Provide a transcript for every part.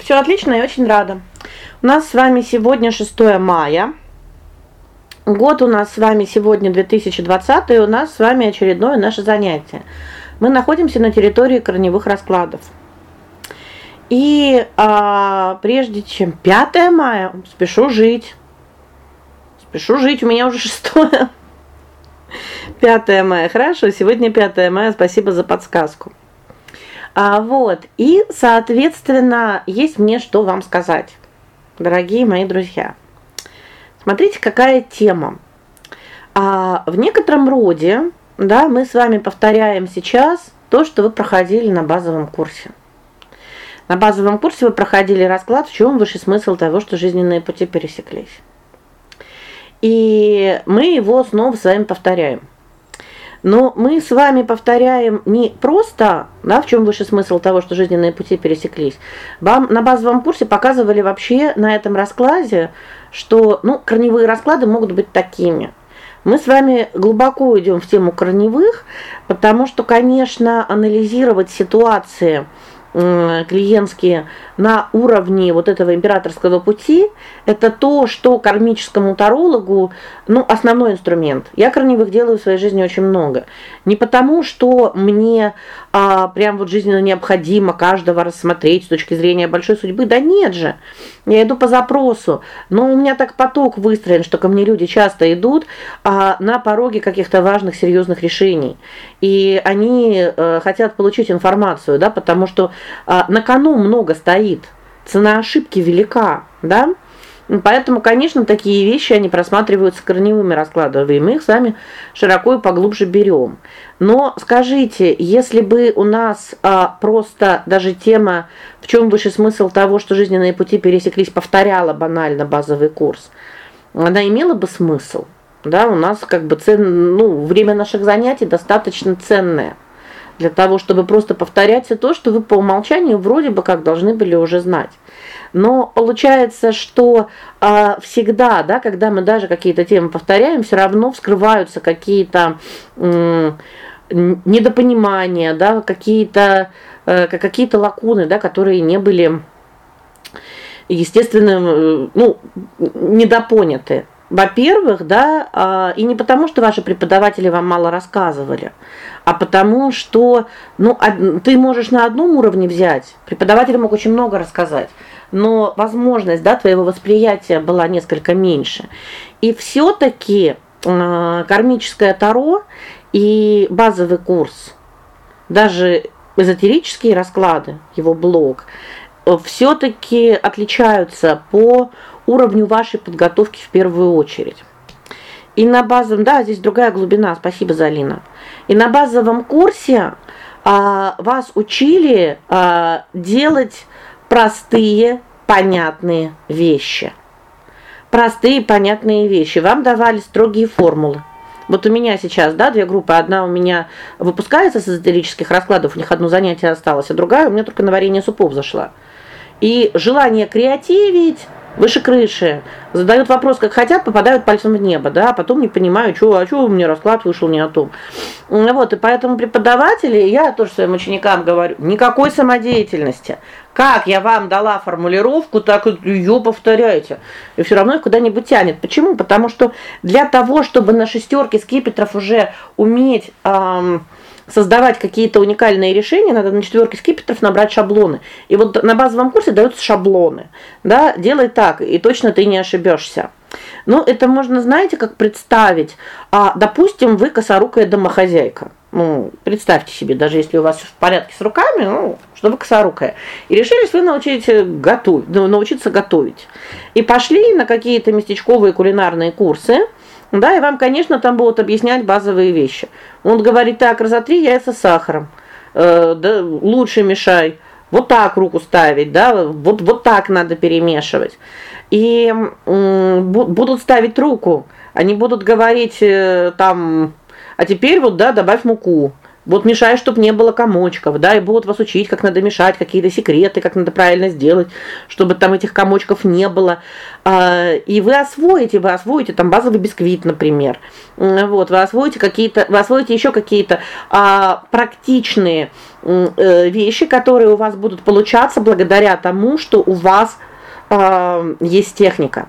Все отлично, я очень рада. У нас с вами сегодня 6 мая. Год у нас с вами сегодня 2020, и у нас с вами очередное наше занятие. Мы находимся на территории корневых раскладов. И а, прежде чем 5 мая, спешу жить. Спешу жить, у меня уже 6 5 мая. Хорошо, сегодня 5 мая. Спасибо за подсказку. А вот, и, соответственно, есть мне что вам сказать. Дорогие мои друзья. Смотрите, какая тема. А в некотором роде, да, мы с вами повторяем сейчас то, что вы проходили на базовом курсе. На базовом курсе вы проходили расклад, в чем высший смысл того, что жизненные пути пересеклись. И мы его снова с вами повторяем. Но мы с вами повторяем не просто, да, в чем выше смысл того, что жизненные пути пересеклись. Вам на базовом курсе показывали вообще на этом раскладе, что, ну, корневые расклады могут быть такими. Мы с вами глубоко идем в тему корневых, потому что, конечно, анализировать ситуации клиентские на уровне вот этого императорского пути это то, что кармическому тарологу, ну, основной инструмент. Я корневых делаю в своей жизни очень много. Не потому, что мне а прям вот жизненно необходимо каждого рассмотреть с точки зрения большой судьбы. Да нет же. Я иду по запросу. Но у меня так поток выстроен, что ко мне люди часто идут а на пороге каких-то важных, серьезных решений. И они э, хотят получить информацию, да, потому что э, на кону много стоит. Цена ошибки велика, да? Поэтому, конечно, такие вещи они просматриваются корневыми раскладами, мы их сами широко и поглубже берем. Но скажите, если бы у нас а, просто даже тема, в чем высший смысл того, что жизненные пути пересеклись, повторяла банально базовый курс, она имела бы смысл. Да, у нас как бы цен, ну, время наших занятий достаточно ценное для того, чтобы просто повторять все то, что вы по умолчанию вроде бы как должны были уже знать. Но получается, что а, всегда, да, когда мы даже какие-то темы повторяем, все равно вскрываются какие-то недопонимания, да, какие-то э, какие-то лакуны, да, которые не были естественно, э, ну, недопоняты. Во-первых, да, а, и не потому, что ваши преподаватели вам мало рассказывали, а потому что, ну, ты можешь на одном уровне взять, преподаватель мог очень много рассказать, но возможность, да, твоего восприятия была несколько меньше. И все таки э, кармическое таро и базовый курс, даже эзотерические расклады, его блок, э, все таки отличаются по уровню вашей подготовки в первую очередь. И на базовом, да, здесь другая глубина. Спасибо, Залина. И на базовом курсе а, вас учили а, делать простые, понятные вещи. Простые, понятные вещи. Вам давали строгие формулы. Вот у меня сейчас, да, две группы. Одна у меня выпускается с эзотерических раскладов, у них одно занятие осталось, а другая у меня только на варенье супов зашла. И желание креативить, выше крыши, задают вопрос, как хотят, попадают пальцем в небо, да, а потом не понимаю, что, а что у меня расклад вышел не о том. Вот, и поэтому преподаватели, я тоже своим ученикам говорю, никакой самодеятельности. Как я вам дала формулировку, так ее повторяйте. И все равно их куда-нибудь тянет. Почему? Потому что для того, чтобы на шестерке скипетров уже уметь эм, создавать какие-то уникальные решения, надо на четверке скипетров набрать шаблоны. И вот на базовом курсе даются шаблоны. Да, делай так, и точно ты не ошибешься. Ну, это можно, знаете, как представить. А, допустим, вы косорукая домохозяйка. Ну, представьте себе, даже если у вас в порядке с руками, ну, что вы косорукая. И решили вы научить готовить, ну, научиться готовить. И пошли на какие-то местечковые кулинарные курсы. Да, и вам, конечно, там будут объяснять базовые вещи. Он говорит: "Так, разотри яйца с сахаром. Э, да лучше мешай. Вот так руку ставить, да? Вот вот так надо перемешивать". И будут ставить руку. Они будут говорить э, там: "А теперь вот, да, добавь муку". Вот мешай, чтобы не было комочков, да, и будут вас учить, как надо мешать, какие-то секреты, как надо правильно сделать, чтобы там этих комочков не было. А, и вы освоите, вы освоите там базовый бисквит, например. Вот, вы освоите какие-то, вы освоите еще какие-то а, практичные э, вещи, которые у вас будут получаться благодаря тому, что у вас а, есть техника.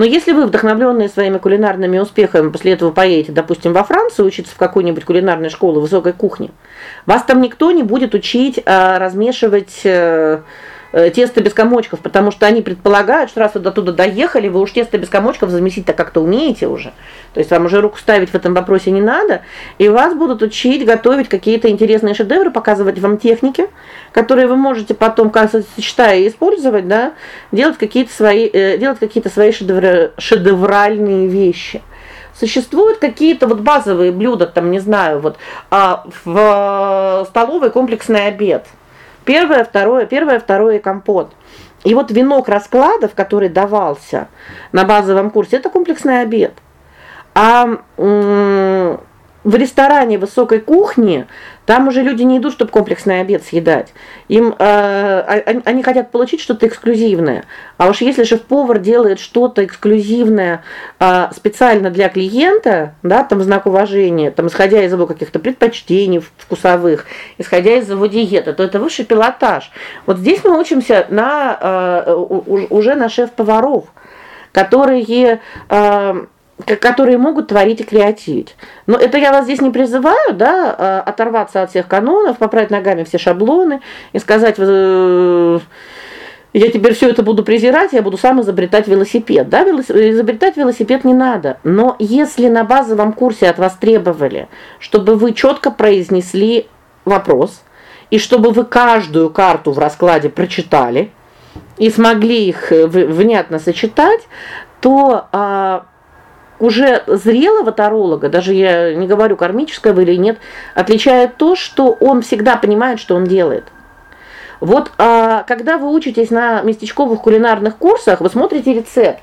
Но если вы, вдохновленные своими кулинарными успехами, после этого поедете, допустим, во Францию учиться в какой-нибудь кулинарной школе высокой кухни, вас там никто не будет учить а, размешивать Э, тесто без комочков, потому что они предполагают, что раз вы до туда доехали, вы уж тесто без комочков замесить-то как-то умеете уже. То есть вам уже руку ставить в этом вопросе не надо, и вас будут учить готовить какие-то интересные шедевры, показывать вам техники, которые вы можете потом, сочетая использовать, да, делать какие-то свои э, делать какие-то свои шедевры, шедевральные вещи. Существуют какие-то вот базовые блюда, там, не знаю, вот а в столовой комплексный обед – Первое, второе, первое, второе компот. И вот венок раскладов, который давался на базовом курсе это комплексный обед. А в ресторане высокой кухни там уже люди не идут, чтобы комплексный обед съедать. Им э, они, они хотят получить что-то эксклюзивное. А уж если шеф-повар делает что-то эксклюзивное э, специально для клиента, да, там знак уважения, там исходя из его каких-то предпочтений вкусовых, исходя из его диеты, то это высший пилотаж. Вот здесь мы учимся на э, уже на шеф-поваров, которые э, которые могут творить и креативить. Но это я вас здесь не призываю, да, а, оторваться от всех канонов, поправить ногами все шаблоны и сказать я теперь все это буду презирать, я буду сам изобретать велосипед. Да, изобретать велосипед не надо. Но если на базовом курсе от вас требовали, чтобы вы четко произнесли вопрос, и чтобы вы каждую карту в раскладе прочитали и смогли их э, внятно сочетать, то а, уже зрелого таролога, даже я не говорю кармического или нет, отличает то, что он всегда понимает, что он делает. Вот а, когда вы учитесь на местечковых кулинарных курсах, вы смотрите рецепт.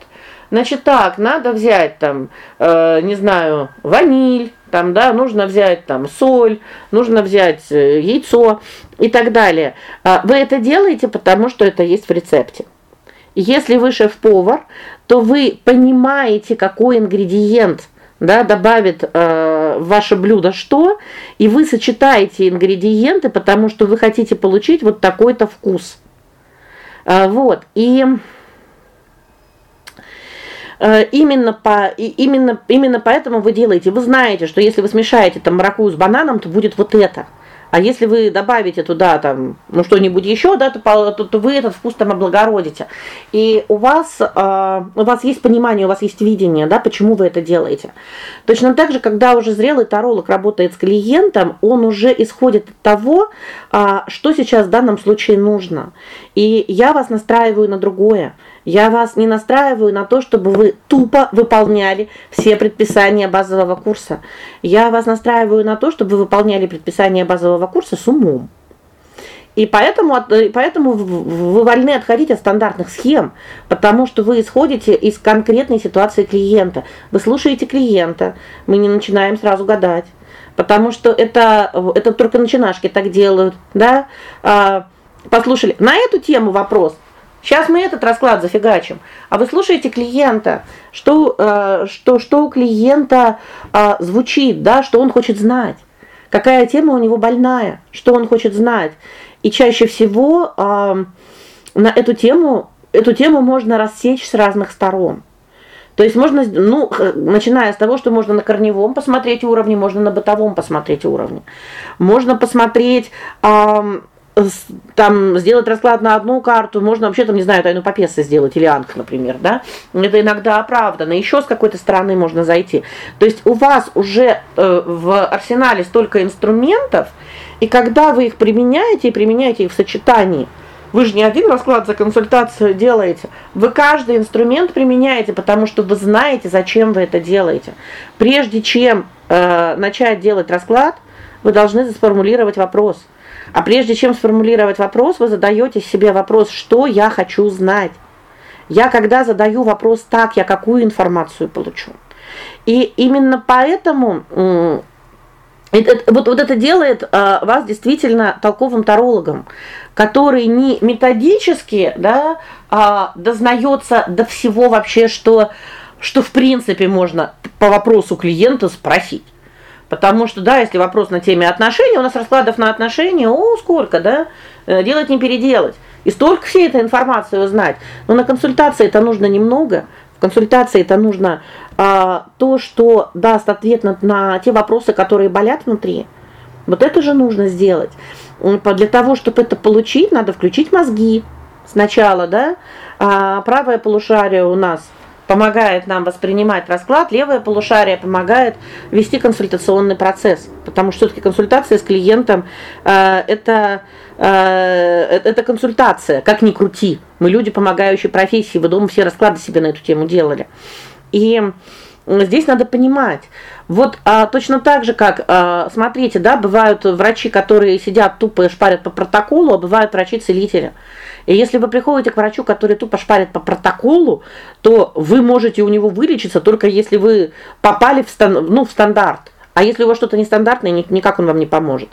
Значит, так, надо взять там, э, не знаю, ваниль, там, да, нужно взять там соль, нужно взять э, яйцо и так далее. А вы это делаете, потому что это есть в рецепте. Если вы шеф-повар, то вы понимаете, какой ингредиент да, добавит э, ваше блюдо что, и вы сочетаете ингредиенты, потому что вы хотите получить вот такой-то вкус. Э, вот. И э, именно по именно именно поэтому вы делаете. Вы знаете, что если вы смешаете там маракуйю с бананом, то будет вот это. А если вы добавите туда там, ну что-нибудь еще, да, то, то, то вы этот вкус там облагородите. И у вас э, у вас есть понимание, у вас есть видение, да, почему вы это делаете. Точно так же, когда уже зрелый таролог работает с клиентом, он уже исходит от того, э, что сейчас в данном случае нужно. И я вас настраиваю на другое. Я вас не настраиваю на то, чтобы вы тупо выполняли все предписания базового курса. Я вас настраиваю на то, чтобы вы выполняли предписания базового курса с умом. И поэтому поэтому вы вольны отходить от стандартных схем, потому что вы исходите из конкретной ситуации клиента. Вы слушаете клиента. Мы не начинаем сразу гадать, потому что это это только начинашки так делают, да? А, послушали. На эту тему вопрос Сейчас мы этот расклад зафигачим. А вы слушаете клиента, что э, что что у клиента э, звучит, да, что он хочет знать. Какая тема у него больная, что он хочет знать. И чаще всего э, на эту тему эту тему можно рассечь с разных сторон. То есть можно, ну, начиная с того, что можно на корневом посмотреть уровни, можно на бытовом посмотреть уровни. Можно посмотреть э, там сделать расклад на одну карту, можно вообще там, не знаю, тайну попесы сделать или анг, например, да? Это иногда оправдано. Еще с какой-то стороны можно зайти. То есть у вас уже э, в арсенале столько инструментов, и когда вы их применяете и применяете их в сочетании, вы же не один расклад за консультацию делаете. Вы каждый инструмент применяете, потому что вы знаете, зачем вы это делаете. Прежде чем э, начать делать расклад, вы должны сформулировать вопрос. А прежде чем сформулировать вопрос, вы задаете себе вопрос: что я хочу знать? Я когда задаю вопрос так, я какую информацию получу? И именно поэтому Это, вот, вот это делает а, вас действительно толковым тарологом, который не методически, да, а дознается до всего вообще, что что в принципе можно по вопросу клиента спросить. Потому что, да, если вопрос на теме отношений, у нас раскладов на отношения, о, сколько, да? Э, делать не переделать. И столько всей этой информации узнать. Но на консультации это нужно немного. В консультации это нужно а, то, что даст ответ на, на те вопросы, которые болят внутри. Вот это же нужно сделать. Для того, чтобы это получить, надо включить мозги сначала, да? А правое полушарие у нас помогает нам воспринимать расклад, левое полушарие помогает вести консультационный процесс, потому что все таки консультация с клиентом э, это э, это консультация, как ни крути. Мы люди помогающие профессии, вы дома все расклады себе на эту тему делали. И здесь надо понимать. Вот а, точно так же, как а, смотрите, да, бывают врачи, которые сидят тупо и шпарят по протоколу, а бывают врачи-целители. И если вы приходите к врачу, который тупо шпарит по протоколу, то вы можете у него вылечиться только если вы попали в стан, ну, в стандарт. А если у вас что-то нестандартное, никак он вам не поможет.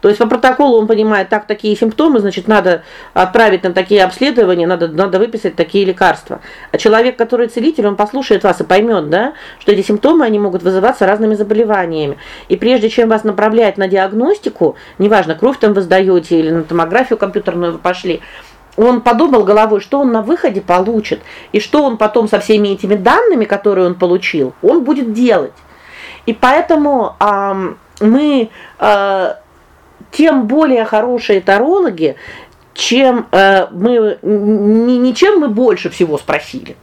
То есть по протоколу он понимает, так такие симптомы, значит, надо отправить на такие обследования, надо надо выписать такие лекарства. А человек, который целитель, он послушает вас и поймет, да, что эти симптомы они могут вызываться разными заболеваниями. И прежде чем вас направлять на диагностику, неважно, кровь там вы сдаете или на томографию компьютерную вы пошли, он подумал головой, что он на выходе получит, и что он потом со всеми этими данными, которые он получил, он будет делать. И поэтому э, мы э, тем более хорошие тарологи, чем э, мы не, не чем мы больше всего спросили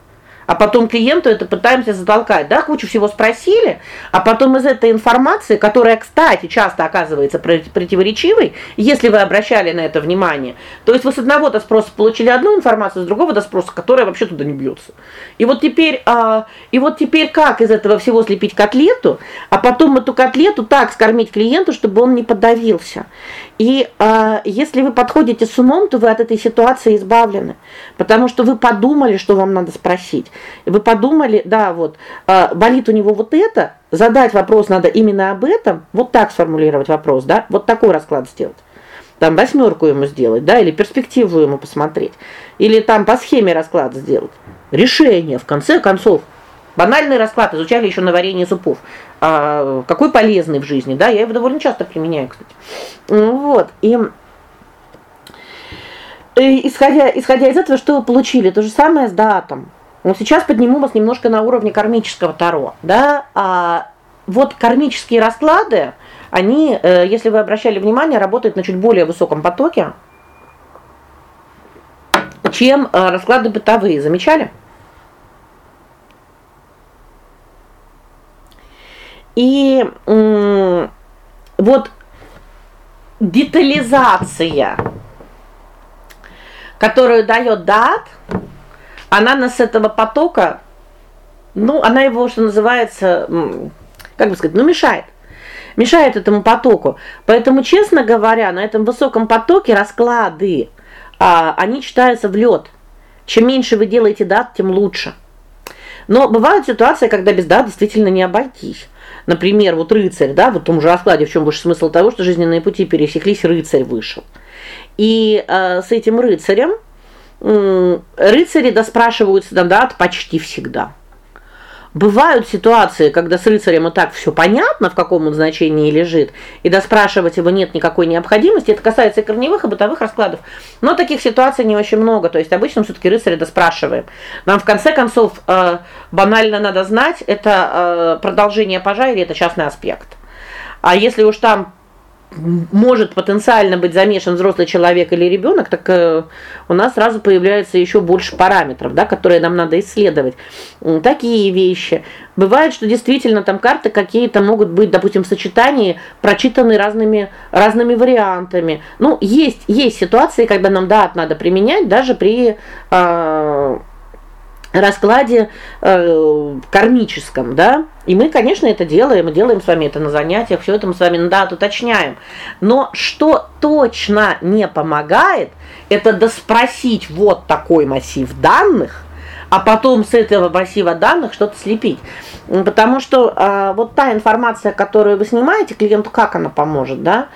а потом клиенту это пытаемся затолкать. Да, кучу всего спросили, а потом из этой информации, которая, кстати, часто оказывается противоречивой, если вы обращали на это внимание. То есть вы с одного доспроса получили одну информацию, с другого доспроса, которая вообще туда не бьется. И вот теперь а, и вот теперь как из этого всего слепить котлету, а потом эту котлету так скормить клиенту, чтобы он не подавился. И э, если вы подходите с умом, то вы от этой ситуации избавлены, потому что вы подумали, что вам надо спросить. Вы подумали, да, вот, э, болит у него вот это, задать вопрос надо именно об этом, вот так сформулировать вопрос, да? Вот такой расклад сделать. Там восьмерку ему сделать, да, или перспективу ему посмотреть, или там по схеме расклад сделать. Решение в конце концов Банальный расклад изучали еще на варенье супов. А какой полезный в жизни, да? Я его довольно часто применяю, кстати. Ну вот. И и исходя исходя из этого, что вы получили? То же самое с датом. Вот сейчас подниму вас немножко на уровне кармического таро, да? А вот кармические расклады, они, э, если вы обращали внимание, работают на чуть более высоком потоке, чем э, расклады бытовые. Замечали? И вот детализация, которую дает дат, она нас с этого потока, ну, она его, что называется, как бы сказать, ну, мешает. Мешает этому потоку. Поэтому, честно говоря, на этом высоком потоке расклады, а, они читаются в лед. Чем меньше вы делаете дат, тем лучше. Но бывают ситуации, когда без дат действительно не обойтись. Например, вот рыцарь, да, вот в том же раскладе, в чем больше смысл того, что жизненные пути пересеклись, рыцарь вышел. И э, с этим рыцарем э, рыцари доспрашиваются на дат почти всегда. Бывают ситуации, когда с рыцарем и так все понятно, в каком он значении лежит, и доспрашивать его нет никакой необходимости. Это касается и корневых, и бытовых раскладов. Но таких ситуаций не очень много. То есть обычно все таки рыцаря доспрашиваем. Нам в конце концов э, банально надо знать, это э, продолжение пажа или это частный аспект. А если уж там может потенциально быть замешан взрослый человек или ребенок, так э, у нас сразу появляется еще больше параметров, да, которые нам надо исследовать. Такие вещи. Бывает, что действительно там карты какие-то могут быть, допустим, в сочетании прочитаны разными разными вариантами. Ну, есть есть ситуации, когда нам дат надо применять даже при э, раскладе э, кармическом, да? И мы, конечно, это делаем, мы делаем с вами это на занятиях, все это мы с вами на дату уточняем. Но что точно не помогает это доспросить вот такой массив данных, а потом с этого массива данных что-то слепить. Потому что э, вот та информация, которую вы снимаете, клиенту как она поможет, да?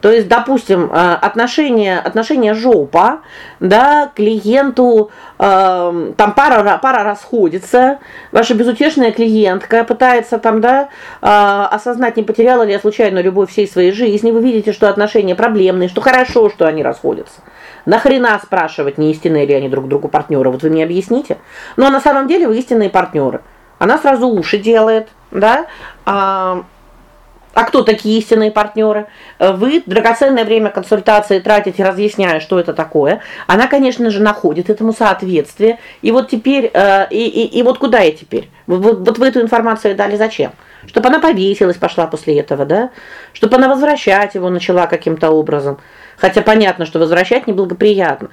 То есть, допустим, э, отношения отношения жопа, да, клиенту э, там пара пара расходится, ваша безутешная клиентка пытается там, да, э, осознать, не потеряла ли я случайно любовь всей своей жизни. Вы видите, что отношения проблемные, что хорошо, что они расходятся. Нахрена спрашивать, не истинные ли они друг другу партнеры? Вот вы мне объясните. Но ну, а на самом деле вы истинные партнеры. Она сразу уши делает, да? А а кто такие истинные партнеры? Вы драгоценное время консультации тратите, разъясняя, что это такое. Она, конечно же, находит этому соответствие. И вот теперь э, и, и и вот куда я теперь? Вот, вот вы эту информацию дали зачем? Чтобы она повесилась, пошла после этого, да? Чтобы она возвращать его начала каким-то образом. Хотя понятно, что возвращать неблагоприятно.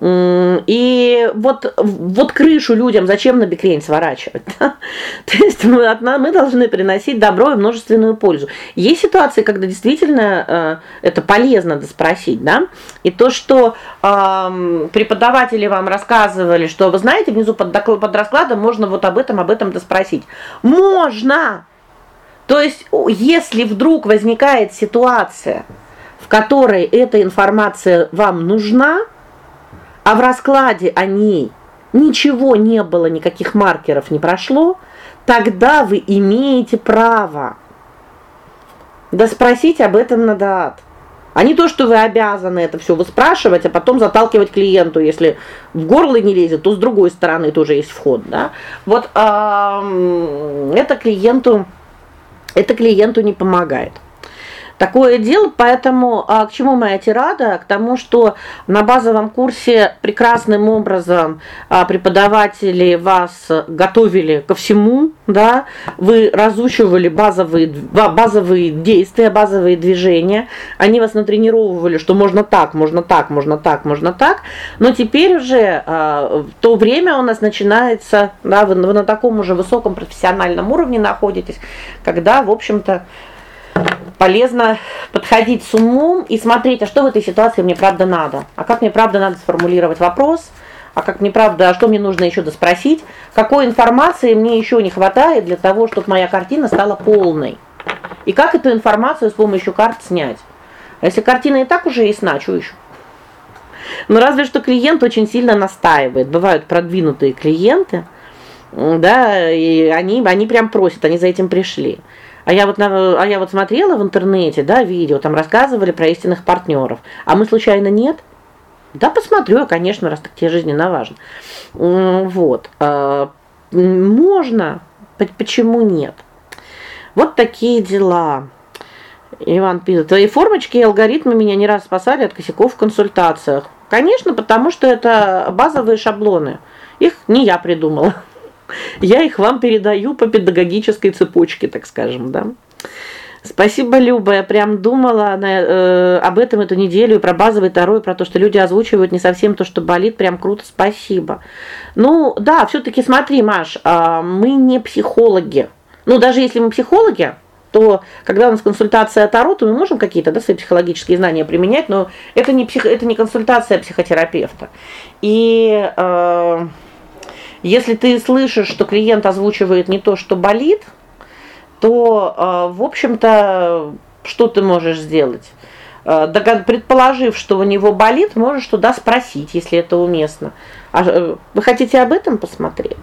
И вот вот крышу людям зачем на бекрень сворачивать? То есть мы от мы должны приносить добро и множественную пользу. Есть ситуации, когда действительно э, это полезно доспросить, да? И то, что преподаватели вам рассказывали, что вы знаете, внизу под под раскладом можно вот об этом, об этом доспросить. Можно. То есть, если вдруг возникает ситуация, которой эта информация вам нужна, а в раскладе о ней ничего не было, никаких маркеров не прошло, тогда вы имеете право да спросить об этом на дат. А не то, что вы обязаны это все выспрашивать, а потом заталкивать клиенту, если в горло не лезет, то с другой стороны тоже есть вход, да? Вот это клиенту это клиенту не помогает такое дело, поэтому а к чему моя тирада? К тому, что на базовом курсе прекрасным образом а, преподаватели вас готовили ко всему, да? Вы разучивали базовые базовые действия, базовые движения. Они вас натренировывали, что можно так, можно так, можно так, можно так. Но теперь уже а, то время у нас начинается, да, вы, вы на таком уже высоком профессиональном уровне находитесь, когда, в общем-то, полезно подходить с умом и смотреть, а что в этой ситуации мне правда надо? А как мне правда надо сформулировать вопрос? А как мне правда, а что мне нужно еще доспросить? Какой информации мне еще не хватает для того, чтобы моя картина стала полной? И как эту информацию с помощью карт снять? А если картина и так уже ясна, что еще? Ну разве что клиент очень сильно настаивает. Бывают продвинутые клиенты, да, и они они прям просят, они за этим пришли. А я вот а я вот смотрела в интернете, да, видео, там рассказывали про истинных партнеров. А мы случайно нет? Да посмотрю, конечно, раз так тебе жизненно важно. Вот. А, можно, почему нет? Вот такие дела. Иван пишет: "Твои формочки и алгоритмы меня не раз спасали от косяков в консультациях". Конечно, потому что это базовые шаблоны. Их не я придумала. Я их вам передаю по педагогической цепочке, так скажем, да. Спасибо, Люба. Я прям думала на, э, об этом эту неделю про базовый таро, и про то, что люди озвучивают не совсем то, что болит, прям круто. Спасибо. Ну, да, все таки смотри, Маш, э, мы не психологи. Ну, даже если мы психологи, то когда у нас консультация таро, то мы можем какие-то, да, свои психологические знания применять, но это не псих это не консультация психотерапевта. И э если ты слышишь, что клиент озвучивает не то, что болит, то, э, в общем-то, что ты можешь сделать? Э, предположив, что у него болит, можешь туда спросить, если это уместно. А э, вы хотите об этом посмотреть?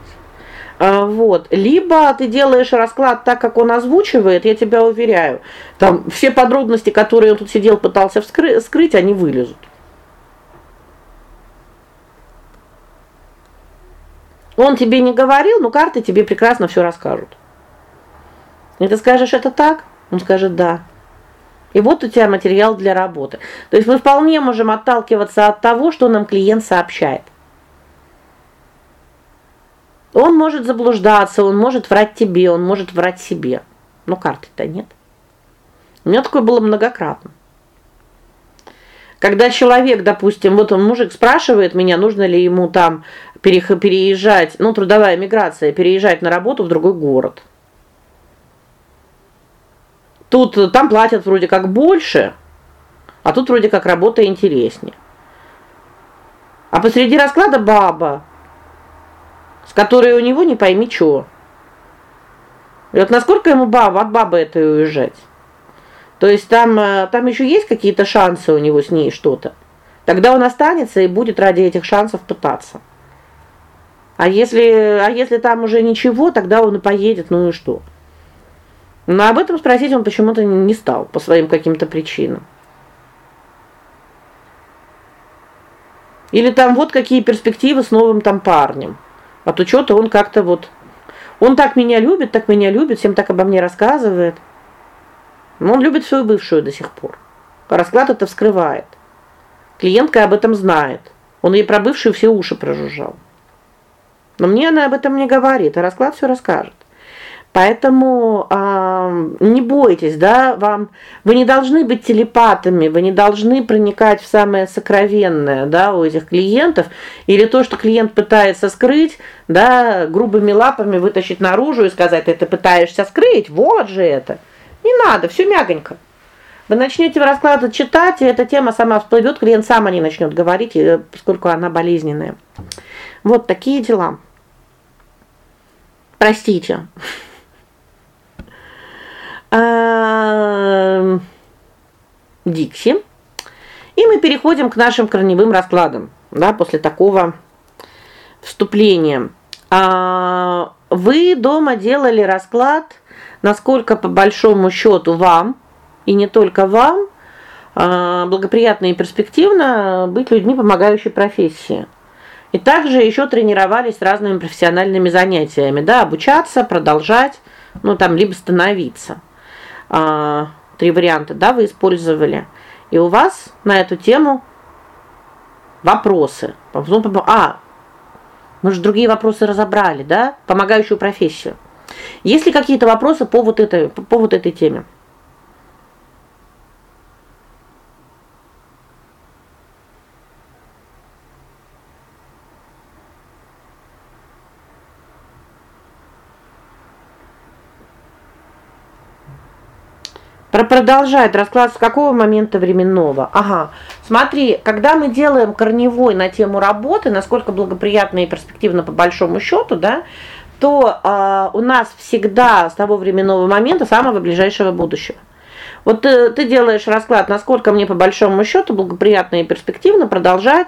Вот. Либо ты делаешь расклад так, как он озвучивает, я тебя уверяю. Там все подробности, которые он тут сидел пытался скрыть, они вылезут. Он тебе не говорил, но карты тебе прекрасно все расскажут. И ты скажешь: "Это так?" Он скажет: "Да". И вот у тебя материал для работы. То есть мы вполне можем отталкиваться от того, что нам клиент сообщает. Он может заблуждаться, он может врать тебе, он может врать себе. Но карты-то нет. У меня такое было многократно. Когда человек, допустим, вот он мужик спрашивает меня, нужно ли ему там переезжать, ну, трудовая миграция, переезжать на работу в другой город. Тут там платят вроде как больше, а тут вроде как работа интереснее. А посреди расклада баба. с которой у него не пойми чего. И вот насколько ему баба от бабы этой уезжать? То есть там э, там еще есть какие-то шансы у него с ней что-то. Тогда он останется и будет ради этих шансов пытаться. А если а если там уже ничего, тогда он и поедет, ну и что? Но об этом спросить он почему-то не стал по своим каким-то причинам. Или там вот какие перспективы с новым там парнем. А то что-то он как-то вот он так меня любит, так меня любит, всем так обо мне рассказывает. Но он любит свою бывшую до сих пор. Расклад это вскрывает. Клиентка об этом знает. Он ей про бывшую все уши прожужжал. Но мне она об этом не говорит, а расклад все расскажет. Поэтому э, не бойтесь, да, вам вы не должны быть телепатами, вы не должны проникать в самое сокровенное, да, у этих клиентов, или то, что клиент пытается скрыть, да, грубыми лапами вытащить наружу и сказать: "Ты это пытаешься скрыть, вот же это". Не надо, все мягонько. Вы начнете расклад читать, и эта тема сама всплывет, клиент сам о ней начнет говорить, поскольку она болезненная. Вот такие дела. Простите. А, Дикси. И мы переходим к нашим корневым раскладам, да, после такого вступления. А вы дома делали расклад, насколько по большому счету вам и не только вам а, благоприятно и перспективно быть людьми помогающей профессии. И также еще тренировались разными профессиональными занятиями, да, обучаться, продолжать, ну там либо становиться. А, три варианта, да, вы использовали. И у вас на эту тему вопросы. А, мы же другие вопросы разобрали, да? Помогающую профессию. Есть ли какие-то вопросы по вот этой по вот этой теме? Продолжает расклад с какого момента временного? Ага. Смотри, когда мы делаем корневой на тему работы, насколько благоприятно и перспективно по большому счету, да, то э, у нас всегда с того временного момента самого ближайшего будущего. Вот ты, ты делаешь расклад, насколько мне по большому счету благоприятно и перспективно продолжать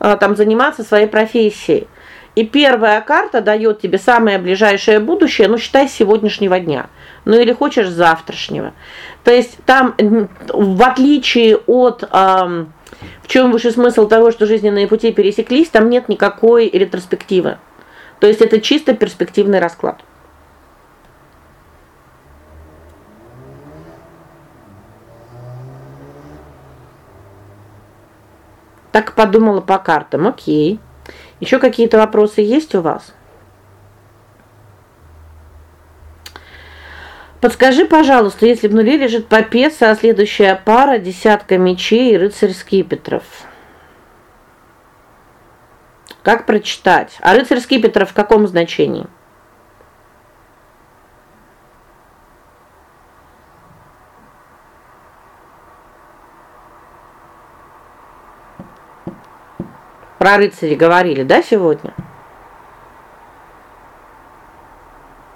э, там заниматься своей профессией. И первая карта дает тебе самое ближайшее будущее, ну считай сегодняшнего дня. Ну или хочешь завтрашнего. То есть там в отличие от э, в чем выше смысл того, что жизненные пути пересеклись, там нет никакой ретроспективы. То есть это чисто перспективный расклад. Так подумала по картам. О'кей. Еще какие-то вопросы есть у вас? Подскажи, пожалуйста, если в нуле лежит попец, а следующая пара десятка мечей и рыцарь скипетров. Как прочитать? А рыцарь скипетров в каком значении? Про рыцарей говорили, да, сегодня?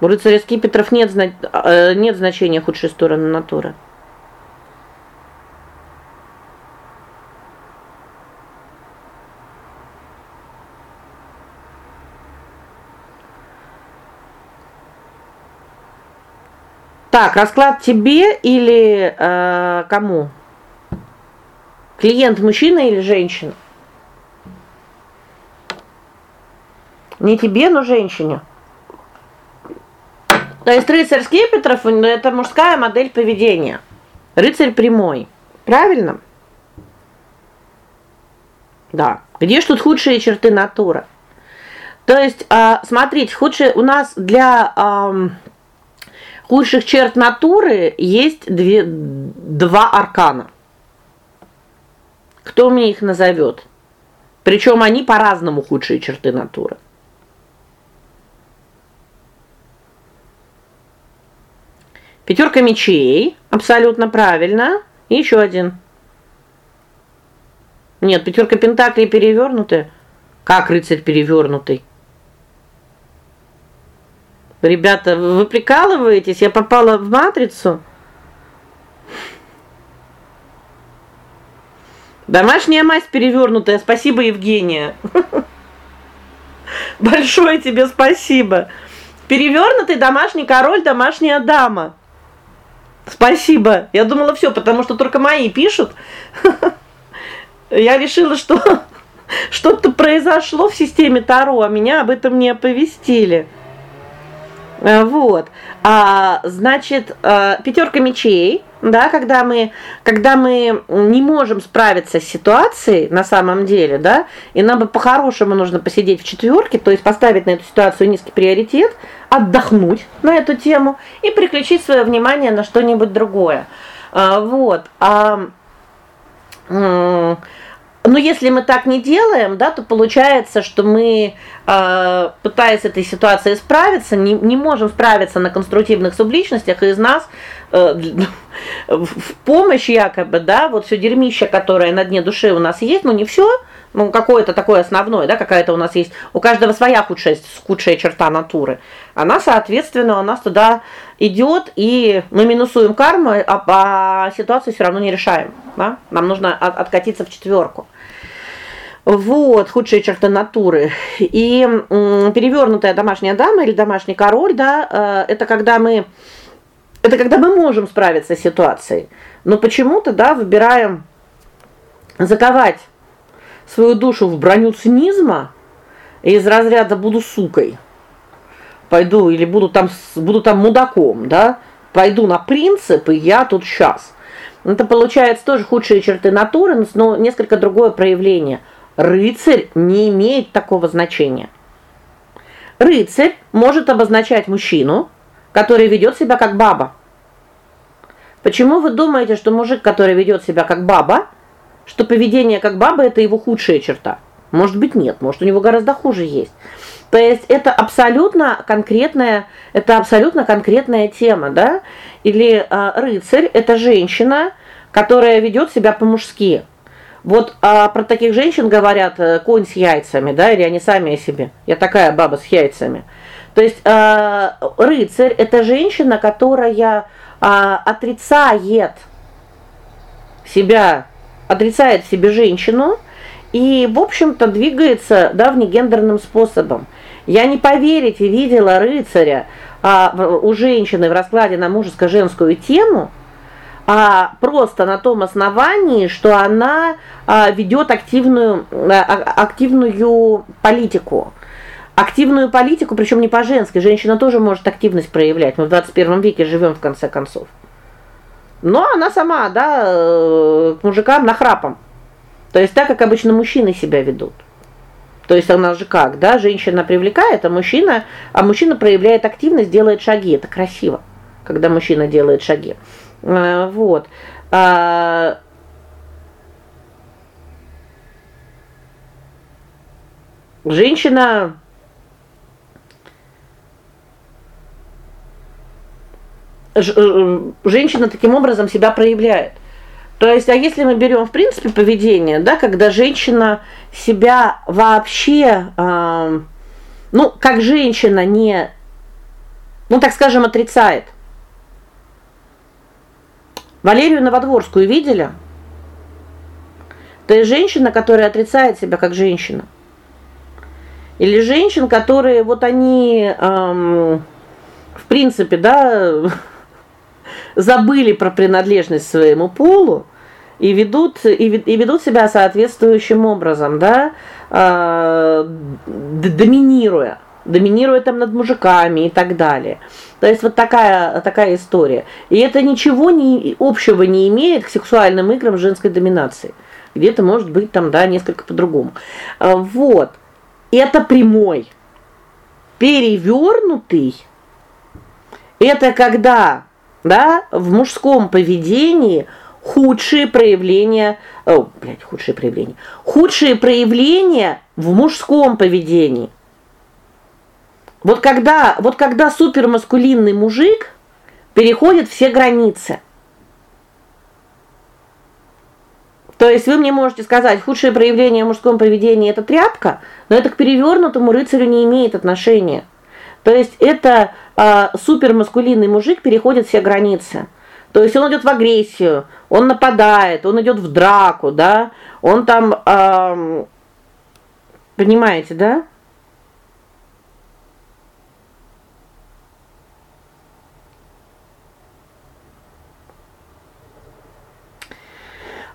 У рыцаря скипетров нет э, нет значения худшей стороны натуры. Так, расклад тебе или э, кому? Клиент мужчина или женщина? Не тебе, но женщине. То есть рыцарь скипетров это мужская модель поведения. Рыцарь прямой. Правильно? Да. Где ж тут худшие черты натуры? То есть, а, смотрите, худшие у нас для худших черт натуры есть две два аркана. Кто мне их назовет? Причем они по-разному худшие черты натуры. Пятерка мечей, абсолютно правильно. И еще один. Нет, пятерка пентаклей перевернутая. Как рыцарь перевернутый? Ребята, вы прикалываетесь? Я попала в матрицу. Домашняя мазь перевернутая. Спасибо, Евгения. Большое тебе спасибо. Перевернутый домашний король, домашняя дама. Спасибо. Я думала все, потому что только мои пишут. Я решила, что что-то произошло в системе Таро, а меня об этом не оповестили. Э, вот. А, значит, э, пятерка мечей, да, когда мы когда мы не можем справиться с ситуацией на самом деле, да, и нам бы по-хорошему нужно посидеть в четверке, то есть поставить на эту ситуацию низкий приоритет, отдохнуть на эту тему и переключить свое внимание на что-нибудь другое. А, вот. А но если мы так не делаем, да, то получается, что мы э пытаясь этой ситуацией справиться, не не можем справиться на конструктивных субличностях, и из нас э в помощь якобы, да, вот все дерьмище, которое на дне души у нас есть, ну не все, ну какое-то такое основное, да, какая-то у нас есть, у каждого своя худшая худшая черта натуры. Она, соответственно, у нас туда идет, и мы минусуем карму, а, а ситуацию все равно не решаем, да? Нам нужно от, откатиться в четверку. Вот, худшие черты натуры. И перевернутая домашняя дама или домашний король, да, э, это когда мы это когда мы можем справиться с ситуацией, но почему-то, да, выбираем заковать свою душу в броню цинизма из разряда буду сукой. Пойду или буду там буду там мудаком, да? Пойду на принципы, я тут сейчас. Это получается тоже худшие черты натуры, но несколько другое проявление. Рыцарь не имеет такого значения. Рыцарь может обозначать мужчину, который ведет себя как баба. Почему вы думаете, что мужик, который ведет себя как баба, что поведение как бабы это его худшая черта. Может быть, нет, может, у него гораздо хуже есть. То есть это абсолютно конкретная, это абсолютно конкретная тема, да? Или э, рыцарь это женщина, которая ведет себя по-мужски. Вот а про таких женщин говорят э, конь с яйцами, да, или они сами о себе. Я такая баба с яйцами. То есть э, рыцарь это женщина, которая э, отрицает себя отрицает себе женщину и, в общем-то, двигается, да, внегендерным способом. Я не поверить видела рыцаря а, у женщины в раскладе на мужеско-женскую тему, а просто на том основании, что она а, ведет активную а, а активную политику. Активную политику, причем не по женской. Женщина тоже может активность проявлять. Мы в 21 веке живем в конце концов. Но она сама, да, э, к мужикам нахрапом. То есть так, как обычно мужчины себя ведут. То есть она же как, да, женщина привлекает, а мужчина, а мужчина проявляет активность, делает шаги. Это красиво, когда мужчина делает шаги. Э, вот. А женщина Э, женщина таким образом себя проявляет. То есть, а если мы берем в принципе поведение, да, когда женщина себя вообще э, ну, как женщина не ну, так скажем, отрицает. Валерию Новодворскую видели? То женщина, которая отрицает себя как женщина. Или женщин, которые вот они эм, в принципе, да, забыли про принадлежность своему полу и ведут и ведут себя соответствующим образом, да, э, доминируя, доминируя там над мужиками и так далее. То есть вот такая такая история. И это ничего не общего не имеет к сексуальным играм женской доминации. Где-то может быть там, да, несколько по-другому. А, вот. Это прямой перевернутый это когда да, в мужском поведении худшие проявления, о, блядь, худшие проявления. Худшие проявления в мужском поведении. Вот когда, вот когда супермаскулинный мужик переходит все границы. То есть вы мне можете сказать, худшее проявление в мужском поведении это тряпка, но это к перевернутому рыцарю не имеет отношения. То есть это э, супермаскулинный мужик переходит все границы. То есть он идет в агрессию, он нападает, он идет в драку, да? Он там э, понимаете, да?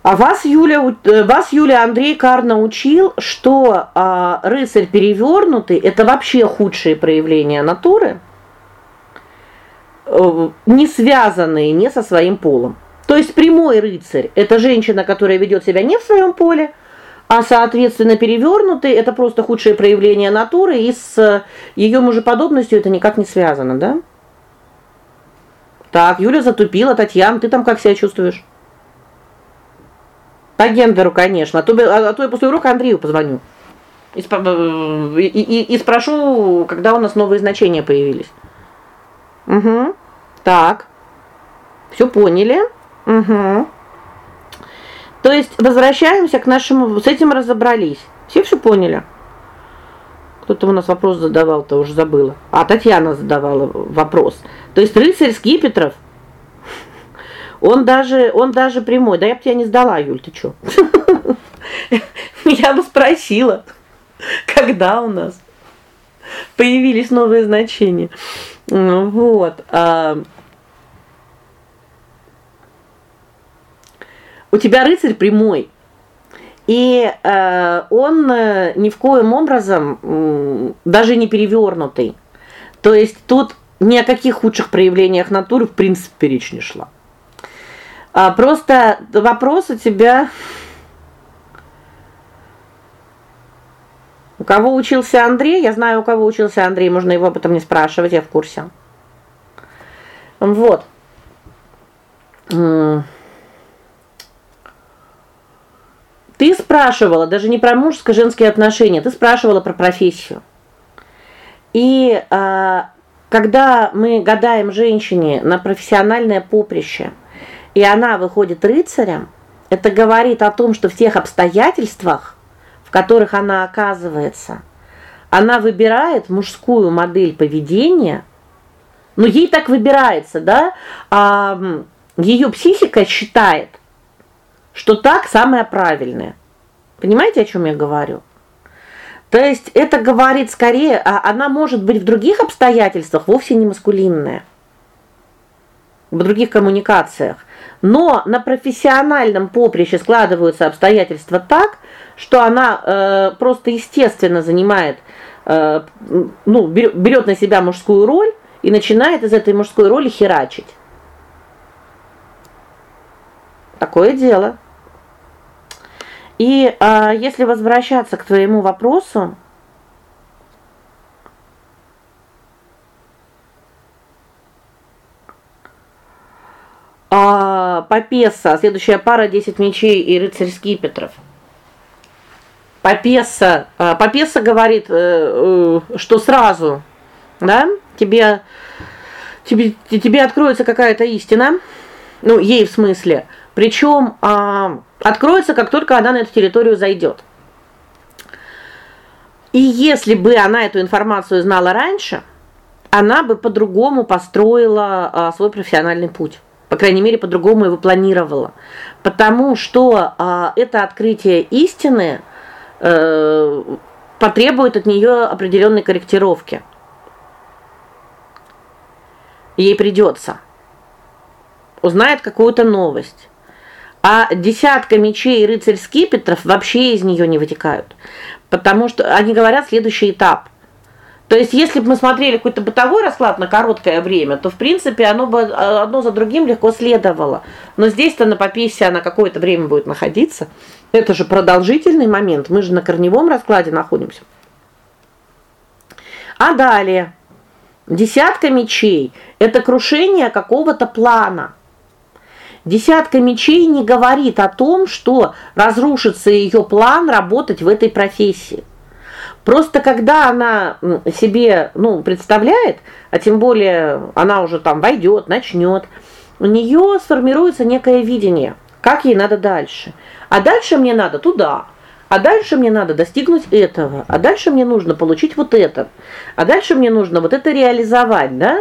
А вас Юля э, вас Юля Андрей Кар научил, что а, рыцарь перевернутый это вообще худшие проявления натуры, э, не связанные не со своим полом. То есть прямой рыцарь это женщина, которая ведет себя не в своем поле, а соответственно перевернутый это просто худшее проявление натуры, и с ее мужеподобностью это никак не связано, да? Так, Юля затупила, Татьяна, ты там как себя чувствуешь? По гендеру, конечно. А то а, а то я после урока Андрею позвоню. И, э, и, и, и спрошу, когда у нас новые значения появились. Угу. Так. Все поняли? Угу. То есть возвращаемся к нашему, с этим разобрались. Все все поняли? Кто-то у нас вопрос задавал-то, уже забыла. А Татьяна задавала вопрос. То есть рыцарь Скипетров он даже он даже прямой. Да я бы тебя не сдала, Юль, ты что? Я бы спросила, когда у нас появились новые значения. Вот. А У тебя рыцарь прямой. И э, он э, ни в коем образом э, даже не перевернутый. То есть тут ни о каких худших проявлениях натуры в принципе речь не шла. А просто вопрос у тебя У кого учился Андрей? Я знаю, у кого учился Андрей, можно его потом не спрашивать, я в курсе. Вот. Ты спрашивала даже не про мужско-женские отношения, ты спрашивала про профессию. И а, когда мы гадаем женщине на профессиональное поприще, и она выходит рыцарем, это говорит о том, что в тех обстоятельствах, в которых она оказывается, она выбирает мужскую модель поведения. Ну ей так выбирается, да? А ее психика считает, что так самое правильное. Понимаете, о чем я говорю? То есть это говорит скорее, а она может быть в других обстоятельствах вовсе не маскулинная. В других коммуникациях. Но на профессиональном поприще складываются обстоятельства так, что она э, просто естественно занимает э, ну, берет на себя мужскую роль и начинает из этой мужской роли херачить. Такое дело. И а, если возвращаться к твоему вопросу, а Попеса, следующая пара 10 мечей и рыцарь скипетров. Попеса, а, Попеса говорит, э, э, что сразу, да? Тебе тебе тебе откроется какая-то истина. Ну, ей в смысле. Причем а откроется, как только она на эту территорию зайдет. И если бы она эту информацию знала раньше, она бы по-другому построила а, свой профессиональный путь. По крайней мере, по-другому его планировала. Потому что а, это открытие истины э, потребует от нее определенной корректировки. Ей придется узнает какую-то новость. А десятка мечей и рыцарь скипетров вообще из нее не вытекают. Потому что они говорят следующий этап. То есть, если бы мы смотрели какой-то бытовой расклад на короткое время, то в принципе оно бы а, одно за другим легко следовало. Но здесь-то на попесе она какое-то время будет находиться. Это же продолжительный момент. Мы же на корневом раскладе находимся. А далее десятка мечей это крушение какого-то плана. Десятка мечей не говорит о том, что разрушится ее план работать в этой профессии. Просто когда она себе, ну, представляет, а тем более она уже там войдет, начнет, у нее сформируется некое видение, как ей надо дальше. А дальше мне надо туда. А дальше мне надо достигнуть этого, а дальше мне нужно получить вот это. А дальше мне нужно вот это реализовать, да?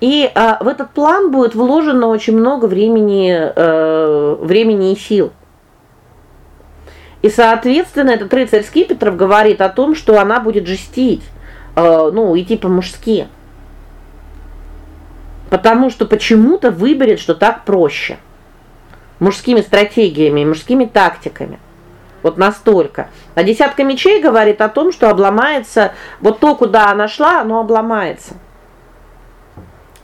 И а, в этот план будет вложено очень много времени, э, времени и сил. И, соответственно, этот рыцарь Скипетров говорит о том, что она будет жестить, э, ну, идти по-мужски. Потому что почему-то выберет, что так проще. Мужскими стратегиями, мужскими тактиками. Вот настолько. А десятка мечей говорит о том, что обломается вот то, куда она шла, оно обломается.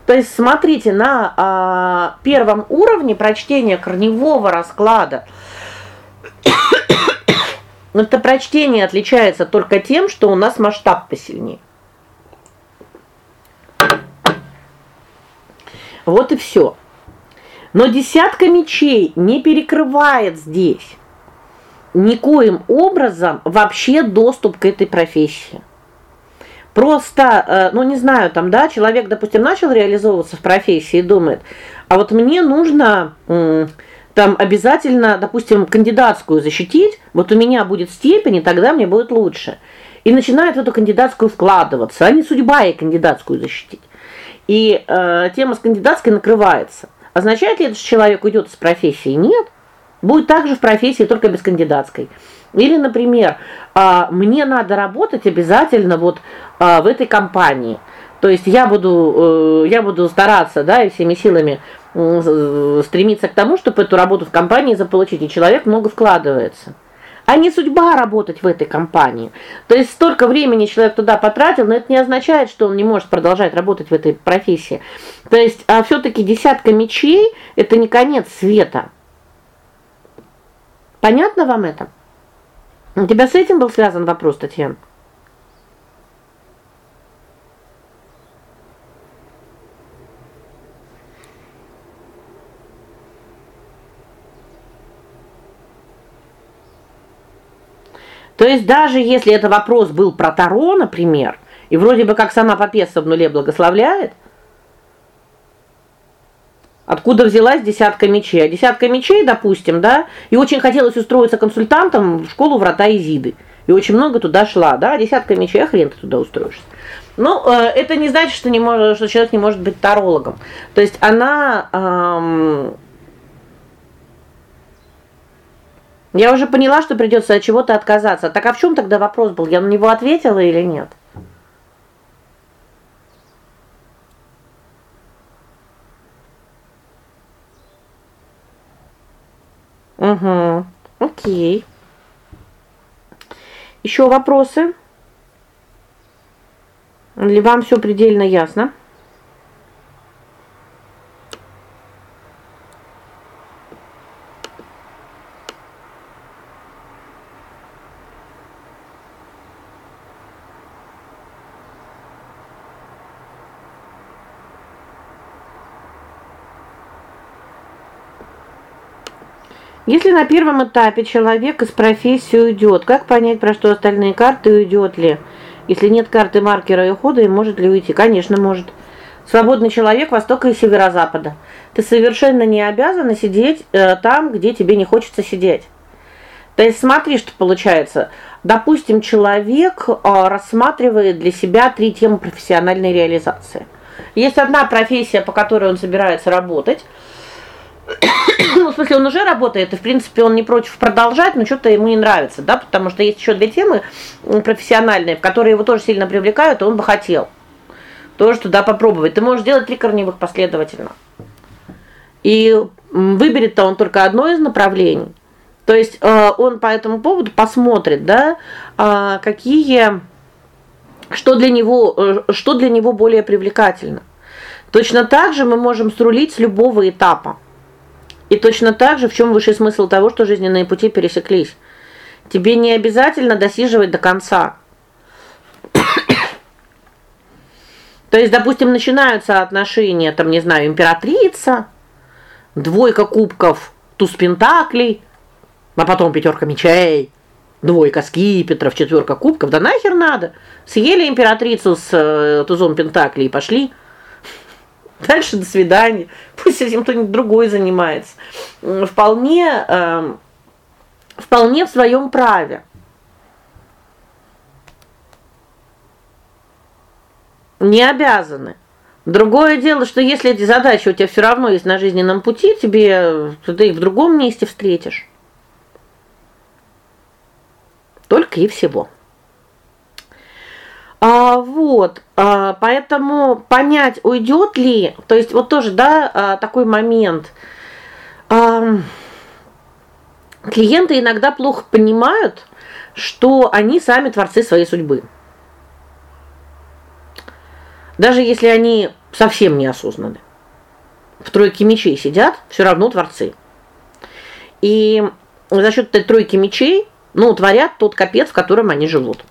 То есть смотрите, на а, первом уровне прочтения корневого расклада это прочтение отличается только тем, что у нас масштаб посильнее. Вот и все. Но десятка мечей не перекрывает здесь никоим образом вообще доступ к этой профессии. Просто, э, ну не знаю, там, да, человек, допустим, начал реализовываться в профессии и думает: "А вот мне нужно там обязательно, допустим, кандидатскую защитить, вот у меня будет степень, и тогда мне будет лучше". И начинает в эту кандидатскую вкладываться, а не судьба и кандидатскую защитить. И э, тема с кандидатской накрывается. Означает ли это, что человек уйдет из профессии? Нет. Будет также в профессии, только без кандидатской. Или, например, а, мне надо работать обязательно вот а, в этой компании. То есть я буду э, я буду стараться, да, и всеми силами стремиться к тому, чтобы эту работу в компании заполучить, и человек много вкладывается а не судьба работать в этой компании. То есть столько времени человек туда потратил, но это не означает, что он не может продолжать работать в этой профессии. То есть, а все таки десятка мечей это не конец света. Понятно вам это? У тебя с этим был связан вопрос, Татьяна? То есть даже если это вопрос был про Таро, например, и вроде бы как сама Попеса в нуле благословляет, Откуда взялась десятка мечей? А десятка мечей, допустим, да, и очень хотелось устроиться консультантом в школу Врата Изиды. И очень много туда шла, да, десятка мечей, а хрен ты туда устроишься. Ну, э, это не значит, что не может, что человек не может быть тарологом. То есть она эм, Я уже поняла, что придется от чего-то отказаться. Так а в чем тогда вопрос был? Я на него ответила или нет? Угу. О'кей. Еще вопросы? Или вам все предельно ясно? Если на первом этапе человек из профессии уйдет, как понять, про что остальные карты уйдет ли? Если нет карты маркера и хода, и может ли уйти? Конечно, может. Свободный человек востока и северо-запада. Ты совершенно не обязана сидеть э, там, где тебе не хочется сидеть. То есть смотри, что получается. Допустим, человек э, рассматривает для себя три темы профессиональной реализации. Есть одна профессия, по которой он собирается работать ну, в смысле, он уже работает, и в принципе он не против продолжать, но что-то ему не нравится, да, потому что есть еще две темы профессиональные, в которые его тоже сильно привлекают, и он бы хотел тоже туда попробовать. Ты можешь делать три корневых последовательно. И выберет-то он только одно из направлений. То есть э, он по этому поводу посмотрит, да, э, какие что для него э, что для него более привлекательно. Точно так же мы можем срулить с любого этапа. И точно так же, в чем высший смысл того, что жизненные пути пересеклись. Тебе не обязательно досиживать до конца. То есть, допустим, начинаются отношения, там, не знаю, императрица, двойка кубков, туз пентаклей, а потом пятерка мечей, двойка скипетров, четверка кубков. Да нахер надо? Съели императрицу с э, тузом пентаклей и пошли. Дальше до свидания. Пусть этим кто-нибудь другой занимается. Вполне э, вполне в своем праве. Не обязаны. Другое дело, что если эти задачи у тебя все равно есть на жизненном пути, тебе э, ты их в другом месте встретишь. Только и всего. А вот, а, поэтому понять, уйдет ли, то есть вот тоже, да, а, такой момент. А, клиенты иногда плохо понимают, что они сами творцы своей судьбы. Даже если они совсем неосознаны. В тройке мечей сидят, все равно творцы. И за счет этой тройки мечей, ну, творят тот капец, в котором они живут.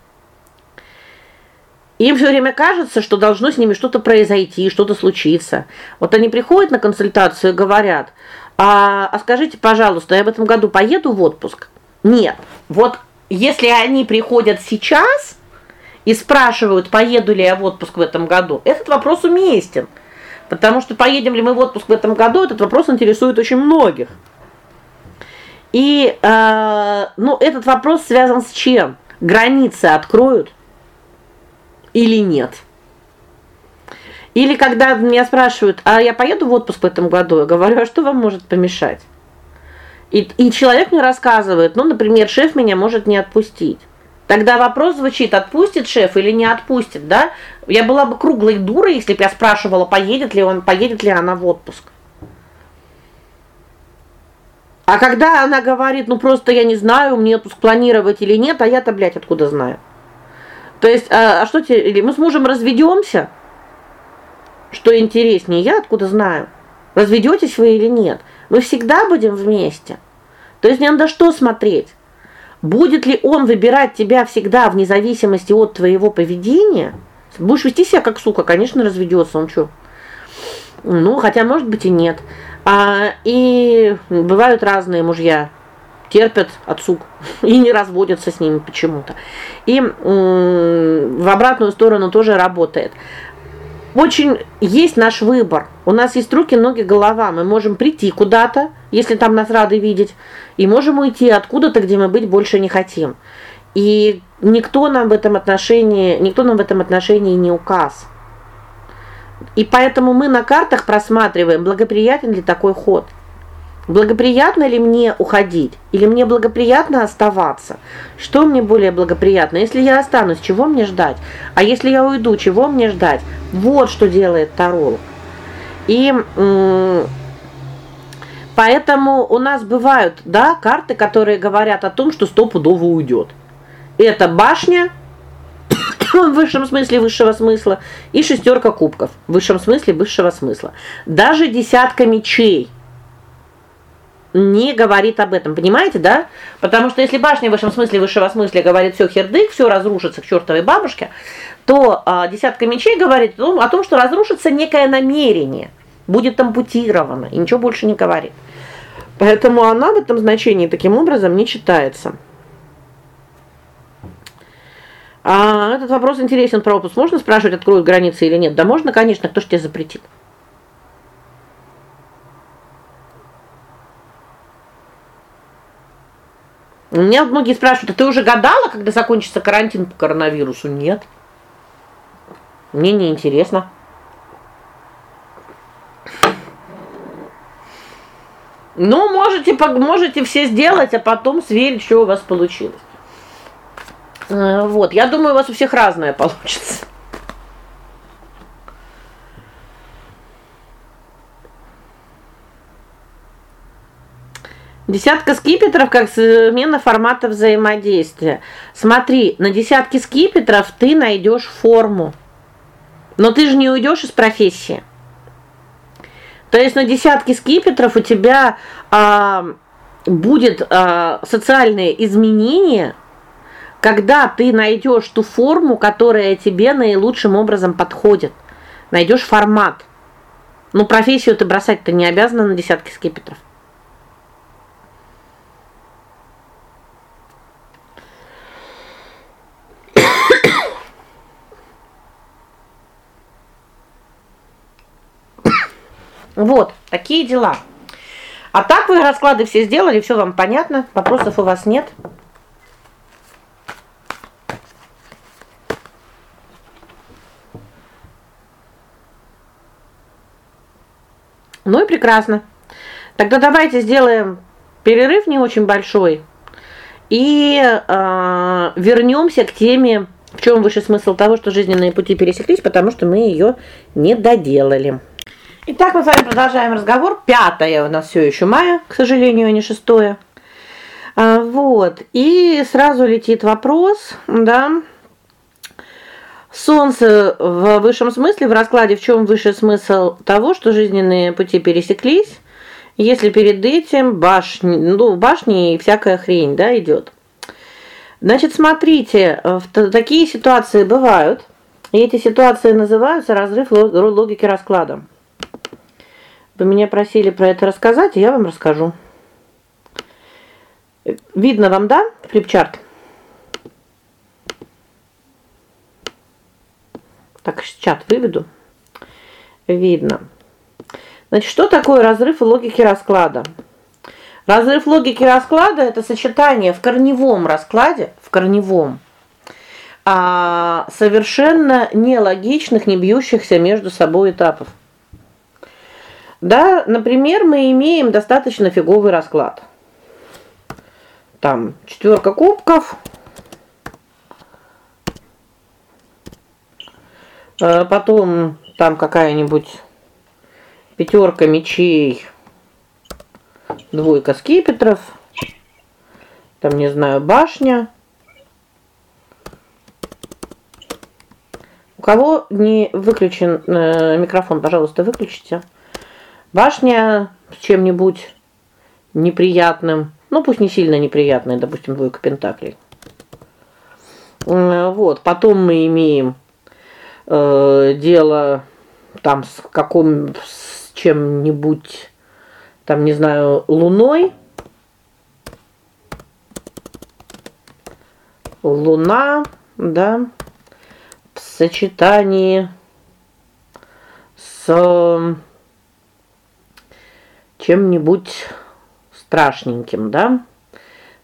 Им все время кажется, что должно с ними что-то произойти, что-то случиться. Вот они приходят на консультацию и говорят: "А, а скажите, пожалуйста, я в этом году поеду в отпуск?" Нет. Вот если они приходят сейчас и спрашивают, поеду ли я в отпуск в этом году, этот вопрос уместен. Потому что поедем ли мы в отпуск в этом году, этот вопрос интересует очень многих. И э, ну этот вопрос связан с чем? Границы откроют или нет. Или когда меня спрашивают: "А я поеду в отпуск в этом году?" Я говорю: "А что вам может помешать?" И и человек мне рассказывает: "Ну, например, шеф меня может не отпустить". Тогда вопрос звучит: отпустит шеф или не отпустит, да? Я была бы круглой дурой, если бы я спрашивала, поедет ли он, поедет ли она в отпуск. А когда она говорит: "Ну просто я не знаю, мне отпуск планировать или нет", а я-то, блядь, откуда знаю? То есть, а, а что тебе мы с мужем разведемся? Что интереснее, я откуда знаю? Разведетесь вы или нет? Мы всегда будем вместе. То есть не надо что смотреть. Будет ли он выбирать тебя всегда вне зависимости от твоего поведения? Будешь вести себя как сука, конечно, разведется, он что? Ну, хотя, может быть, и нет. А и бывают разные мужья терпят отцу и не разводятся с ними почему-то. И в обратную сторону тоже работает. Очень есть наш выбор. У нас есть руки, ноги, голова. Мы можем прийти куда-то, если там нас рады видеть, и можем уйти откуда-то, где мы быть больше не хотим. И никто нам в этом отношении, никто нам в этом отношении не указ. И поэтому мы на картах просматриваем, благоприятен ли такой ход. Благоприятно ли мне уходить или мне благоприятно оставаться? Что мне более благоприятно? Если я останусь, чего мне ждать? А если я уйду, чего мне ждать? Вот что делает таролог. И поэтому у нас бывают, да, карты, которые говорят о том, что стопудово уйдет. Это башня в высшем смысле высшего смысла и шестерка кубков в высшем смысле высшего смысла. Даже десятка мечей не говорит об этом. Понимаете, да? Потому что если башня в высшем смысле высшего смысла говорит все хердык, все разрушится к чертовой бабушке, то а, десятка мечей говорит ну, о том, что разрушится некое намерение, будет ампутировано, и ничего больше не говорит. Поэтому она в этом значении таким образом не читается. А этот вопрос интересен про. Можно спрашивать, откроют границы или нет? Да можно, конечно, кто ж тебе запретит? У меня многие спрашивают: "А ты уже гадала, когда закончится карантин по коронавирусу?" Нет. Мне не интересно. Ну, можете, можете все сделать, а потом сверить, что у вас получилось. Э, вот, я думаю, у вас у всех разное получится. Десятка скипетров как смена формата взаимодействия. Смотри, на десятке скипетров ты найдешь форму. Но ты же не уйдешь из профессии. То есть на десятке скипетров у тебя а, будет а, социальные изменения, когда ты найдешь ту форму, которая тебе наилучшим образом подходит. Найдешь формат. Ну профессию ты бросать-то не обязана на десятке скипетров. Вот, такие дела. А так вы расклады все сделали, все вам понятно, вопросов у вас нет. Ну и прекрасно. Тогда давайте сделаем перерыв не очень большой. И э, вернемся к теме, в чем выше смысл того, что жизненные пути пересеклись, потому что мы ее не доделали. Итак, мы с вами продолжаем разговор. Пятое у нас все еще мая, к сожалению, а не шестое. А, вот. И сразу летит вопрос, да? Солнце в высшем смысле в раскладе в чем высший смысл того, что жизненные пути пересеклись? Если перед этим башни, ну, башни и всякая хрень, да, идет. Значит, смотрите, такие ситуации бывают. И эти ситуации называются разрыв логики расклада. Вы меня просили про это рассказать, и я вам расскажу. Видно вам, да, флипчарт? Так, чат выведу. Видно. Значит, что такое разрыв логики расклада? Разрыв логики расклада это сочетание в корневом раскладе, в корневом а совершенно нелогичных, не бьющихся между собой этапов. Да, например, мы имеем достаточно фиговый расклад. Там четверка кубков, Э, потом там какая-нибудь пятерка мечей, двойка скипетров, там, не знаю, башня. У кого не выключен э, микрофон, пожалуйста, выключите. Башня с чем-нибудь неприятным. Ну, пусть не сильно неприятная, допустим, двойка пентаклей. Вот, потом мы имеем э, дело там с каком с чем-нибудь там, не знаю, луной. Луна, да, в сочетании с чем-нибудь страшненьким, да?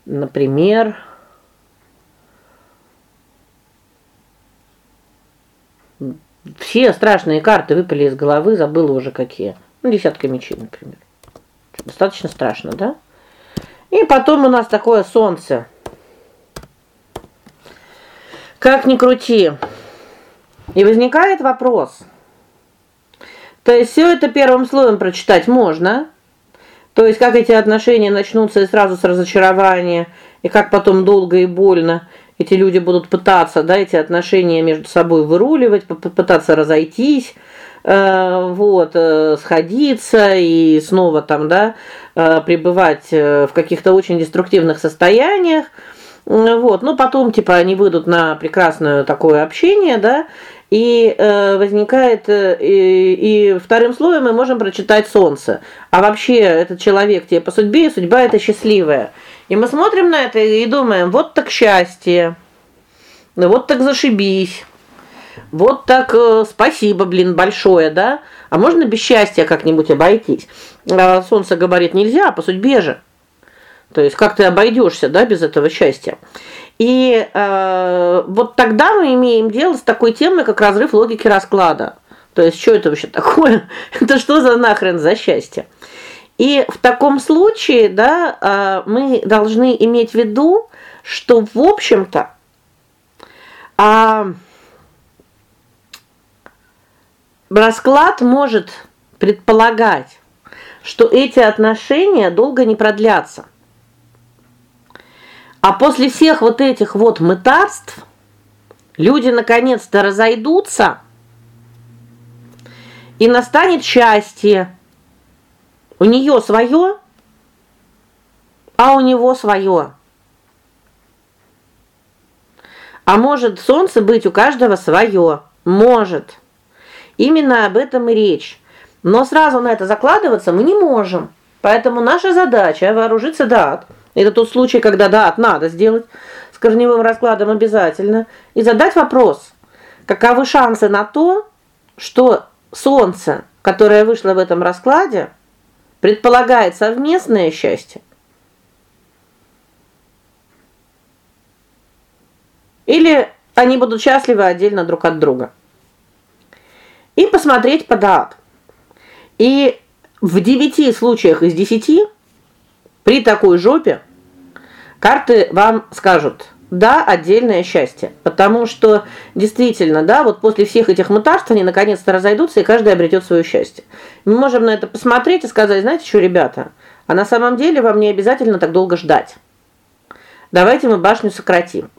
Например, Все страшные карты выпали из головы, забыла уже какие. Ну, десятка мечей, например. Достаточно страшно, да? И потом у нас такое солнце. Как ни крути. И возникает вопрос. То есть все это первым слоем прочитать можно? То есть как эти отношения начнутся и сразу с разочарования, и как потом долго и больно эти люди будут пытаться, да, эти отношения между собой выруливать, попытаться разойтись, э, вот, э, сходиться и снова там, да, э, пребывать в каких-то очень деструктивных состояниях. Вот, ну потом типа они выйдут на прекрасное такое общение, да? И э, возникает э, и, и вторым слоем мы можем прочитать солнце. А вообще этот человек тебе по судьбе, судьба это счастливая. И мы смотрим на это и думаем: вот так счастье. Ну вот так зашибись. Вот так э, спасибо, блин, большое, да? А можно без счастья как-нибудь обойтись? А солнце говорит: нельзя, по судьбе же. То есть как ты обойдешься, да, без этого счастья? И э, вот тогда мы имеем дело с такой темой, как разрыв логики расклада. То есть что это вообще такое? это что за нахрен за счастье? И в таком случае, да, э, мы должны иметь в виду, что в общем-то а расклад может предполагать, что эти отношения долго не продлятся. А после всех вот этих вот мытарств люди наконец-то разойдутся, и настанет счастье. У нее свое, а у него свое. А может солнце быть у каждого свое? Может. Именно об этом и речь. Но сразу на это закладываться мы не можем. Поэтому наша задача вооружиться дат. Это тот случай, когда дат надо сделать с корневым раскладом обязательно и задать вопрос: каковы шансы на то, что солнце, которое вышло в этом раскладе, предполагает совместное счастье. Или они будут счастливы отдельно друг от друга. И посмотреть по дат. И в 9 случаях из 10 при такой жопе карты вам скажут: "Да, отдельное счастье". Потому что действительно, да, вот после всех этих мутарств они наконец-то разойдутся, и каждый обретет свое счастье. Мы можем на это посмотреть и сказать: "Знаете что, ребята, а на самом деле вам не обязательно так долго ждать. Давайте мы башню сократим".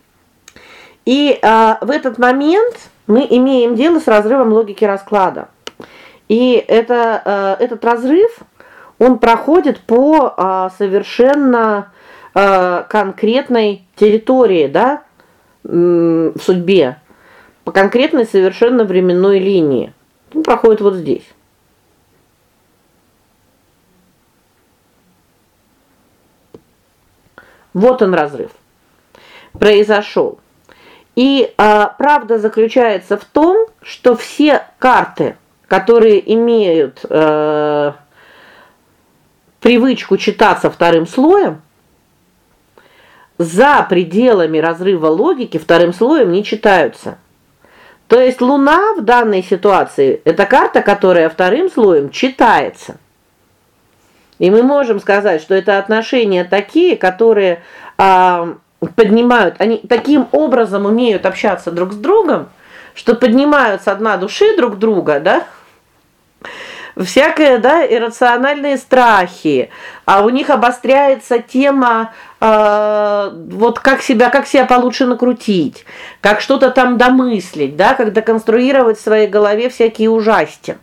И а, в этот момент мы имеем дело с разрывом логики расклада. И это а, этот разрыв он проходит по а, совершенно а, конкретной территории, да, в судьбе, по конкретной совершенно временной линии. Он проходит вот здесь. Вот он разрыв. Произошел. И а, правда заключается в том, что все карты, которые имеют э, привычку читаться вторым слоем, за пределами разрыва логики вторым слоем не читаются. То есть Луна в данной ситуации это карта, которая вторым слоем читается. И мы можем сказать, что это отношения такие, которые а, поднимают, они таким образом умеют общаться друг с другом, что поднимают со дна души друг друга, да? Всякие, да, иррациональные страхи, а у них обостряется тема э, вот как себя, как себя получше накрутить, как что-то там домыслить, да, как доконструировать в своей голове всякие ужасти.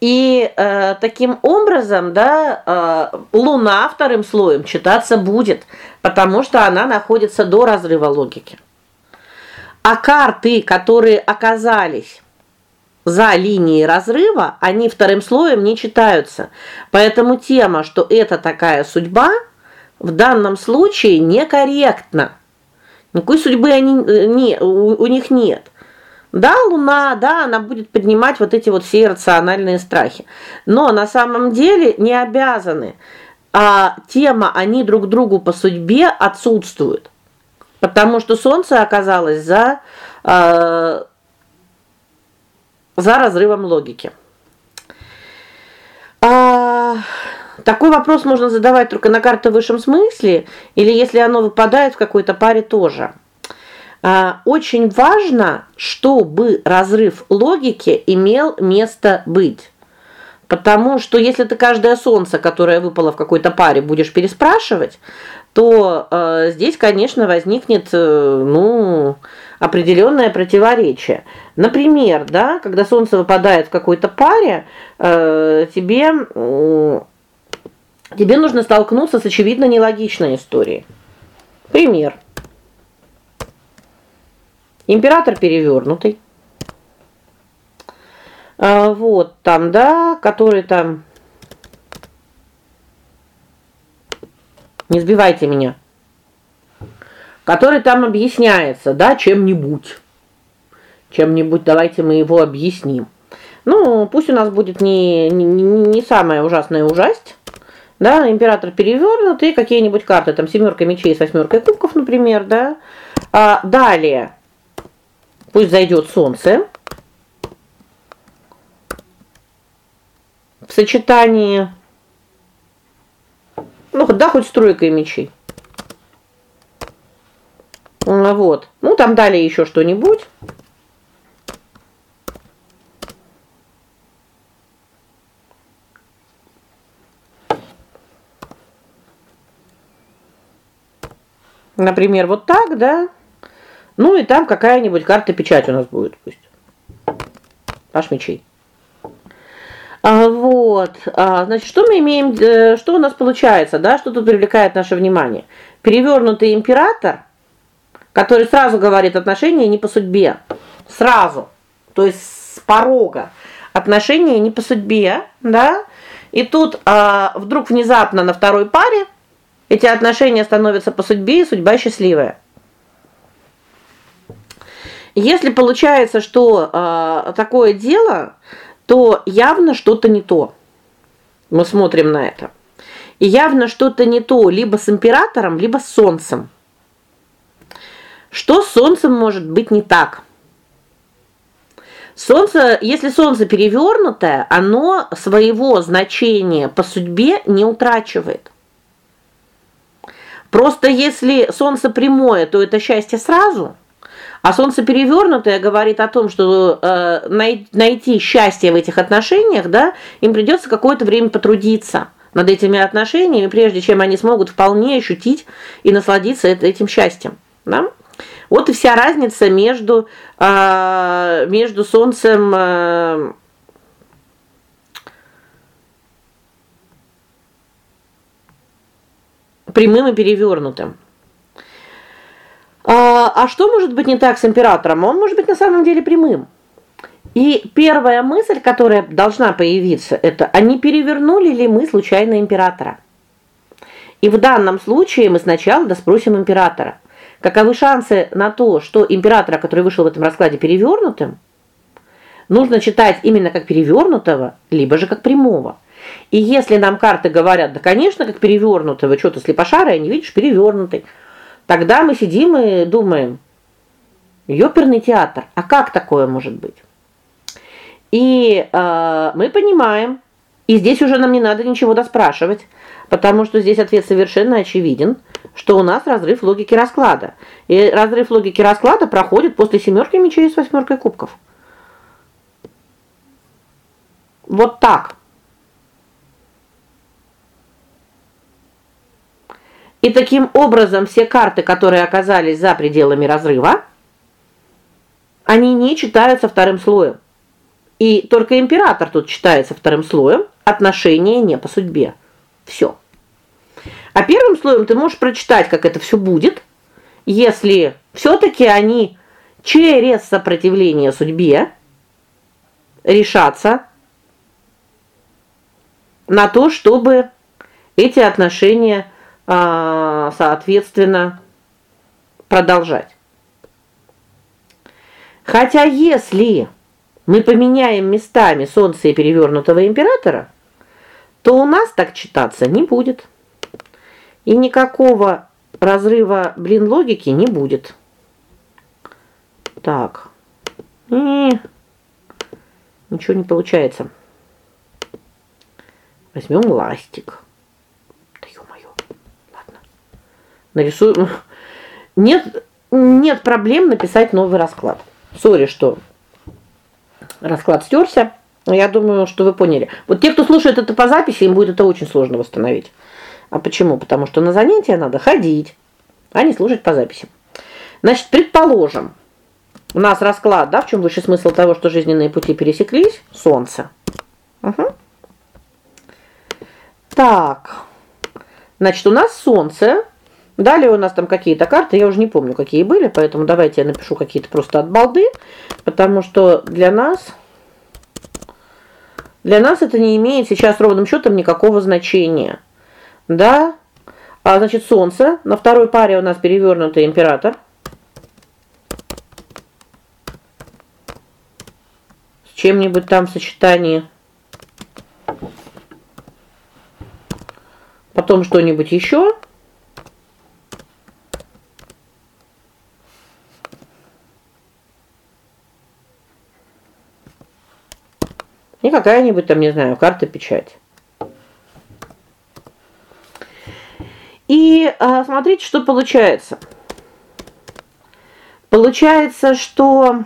И э, таким образом, да, э, Луна вторым слоем читаться будет, потому что она находится до разрыва логики. А карты, которые оказались за линией разрыва, они вторым слоем не читаются. Поэтому тема, что это такая судьба, в данном случае некорректна. Никакой судьбы они э, не у, у них нет. Да, Луна, да, она будет поднимать вот эти вот все рациональные страхи. Но на самом деле не обязаны. А тема они друг другу по судьбе отсутствуют. Потому что солнце оказалось за э, за разрывом логики. А такой вопрос можно задавать только на карте в высшем смысле или если оно выпадает в какой-то паре тоже. А, очень важно, чтобы разрыв логики имел место быть. Потому что если ты каждое солнце, которое выпало в какой-то паре, будешь переспрашивать, то э, здесь, конечно, возникнет, э, ну, определенное противоречие. Например, да, когда солнце выпадает в какой-то паре, э, тебе э, тебе нужно столкнуться с очевидно нелогичной историей. Пример. Император перевернутый. А, вот там, да, который там Не сбивайте меня. Который там объясняется, да, чем-нибудь. Чем-нибудь давайте мы его объясним. Ну, пусть у нас будет не не, не самая ужасная ужасть. Да, император перевернут и какие-нибудь карты, там семерка мечей с восьмеркой кубков, например, да. А далее пусть зайдет солнце. В сочетании ну, да, хоть с тройкой мечей. Вот. Ну, там далее еще что-нибудь. Например, вот так, да? Ну и там какая-нибудь карта печать у нас будет, пусть. Паш мечей. А, вот. А, значит, что мы имеем, э, что у нас получается, да? Что тут привлекает наше внимание? Перевернутый император, который сразу говорит отношения не по судьбе. Сразу. То есть с порога. Отношения не по судьбе, да? И тут а, вдруг внезапно на второй паре эти отношения становятся по судьбе, и судьба счастливая. Если получается, что а, такое дело, то явно что-то не то. Мы смотрим на это. И явно что-то не то либо с императором, либо с солнцем. Что с солнцем может быть не так? Солнце, если солнце перевернутое, оно своего значения по судьбе не утрачивает. Просто если солнце прямое, то это счастье сразу. А солнце перевернутое говорит о том, что э, найти счастье в этих отношениях, да, им придется какое-то время потрудиться над этими отношениями, прежде чем они смогут вполне ощутить и насладиться этим счастьем, да? Вот и вся разница между э, между солнцем э, прямым и перевернутым. А, а что может быть не так с императором? Он может быть на самом деле прямым. И первая мысль, которая должна появиться, это а не перевернули ли мы случайно императора? И в данном случае мы сначала доспросим императора. Каковы шансы на то, что императора, который вышел в этом раскладе перевернутым, нужно читать именно как перевернутого, либо же как прямого. И если нам карты говорят: "Да, конечно, как перевернутого, что ты слепошарая, не видишь перевернутый", тогда мы сидим и думаем: "Ёперный театр. А как такое может быть?" И э, мы понимаем, и здесь уже нам не надо ничего доспрашивать, потому что здесь ответ совершенно очевиден, что у нас разрыв логики расклада. И разрыв логики расклада проходит после семерки мечей с восьмеркой кубков. Вот так. И таким образом все карты, которые оказались за пределами разрыва, они не читаются вторым слоем. И только император тут читается вторым слоем, отношения не по судьбе. Все. А первым слоем ты можешь прочитать, как это все будет, если все таки они через сопротивление судьбе решатся на то, чтобы эти отношения соответственно продолжать. Хотя если мы поменяем местами солнце и перевернутого императора, то у нас так читаться не будет. И никакого разрыва, блин, логики не будет. Так. И ничего не получается. Возьмем ластик. Да ё-моё. Ладно. Нарисуем. Нет нет проблем написать новый расклад. Сори, что расклад стерся. Я думаю, что вы поняли. Вот те, кто слушает это по записи, им будет это очень сложно восстановить. А почему? Потому что на занятия надо ходить, а не слушать по записи. Значит, предположим, у нас расклад, да, в чем высший смысл того, что жизненные пути пересеклись? Солнце. Угу. Так. Значит, у нас солнце. Далее у нас там какие-то карты, я уже не помню, какие были, поэтому давайте я напишу какие-то просто от балды, потому что для нас для нас это не имеет сейчас ровным счетом никакого значения. Да? А значит, солнце, на второй паре у нас перевернутый император. С чем-нибудь там в сочетании. Потом что-нибудь еще. И какая-нибудь там, не знаю, карта печать. И а, смотрите, что получается. Получается, что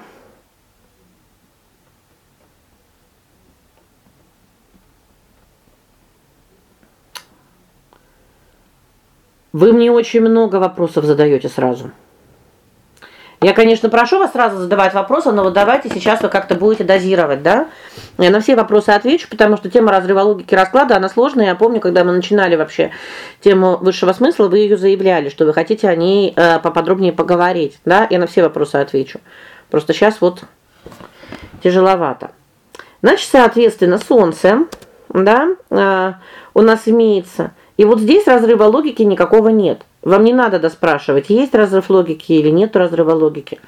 Вы мне очень много вопросов задаете сразу. Я, конечно, прошу вас сразу задавать вопросы, но вот давайте сейчас вы как-то будете дозировать, да? Я на все вопросы отвечу, потому что тема разрыва логики расклада, она сложная. Я помню, когда мы начинали вообще тему высшего смысла, вы ее заявляли, что вы хотите о ней э, поподробнее поговорить, да? Я на все вопросы отвечу. Просто сейчас вот тяжеловато. Значит, соответственно, солнце, да, э, у нас имеется. И вот здесь разрыва логики никакого нет. Вам не надо доспрашивать, есть разрыв логики или нет разрыва логики.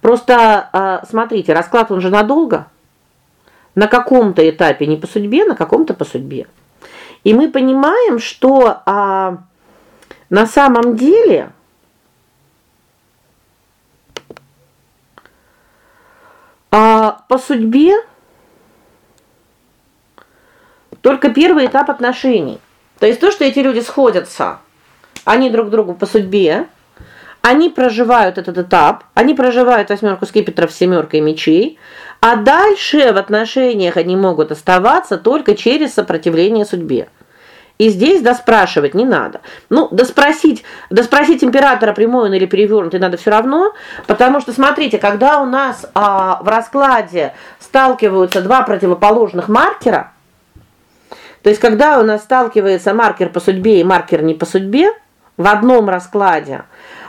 Просто а, смотрите, расклад он же надолго. На каком-то этапе не по судьбе, на каком-то по судьбе. И мы понимаем, что а, на самом деле А по судьбе только первый этап отношений. То есть то, что эти люди сходятся, они друг другу по судьбе, они проживают этот этап, они проживают восьмерку скипетров семеркой мечей, а дальше в отношениях они могут оставаться только через сопротивление судьбе. И здесь доспрашивать не надо. Ну, доспросить, доспросить императора прямой он или перевернутый надо все равно, потому что смотрите, когда у нас а, в раскладе сталкиваются два противоположных маркера, то есть когда у нас сталкивается маркер по судьбе и маркер не по судьбе в одном раскладе,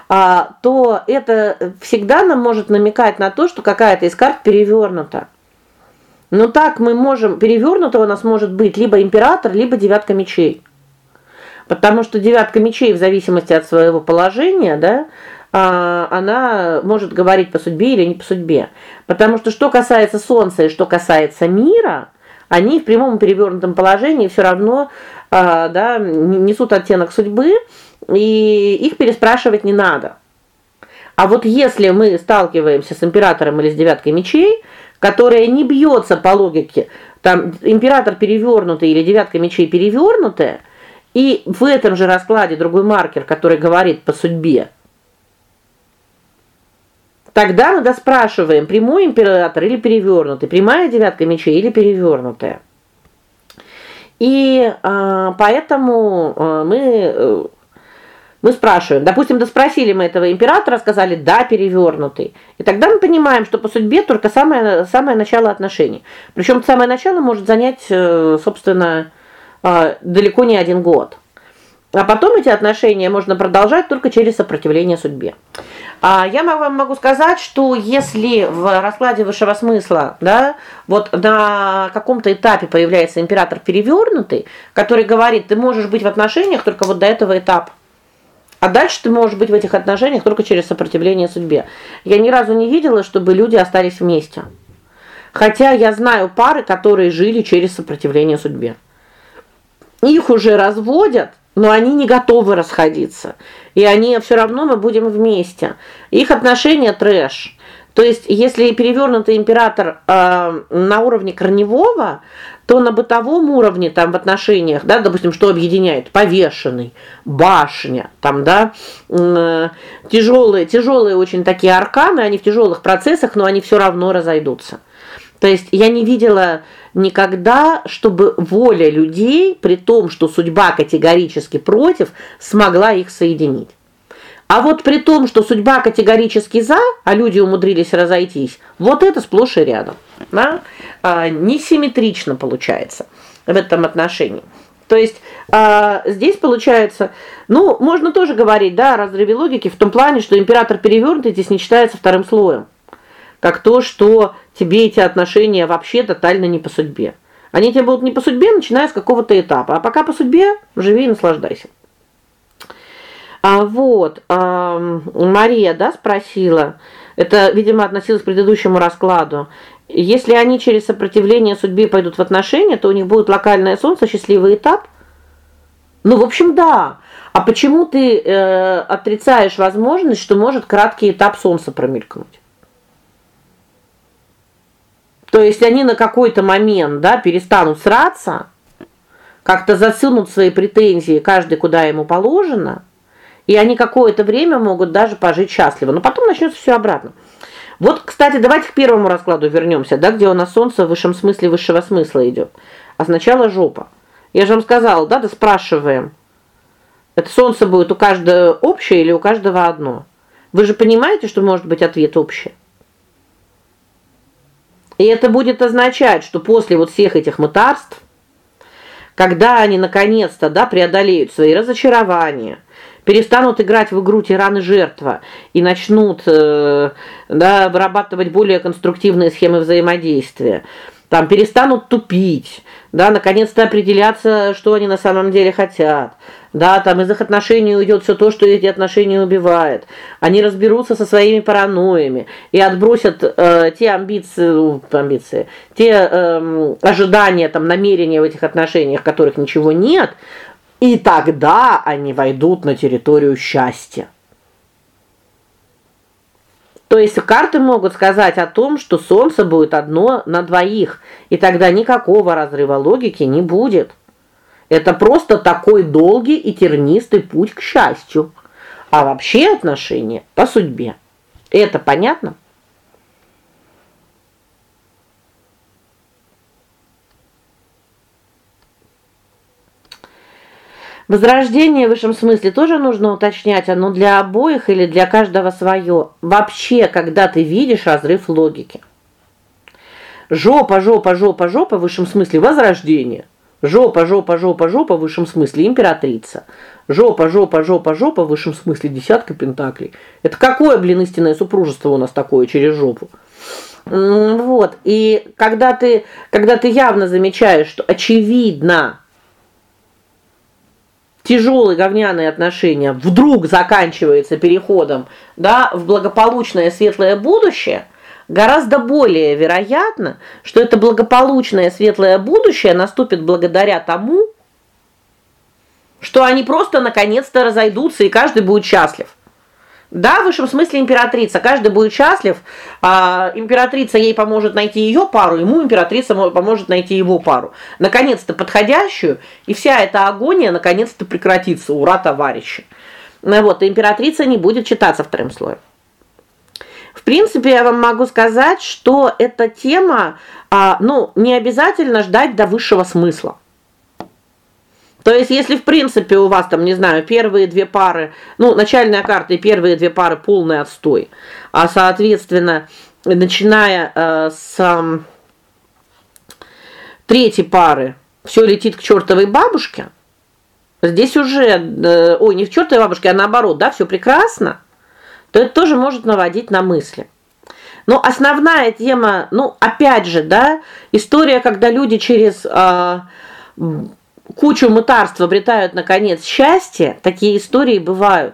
а, то это всегда нам может намекать на то, что какая-то из карт перевернута. Но так мы можем перевернуто у нас может быть либо император, либо девятка мечей. Потому что девятка мечей в зависимости от своего положения, да, а, она может говорить по судьбе или не по судьбе. Потому что что касается солнца и что касается мира, они в прямом перевернутом положении все равно, а, да, несут оттенок судьбы, и их переспрашивать не надо. А вот если мы сталкиваемся с императором или с девяткой мечей, которая не бьется по логике, там император перевернутый или девятка мечей перевернутая, и в этом же раскладе другой маркер, который говорит по судьбе. Тогда мы доспрашиваем, прямой император или перевернутый, прямая девятка мечей или перевернутая. И а, поэтому а, мы э, мы спрашиваем, допустим, доспросили мы этого императора, сказали: "Да, перевернутый". И тогда мы понимаем, что по судьбе только самое самое начало отношений. Причем самое начало может занять, э, собственно, э, далеко не один год. А потом эти отношения можно продолжать только через сопротивление судьбе. А я вам могу сказать, что если в раскладе высшего смысла, да, вот на каком-то этапе появляется император перевернутый, который говорит: "Ты можешь быть в отношениях только вот до этого этапа". А дальше ты можешь быть в этих отношениях только через сопротивление судьбе. Я ни разу не видела, чтобы люди остались вместе. Хотя я знаю пары, которые жили через сопротивление судьбе. Их уже разводят, но они не готовы расходиться. И они все равно мы будем вместе. Их отношения трэш. То есть, если перевернутый император э, на уровне корневого, то на бытовом уровне там в отношениях, да, допустим, что объединяет повешенный, башня, там, да, э, тяжелые, тяжелые очень такие арканы, они в тяжелых процессах, но они все равно разойдутся. То есть я не видела никогда, чтобы воля людей, при том, что судьба категорически против, смогла их соединить. А вот при том, что судьба категорически за, а люди умудрились разойтись, вот это сплошь и рядом, да? А, несимметрично получается в этом отношении. То есть а, здесь получается, ну, можно тоже говорить, да, о разрыве логики в том плане, что император перевернутый здесь не считается вторым слоем. Как то, что тебе эти отношения вообще тотально не по судьбе. Они тебе будут не по судьбе, начиная с какого-то этапа, а пока по судьбе живи и наслаждайся. А вот, а, Мария, да, спросила. Это, видимо, относилось к предыдущему раскладу. Если они через сопротивление судьбе пойдут в отношения, то у них будет локальное солнце, счастливый этап. Ну, в общем, да. А почему ты э, отрицаешь возможность, что может краткий этап солнца промелькнуть? То есть они на какой-то момент, да, перестанут сраться, как-то засунут свои претензии каждый куда ему положено и они какое-то время могут даже пожить счастливо, но потом начнется все обратно. Вот, кстати, давайте к первому раскладу вернемся, да, где у нас солнце в высшем смысле высшего смысла идет. А сначала жопа. Я же вам сказала, да, да спрашиваем. Это солнце будет у каждого общее или у каждого одно? Вы же понимаете, что может быть ответ общий? И это будет означать, что после вот всех этих мытарств, когда они наконец-то, да, преодолеют свои разочарования, перестанут играть в игру тиран и жертва и начнут э, да, вырабатывать более конструктивные схемы взаимодействия. Там перестанут тупить, да, наконец-то определяться, что они на самом деле хотят. Да, там из их отношений уйдет все то, что эти отношения убивает. Они разберутся со своими паранойями и отбросят э, те амбиции, амбиции, те э, ожидания, там намерения в этих отношениях, которых ничего нет, и тогда они войдут на территорию счастья. То есть карты могут сказать о том, что солнце будет одно на двоих, и тогда никакого разрыва логики не будет. Это просто такой долгий и тернистый путь к счастью. А вообще отношения по судьбе. Это понятно? Возрождение в высшем смысле тоже нужно уточнять, оно для обоих или для каждого свое. Вообще, когда ты видишь разрыв логики. Жопа, жопа, жопа, жопа в высшем смысле возрождение. Жопа, жопа, жопа, жопа в высшем смысле императрица. Жопа, жопа, жопа, жопа в высшем смысле десятка пентаклей. Это какое, блин, истинное супружество у нас такое через жопу? Вот. И когда ты когда ты явно замечаешь, что очевидно, тяжелые говняные отношения вдруг заканчивается переходом, да, в благополучное светлое будущее, гораздо более вероятно, что это благополучное светлое будущее наступит благодаря тому, что они просто наконец-то разойдутся и каждый будет счастлив. Да, в высшем смысле императрица, каждый будет счастлив, а императрица ей поможет найти ее пару, ему императрица поможет найти его пару. Наконец-то подходящую, и вся эта агония наконец-то прекратится. Ура, товарищи. Ну вот, императрица не будет читаться вторым слоем. В принципе, я вам могу сказать, что эта тема, а, ну, не обязательно ждать до высшего смысла. То есть, если в принципе у вас там, не знаю, первые две пары, ну, начальная карта и первые две пары полный отстой, а соответственно, начиная э, с э, третьей пары все летит к чертовой бабушке. Здесь уже э, ой, не в чертовой бабушке, а наоборот, да, все прекрасно. То это тоже может наводить на мысли. Но основная тема, ну, опять же, да, история, когда люди через э, кучу мытарств обретают наконец счастье, такие истории бывают.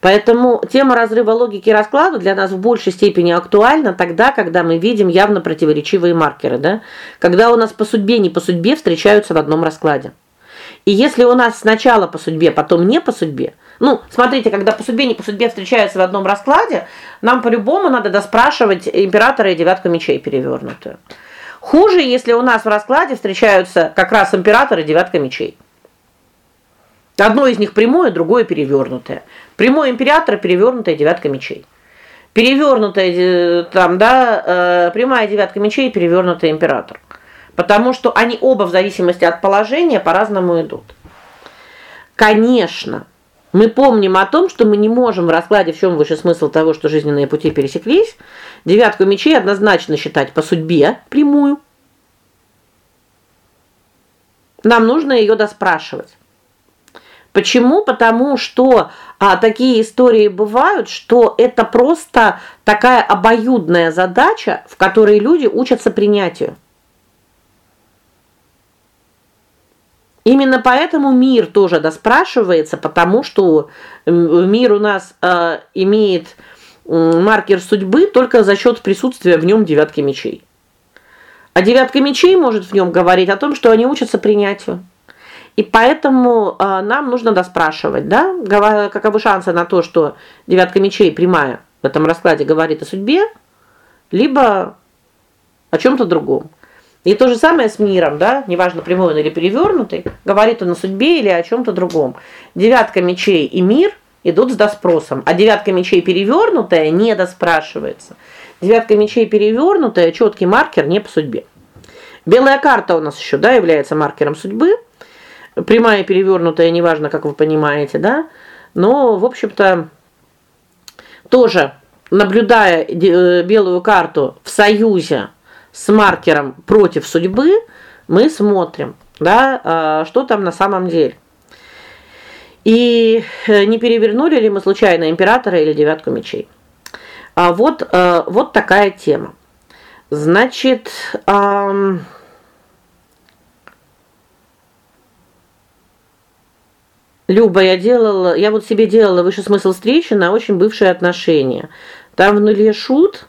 Поэтому тема разрыва логики расклада для нас в большей степени актуальна тогда, когда мы видим явно противоречивые маркеры, да? Когда у нас по судьбе не по судьбе встречаются в одном раскладе. И если у нас сначала по судьбе, потом не по судьбе, ну, смотрите, когда по судьбе не по судьбе встречаются в одном раскладе, нам по-любому надо доспрашивать императора и девятку мечей перевернутую. Хуже, если у нас в раскладе встречаются как раз император и девятка мечей. Одно из них прямое, другое перевернутое. Прямой император, перевернутая девятка мечей. Перевернутая э, там, да, э, прямая девятка мечей, перевернутый император. Потому что они оба в зависимости от положения по-разному идут. Конечно, мы помним о том, что мы не можем в раскладе, в чем выше смысл того, что жизненные пути пересеклись, девятку мечей однозначно считать по судьбе прямую. Нам нужно ее доспрашивать. Почему? Потому что а такие истории бывают, что это просто такая обоюдная задача, в которой люди учатся принятию. Именно поэтому мир тоже доспрашивается, потому что мир у нас э, имеет маркер судьбы только за счет присутствия в нем девятки мечей. А девятка мечей может в нем говорить о том, что они учатся принятию. И поэтому э, нам нужно доспрашивать, да, каковы шансы на то, что девятка мечей прямая в этом раскладе говорит о судьбе, либо о чем то другом. И то же самое с миром, да, неважно прямой он или перевернутый, говорит он о судьбе или о чем то другом. Девятка мечей и мир идут с доспросом, а девятка мечей перевернутая не доспрашивается. Девятка мечей перевернутая четкий маркер не по судьбе. Белая карта у нас еще, да, является маркером судьбы. Прямая перевернутая, неважно, как вы понимаете, да? Но, в общем-то, тоже наблюдая э, белую карту в союзе с маркером против судьбы, мы смотрим, да, а, что там на самом деле. И э, не перевернули ли мы случайно императора или девятку мечей? А вот э, вот такая тема. Значит, эм, Люба, я делала, я вот себе делала высший смысл встречи на очень бывшие отношения. Там в нуле шут,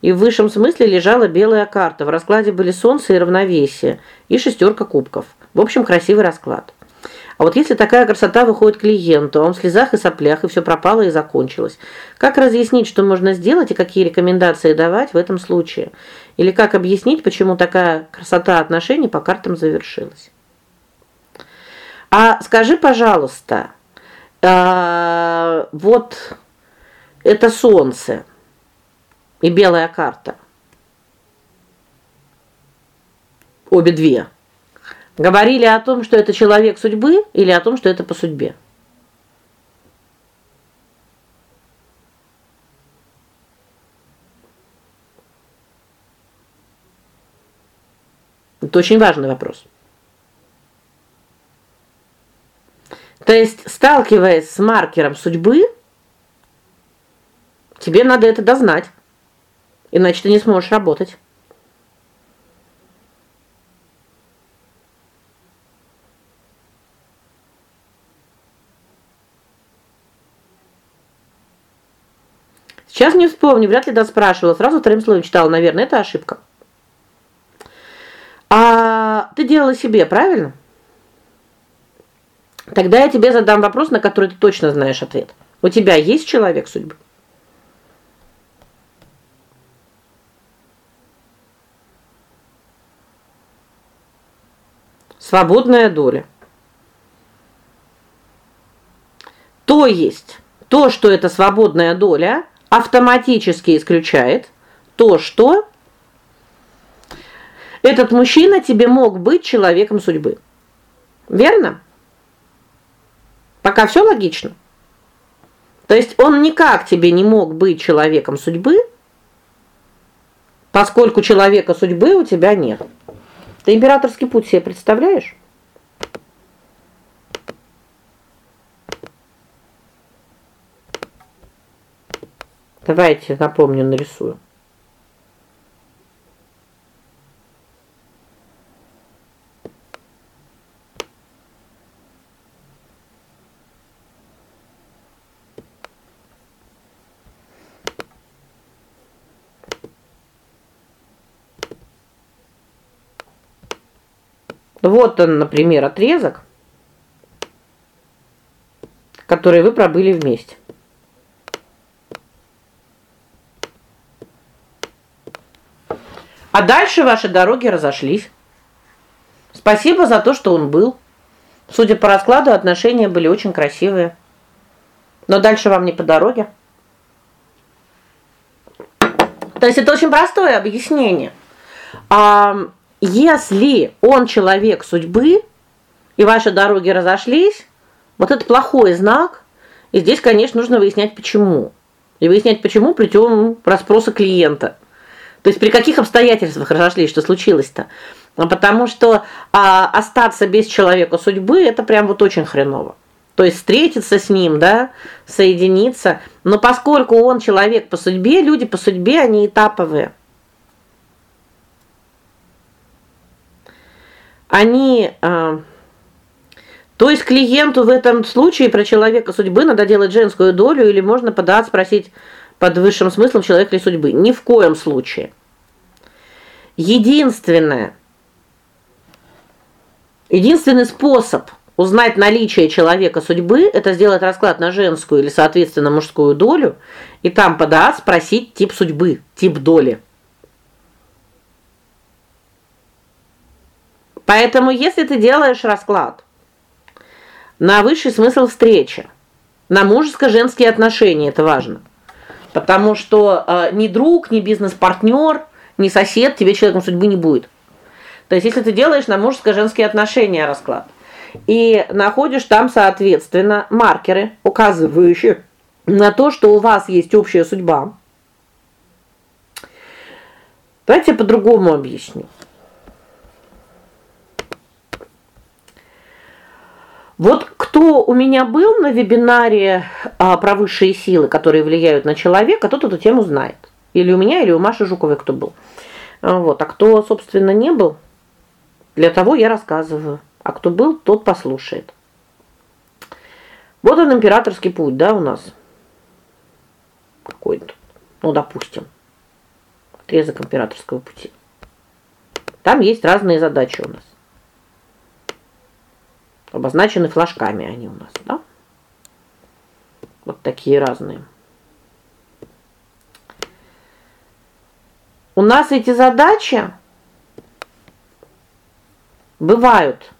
и в высшем смысле лежала белая карта. В раскладе были солнце и равновесие, и шестерка кубков. В общем, красивый расклад. А вот если такая красота выходит клиенту, а он в слезах и соплях, и все пропало и закончилось. Как разъяснить, что можно сделать и какие рекомендации давать в этом случае? Или как объяснить, почему такая красота отношений по картам завершилась? А скажи, пожалуйста, э, вот это солнце и белая карта. Обе две. Говорили о том, что это человек судьбы или о том, что это по судьбе? Это очень важный вопрос. То есть, сталкиваясь с маркером судьбы, тебе надо это дознать. Иначе ты не сможешь работать. Сейчас не вспомню, вряд ли да спрашивала, сразу вторым словом читала, наверное, это ошибка. А ты делала себе, правильно? Тогда я тебе задам вопрос, на который ты точно знаешь ответ. У тебя есть человек судьбы? Свободная доля. То есть, то, что это свободная доля, автоматически исключает то, что этот мужчина тебе мог быть человеком судьбы. Верно? Пока все логично. То есть он никак тебе не мог быть человеком судьбы, поскольку человека судьбы у тебя нет. Ты императорский путь себе представляешь? Давайте напомню, нарисую. Вот он, например, отрезок, который вы пробыли вместе. А дальше ваши дороги разошлись. Спасибо за то, что он был. Судя по раскладу, отношения были очень красивые. Но дальше вам не по дороге. То есть это очень простое объяснение. А если он человек судьбы, и ваши дороги разошлись, вот это плохой знак. И здесь, конечно, нужно выяснять почему. И выяснять почему придем расспроса клиента. То есть при каких обстоятельствах разошлись, что случилось-то? А потому что а, остаться без человека судьбы это прям вот очень хреново. То есть встретиться с ним, да, соединиться, но поскольку он человек по судьбе, люди по судьбе, они этаповые. Они э, то есть клиенту в этом случае про человека судьбы надо делать женскую долю или можно подать спросить под высшим смыслом человек ли судьбы. Ни в коем случае. Единственное единственный способ узнать наличие человека судьбы это сделать расклад на женскую или, соответственно, мужскую долю и там подать спросить тип судьбы, тип доли. Поэтому, если ты делаешь расклад на высший смысл встречи, на мужско-женские отношения, это важно. Потому что э, ни друг, ни бизнес-партнер, ни сосед тебе человеком судьбы не будет. То есть если ты делаешь на мужско-женские отношения расклад и находишь там, соответственно, маркеры, указывающие на то, что у вас есть общая судьба. Давайте я по-другому объясню. Вот кто у меня был на вебинаре а, про высшие силы, которые влияют на человека, тот эту тему знает. Или у меня, или у Маши Жуковой кто был. А, вот. А кто, собственно, не был, для того я рассказываю. А кто был, тот послушает. Вот он императорский путь, да, у нас. Какой-то. Ну, допустим. Отрезок императорского пути. Там есть разные задачи у нас. Обозначены флажками они у нас, да? Вот такие разные. У нас эти задачи бывают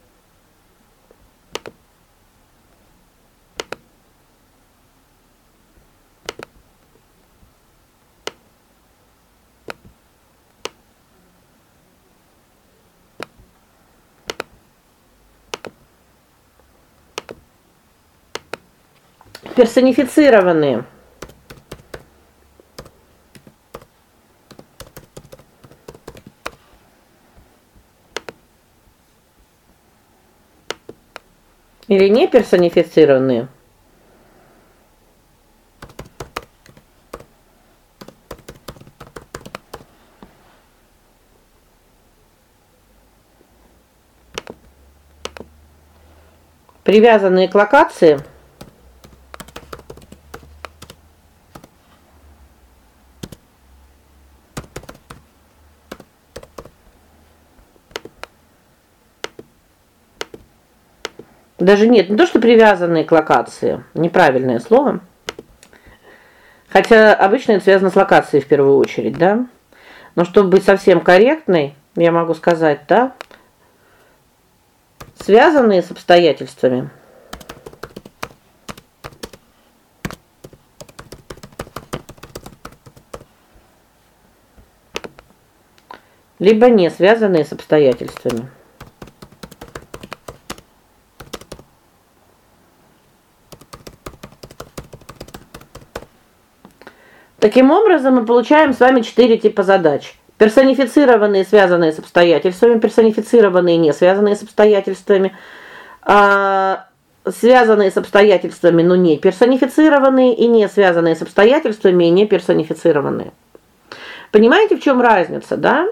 персонифицированные. Или не персонифицированные? Привязанные к локации – Даже нет, не то, что привязанные к локации, неправильное слово. Хотя обычно это связано с локацией в первую очередь, да? Но чтобы быть совсем корректной, я могу сказать, да? Связанные с обстоятельствами. либо не связанные с обстоятельствами. Таким образом, мы получаем с вами четыре типа задач. Персонифицированные, связанные с обстоятельствами, персонифицированные, не связанные с обстоятельствами, а связанные с обстоятельствами, но не персонифицированные и не связанные с обстоятельствами и не персонифицированные. Понимаете, в чем разница, да?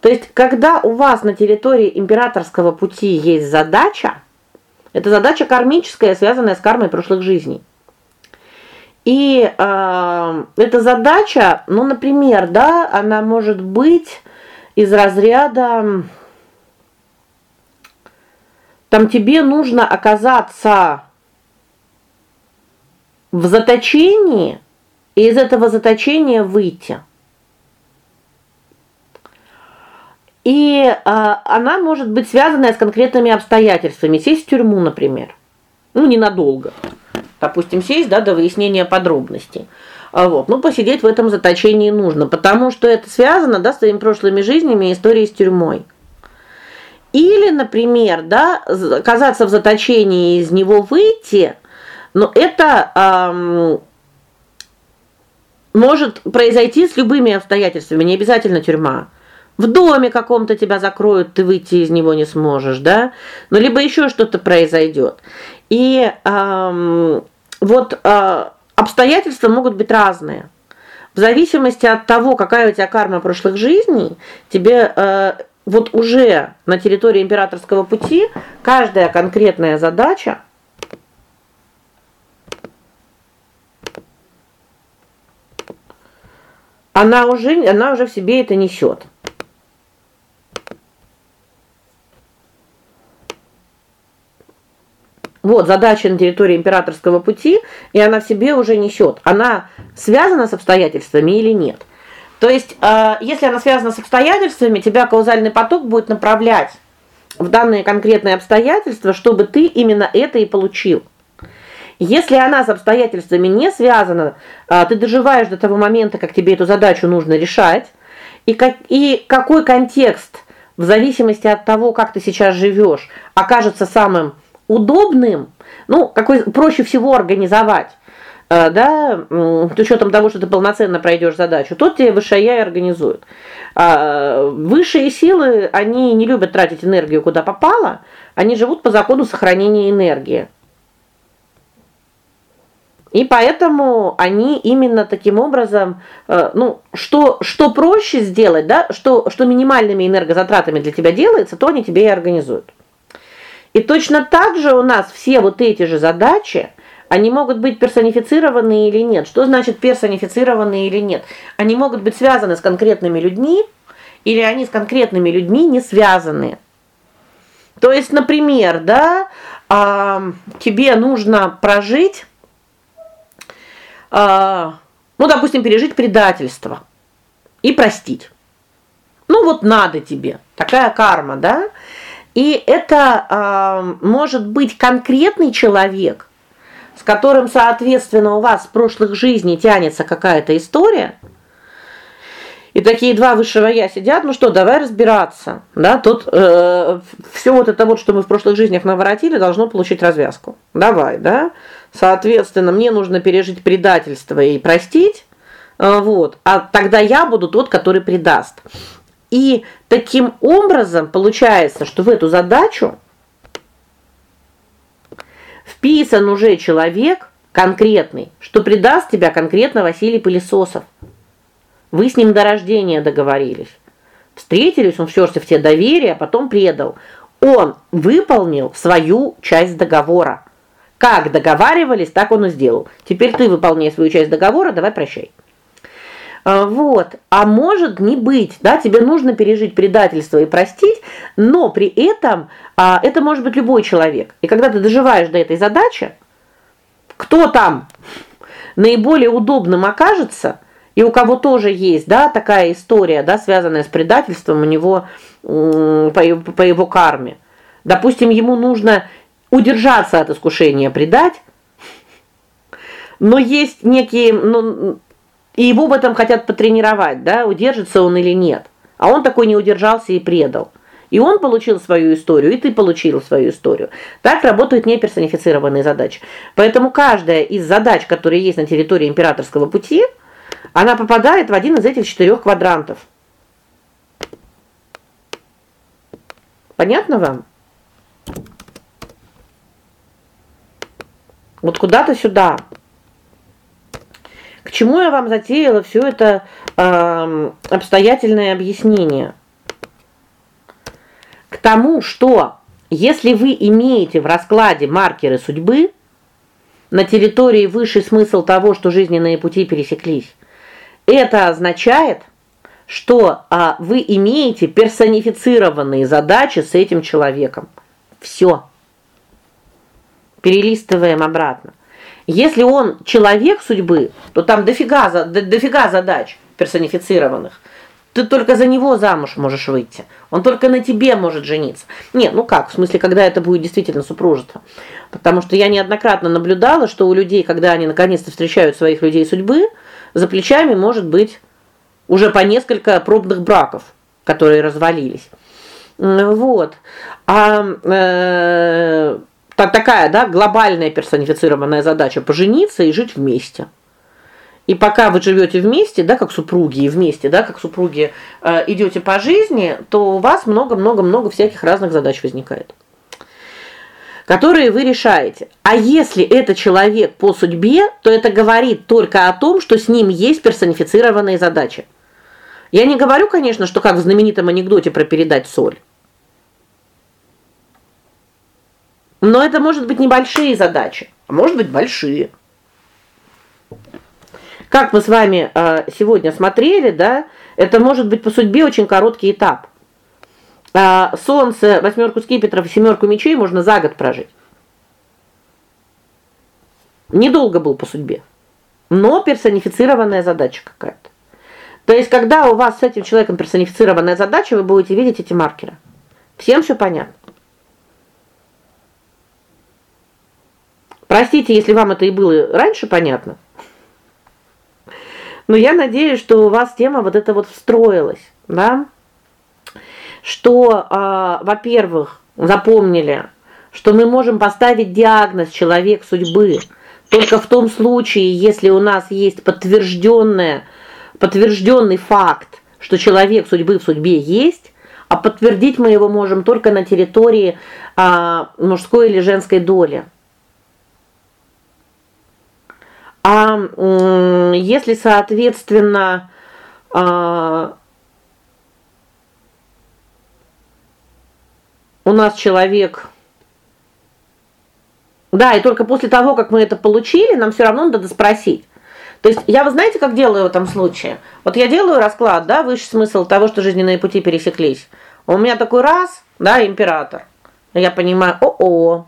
То есть, когда у вас на территории императорского пути есть задача, это задача кармическая, связанная с кармой прошлых жизней. И э, эта задача, ну, например, да, она может быть из разряда там тебе нужно оказаться в заточении и из этого заточения выйти. И э, она может быть связана с конкретными обстоятельствами, сесть в тюрьму, например. Ну, ненадолго допустим, сесть, да, до выяснения подробностей. А вот. Ну, посидеть в этом заточении нужно, потому что это связано, да, с твоими прошлыми жизнями и историей с тюрьмой. Или, например, да, оказаться в заточении и из него выйти, но это эм, может произойти с любыми обстоятельствами, не обязательно тюрьма. В доме каком-то тебя закроют, ты выйти из него не сможешь, да? Ну либо еще что-то произойдет. И эм, вот э, обстоятельства могут быть разные. В зависимости от того, какая у тебя карма прошлых жизней, тебе э, вот уже на территории императорского пути каждая конкретная задача она уже она уже в себе это несет. Вот задача на территории императорского пути, и она в себе уже несет. Она связана с обстоятельствами или нет? То есть, э, если она связана с обстоятельствами, тебя каузальный поток будет направлять в данные конкретные обстоятельства, чтобы ты именно это и получил. Если она с обстоятельствами не связана, э, ты доживаешь до того момента, как тебе эту задачу нужно решать, и как и какой контекст в зависимости от того, как ты сейчас живешь, окажется самым удобным, ну, какой проще всего организовать, э, да, с учетом того, что ты полноценно пройдешь задачу, тот тебе высшая я и организует. А высшие силы, они не любят тратить энергию куда попало, они живут по закону сохранения энергии. И поэтому они именно таким образом, э, ну, что что проще сделать, да, что что минимальными энергозатратами для тебя делается, то они тебе и организуют. И точно так же у нас все вот эти же задачи, они могут быть персонифицированы или нет. Что значит персонифицированы или нет? Они могут быть связаны с конкретными людьми, или они с конкретными людьми не связаны. То есть, например, да, а, тебе нужно прожить а, ну, допустим, пережить предательство и простить. Ну вот надо тебе. Такая карма, да? И это э, может быть конкретный человек, с которым, соответственно, у вас в прошлых жизней тянется какая-то история. И такие два высшего я сидят, ну что, давай разбираться. Да, тут э, все вот это вот, что мы в прошлых жизнях наворотили, должно получить развязку. Давай, да? Соответственно, мне нужно пережить предательство и простить. Э, вот. А тогда я буду тот, который предаст. И таким образом получается, что в эту задачу вписан уже человек конкретный, что предаст тебя конкретно Василий Пылесосов. Вы с ним до рождения договорились. Встретились, он втерся в те доверие, а потом предал. Он выполнил свою часть договора. Как договаривались, так он и сделал. Теперь ты выполняй свою часть договора, давай прощай. А, вот. А может не быть, да, тебе нужно пережить предательство и простить, но при этом а, это может быть любой человек. И когда ты доживаешь до этой задачи, кто там наиболее удобным окажется, и у кого тоже есть, да, такая история, да, связанная с предательством у него по его, по его карме. Допустим, ему нужно удержаться от искушения предать, но есть некие, ну, и его в этом хотят потренировать, да, удержится он или нет. А он такой не удержался и предал. И он получил свою историю, и ты получил свою историю. Так работают неперсонифицированные задачи. Поэтому каждая из задач, которые есть на территории императорского пути, она попадает в один из этих четырех квадрантов. Понятно вам? Вот куда-то сюда. К чему я вам затеяла все это э, обстоятельное объяснение? К тому, что если вы имеете в раскладе маркеры судьбы на территории высший смысл того, что жизненные пути пересеклись, это означает, что а, вы имеете персонифицированные задачи с этим человеком. Все. Перелистываем обратно. Если он человек судьбы, то там дофига за дофига задач персонифицированных. Ты только за него замуж можешь выйти. Он только на тебе может жениться. Нет, ну как, в смысле, когда это будет действительно супружество. Потому что я неоднократно наблюдала, что у людей, когда они наконец-то встречают своих людей судьбы, за плечами может быть уже по несколько пробных браков, которые развалились. Вот. А э, такая, да, глобальная персонифицированная задача пожениться и жить вместе. И пока вы живете вместе, да, как супруги, и вместе, да, как супруги, э, идете по жизни, то у вас много-много-много всяких разных задач возникает которые вы решаете. А если это человек по судьбе, то это говорит только о том, что с ним есть персонифицированные задачи. Я не говорю, конечно, что как в знаменитом анекдоте про передать соль. Но это может быть небольшие задачи, а может быть большие. Как мы с вами э, сегодня смотрели, да, это может быть по судьбе очень короткий этап. А солнце, восьмерку скипетров семерку мечей можно за год прожить. Недолго был по судьбе. Но персонифицированная задача какая-то. То есть когда у вас с этим человеком персонифицированная задача, вы будете видеть эти маркеры. Всем все понятно. Простите, если вам это и было раньше понятно. Но я надеюсь, что у вас тема вот эта вот встроилась, да? что, а, во-первых, запомнили, что мы можем поставить диагноз человек судьбы только в том случае, если у нас есть подтвержденное подтвержденный факт, что человек судьбы в судьбе есть, а подтвердить мы его можем только на территории а, мужской или женской доли. А если, соответственно, а, у нас человек Да, и только после того, как мы это получили, нам все равно надо спросить. То есть я, вы знаете, как делаю в этом случае? Вот я делаю расклад, да, высший смысл того, что жизненные пути пересеклись. У меня такой раз, да, император. Я понимаю, о-о.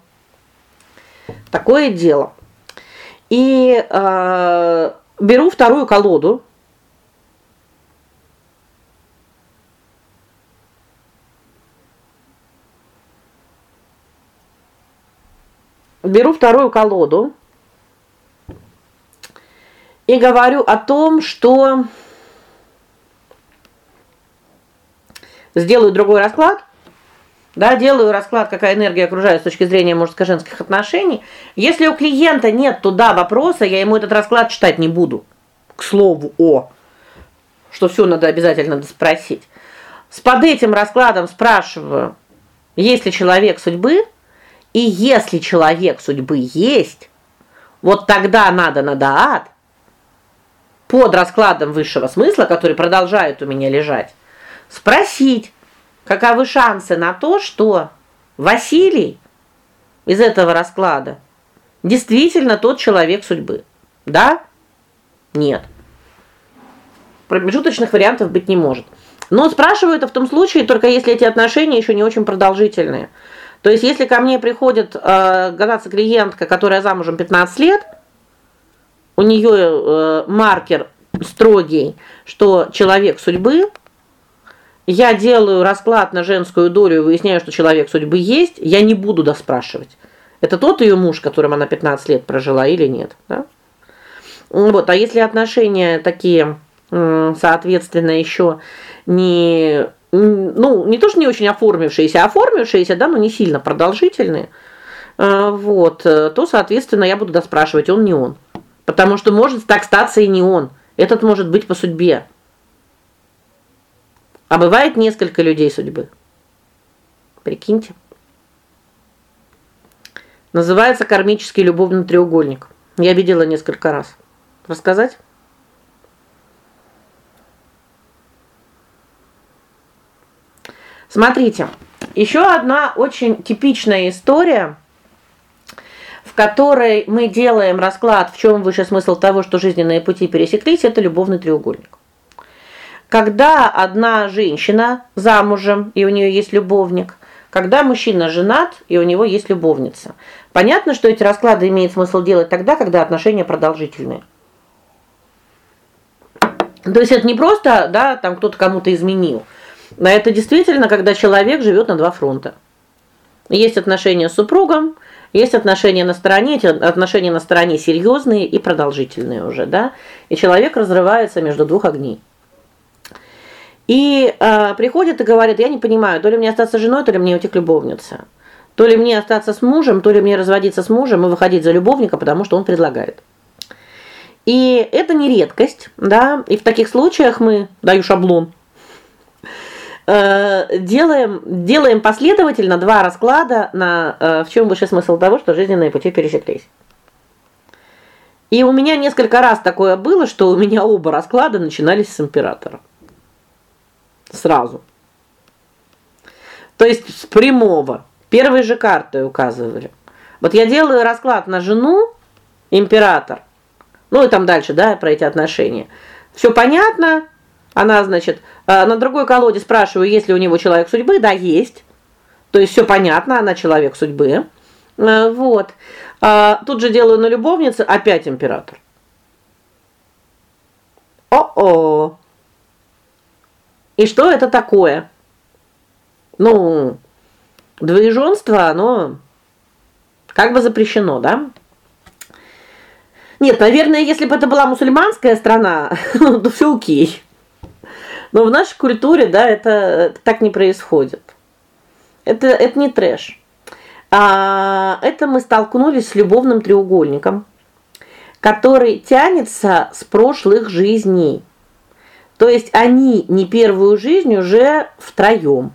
Такое дело. И э, беру вторую колоду. Беру вторую колоду и говорю о том, что сделаю другой расклад. Да, делаю расклад, какая энергия окружает с точки зрения мужско-женских отношений. Если у клиента нет туда вопроса, я ему этот расклад читать не буду. К слову о что все надо обязательно спросить. С под этим раскладом спрашиваю: есть ли человек судьбы? И если человек судьбы есть, вот тогда надо на даат под раскладом высшего смысла, который продолжает у меня лежать, спросить, каковы шансы на то, что Василий из этого расклада действительно тот человек судьбы. Да? Нет. Промежуточных вариантов быть не может. Но спрашиваю это в том случае, только если эти отношения еще не очень продолжительные. То есть если ко мне приходит э гадаться клиентка, которая замужем 15 лет, у нее э, маркер строгий, что человек судьбы. Я делаю расклад на женскую долю, выясняю, что человек судьбы есть, я не буду доспрашивать. Это тот ее муж, которым она 15 лет прожила или нет, да? Вот, а если отношения такие, соответственно, еще не ну, не то что не очень оформившиеся, а оформившиеся, да, но не сильно продолжительные. Э, вот, то, соответственно, я буду доспрашивать, он не он. Потому что может так статься и не он. Этот может быть по судьбе. А бывает несколько людей судьбы. Прикиньте. Называется кармический любовный треугольник. Я видела несколько раз. Рассказать? Смотрите, еще одна очень типичная история в которой мы делаем расклад, в чем выше смысл того, что жизненные пути пересеклись, это любовный треугольник. Когда одна женщина замужем, и у нее есть любовник, когда мужчина женат, и у него есть любовница. Понятно, что эти расклады имеет смысл делать тогда, когда отношения продолжительные. То есть это не просто, да, там кто-то кому-то изменил. А это действительно, когда человек живет на два фронта. Есть отношения с супругом, есть отношения на стороне, эти отношения на стороне серьезные и продолжительные уже, да? И человек разрывается между двух огней. И э, приходит и говорит: "Я не понимаю, то ли мне остаться женой, то ли мне уйти к любовнице. То ли мне остаться с мужем, то ли мне разводиться с мужем и выходить за любовника, потому что он предлагает". И это не редкость, да? И в таких случаях мы даю шаблон Э, делаем делаем последовательно два расклада на э, в чем высший смысл того, что жизненные пути пересеклись. И у меня несколько раз такое было, что у меня оба расклада начинались с императора. Сразу. То есть с прямого. Первой же картой указывали. Вот я делаю расклад на жену, император. Ну и там дальше, да, про эти отношения. Все понятно, она, значит, э, на другой колоде спрашиваю, есть ли у него человек судьбы? Да, есть. То есть все понятно, она человек судьбы. Э, вот. А, тут же делаю на любовнице опять император. О-о. И что это такое? Ну, двоеженство, оно как бы запрещено, да? Нет, наверное, если бы это была мусульманская страна, то все о'кей. Но в нашей культуре, да, это, так не происходит. Это это не трэш. А это мы столкнулись с любовным треугольником, который тянется с прошлых жизней. То есть они не первую жизнь уже втроем.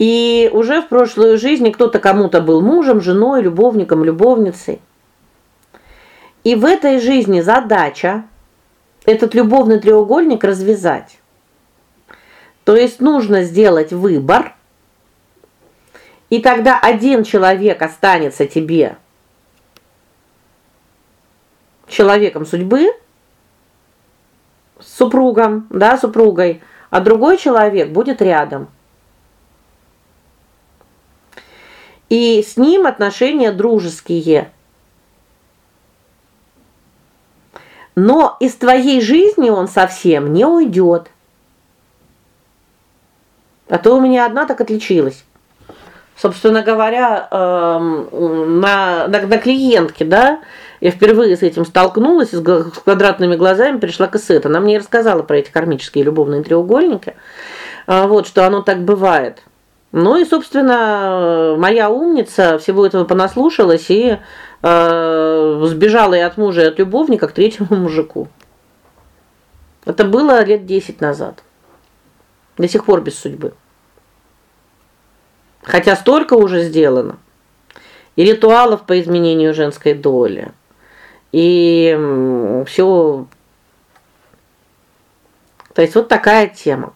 И уже в прошлой жизни кто-то кому-то был мужем, женой, любовником, любовницей. И в этой жизни задача этот любовный треугольник развязать. То есть нужно сделать выбор. И тогда один человек останется тебе человеком судьбы, супругом, да, супругой, а другой человек будет рядом. И с ним отношения дружеские. Но из твоей жизни он совсем не уйдет. А то у меня одна так отличилась. Собственно говоря, эм, на, на на клиентке, да, я впервые с этим столкнулась, с квадратными глазами пришла к Эссет. Она мне рассказала про эти кармические любовные треугольники. А, вот, что оно так бывает. Ну и, собственно, моя умница всего этого понаслушалась и э, сбежала и от мужа, и от любовника к третьему мужику. Это было лет 10 назад. До сих пор без судьбы. Хотя столько уже сделано. И ритуалов по изменению женской доли. И все То есть вот такая тема.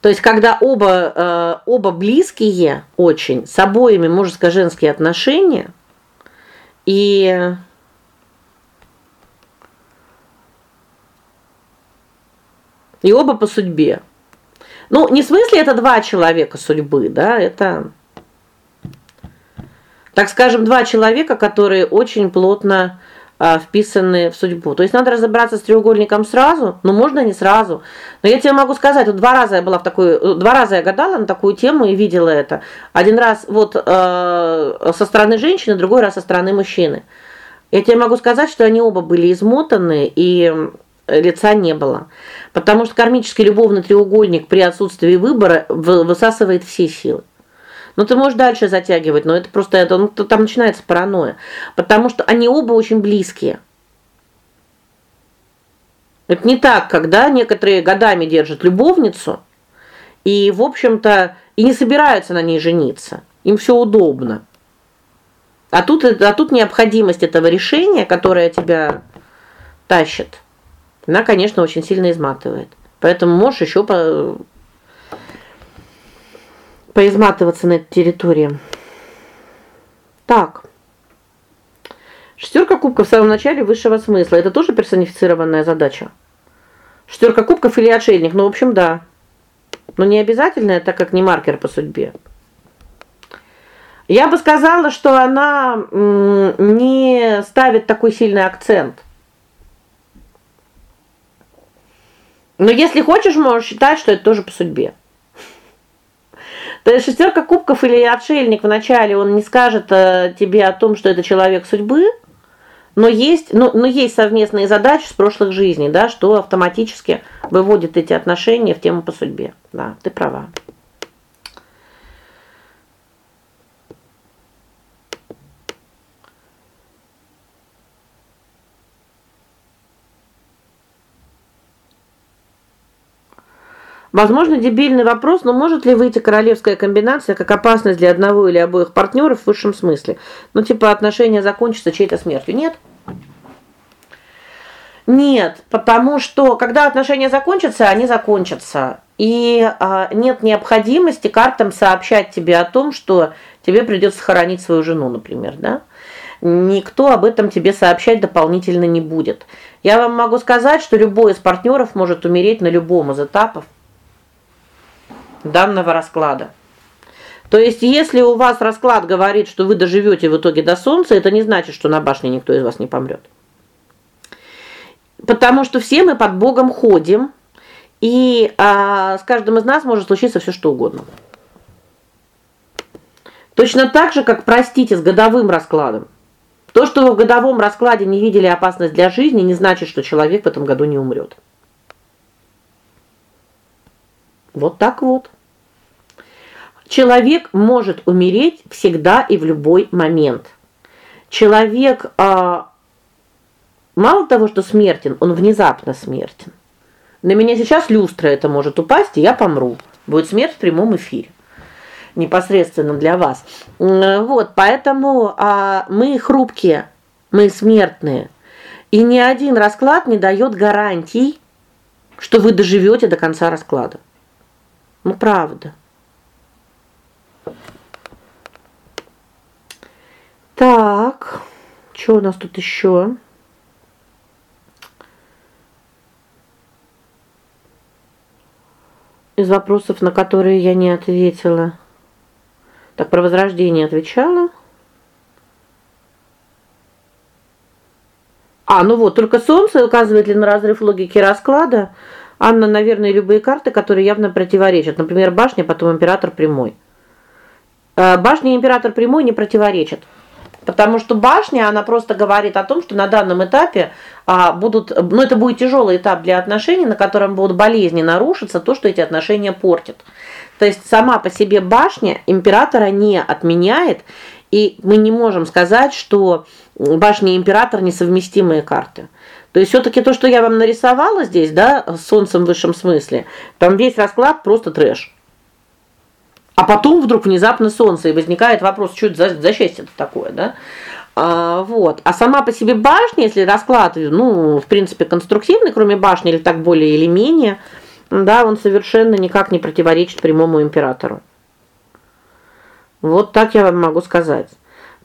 То есть когда оба э, оба близкие очень, с обоими мужско-женские отношения и и оба по судьбе. Ну, не в смысле это два человека судьбы, да, это так скажем, два человека, которые очень плотно а, вписаны в судьбу. То есть надо разобраться с треугольником сразу, но можно не сразу. Но я тебе могу сказать, вот два раза я была в такой два раза я гадала на такую тему и видела это. Один раз вот э, со стороны женщины, другой раз со стороны мужчины. Я тебе могу сказать, что они оба были измотаны и лица не было. Потому что кармический любовный треугольник при отсутствии выбора высасывает все силы. Но ты можешь дальше затягивать, но это просто это ну, там начинается паранойя, потому что они оба очень близкие. Это не так, когда некоторые годами держат любовницу и, в общем-то, и не собираются на ней жениться. Им все удобно. А тут а тут необходимость этого решения, которое тебя тащит она, конечно, очень сильно изматывает. Поэтому можешь еще по поизматываться на этой территории. Так. Шестерка кубков в самом начале высшего смысла. Это тоже персонифицированная задача. Шестерка кубков или отшельник, ну, в общем, да. Но не обязательно, так как не маркер по судьбе. Я бы сказала, что она не ставит такой сильный акцент. Но если хочешь, можешь считать, что это тоже по судьбе. То есть шестерка кубков или отшельник в начале, он не скажет э, тебе о том, что это человек судьбы, но есть, но, но есть совместные задачи с прошлых жизней, да, что автоматически выводит эти отношения в тему по судьбе. Да, ты права. Возможно, дебильный вопрос, но может ли выйти королевская комбинация как опасность для одного или обоих партнеров в высшем смысле? Ну, типа отношения закончатся чьей-то смертью. Нет? Нет, потому что когда отношения закончатся, они закончатся. И а, нет необходимости картам сообщать тебе о том, что тебе придется хоронить свою жену, например, да? Никто об этом тебе сообщать дополнительно не будет. Я вам могу сказать, что любой из партнеров может умереть на любом из этапов данного расклада. То есть, если у вас расклад говорит, что вы доживете в итоге до солнца, это не значит, что на башне никто из вас не помрет. Потому что все мы под Богом ходим, и а, с каждым из нас может случиться все что угодно. Точно так же, как простите с годовым раскладом. То, что вы в годовом раскладе не видели опасность для жизни, не значит, что человек в этом году не умрет. Вот так вот. Человек может умереть всегда и в любой момент. Человек а, мало того, что смертен, он внезапно смертен. На меня сейчас люстра это может упасть, и я помру. Будет смерть в прямом эфире. Непосредственно для вас. Вот, поэтому а, мы хрупкие, мы смертные. И ни один расклад не дает гарантий, что вы доживете до конца расклада. Ну правда. Так. Что у нас тут еще? Из вопросов, на которые я не ответила. Так про возрождение отвечала. А, ну вот, только солнце указывает ли на разрыв логики расклада? Анна, наверное, любые карты, которые явно противоречат. Например, башня, потом император прямой. А, башня и император прямой не противоречат. Потому что башня, она просто говорит о том, что на данном этапе а, будут, ну это будет тяжелый этап для отношений, на котором будут болезни нарушиться, то, что эти отношения портит. То есть сама по себе башня императора не отменяет, и мы не можем сказать, что башня и император несовместимые карты. То есть все таки то, что я вам нарисовала здесь, да, с солнцем в высшем смысле, там весь расклад просто трэш. А потом вдруг внезапно солнце, и возникает вопрос, что это за, за счастье такое, да? А, вот. А сама по себе башня, если расклад, ну, в принципе, конструктивный, кроме башни или так более или менее, да, он совершенно никак не противоречит прямому императору. Вот так я вам могу сказать.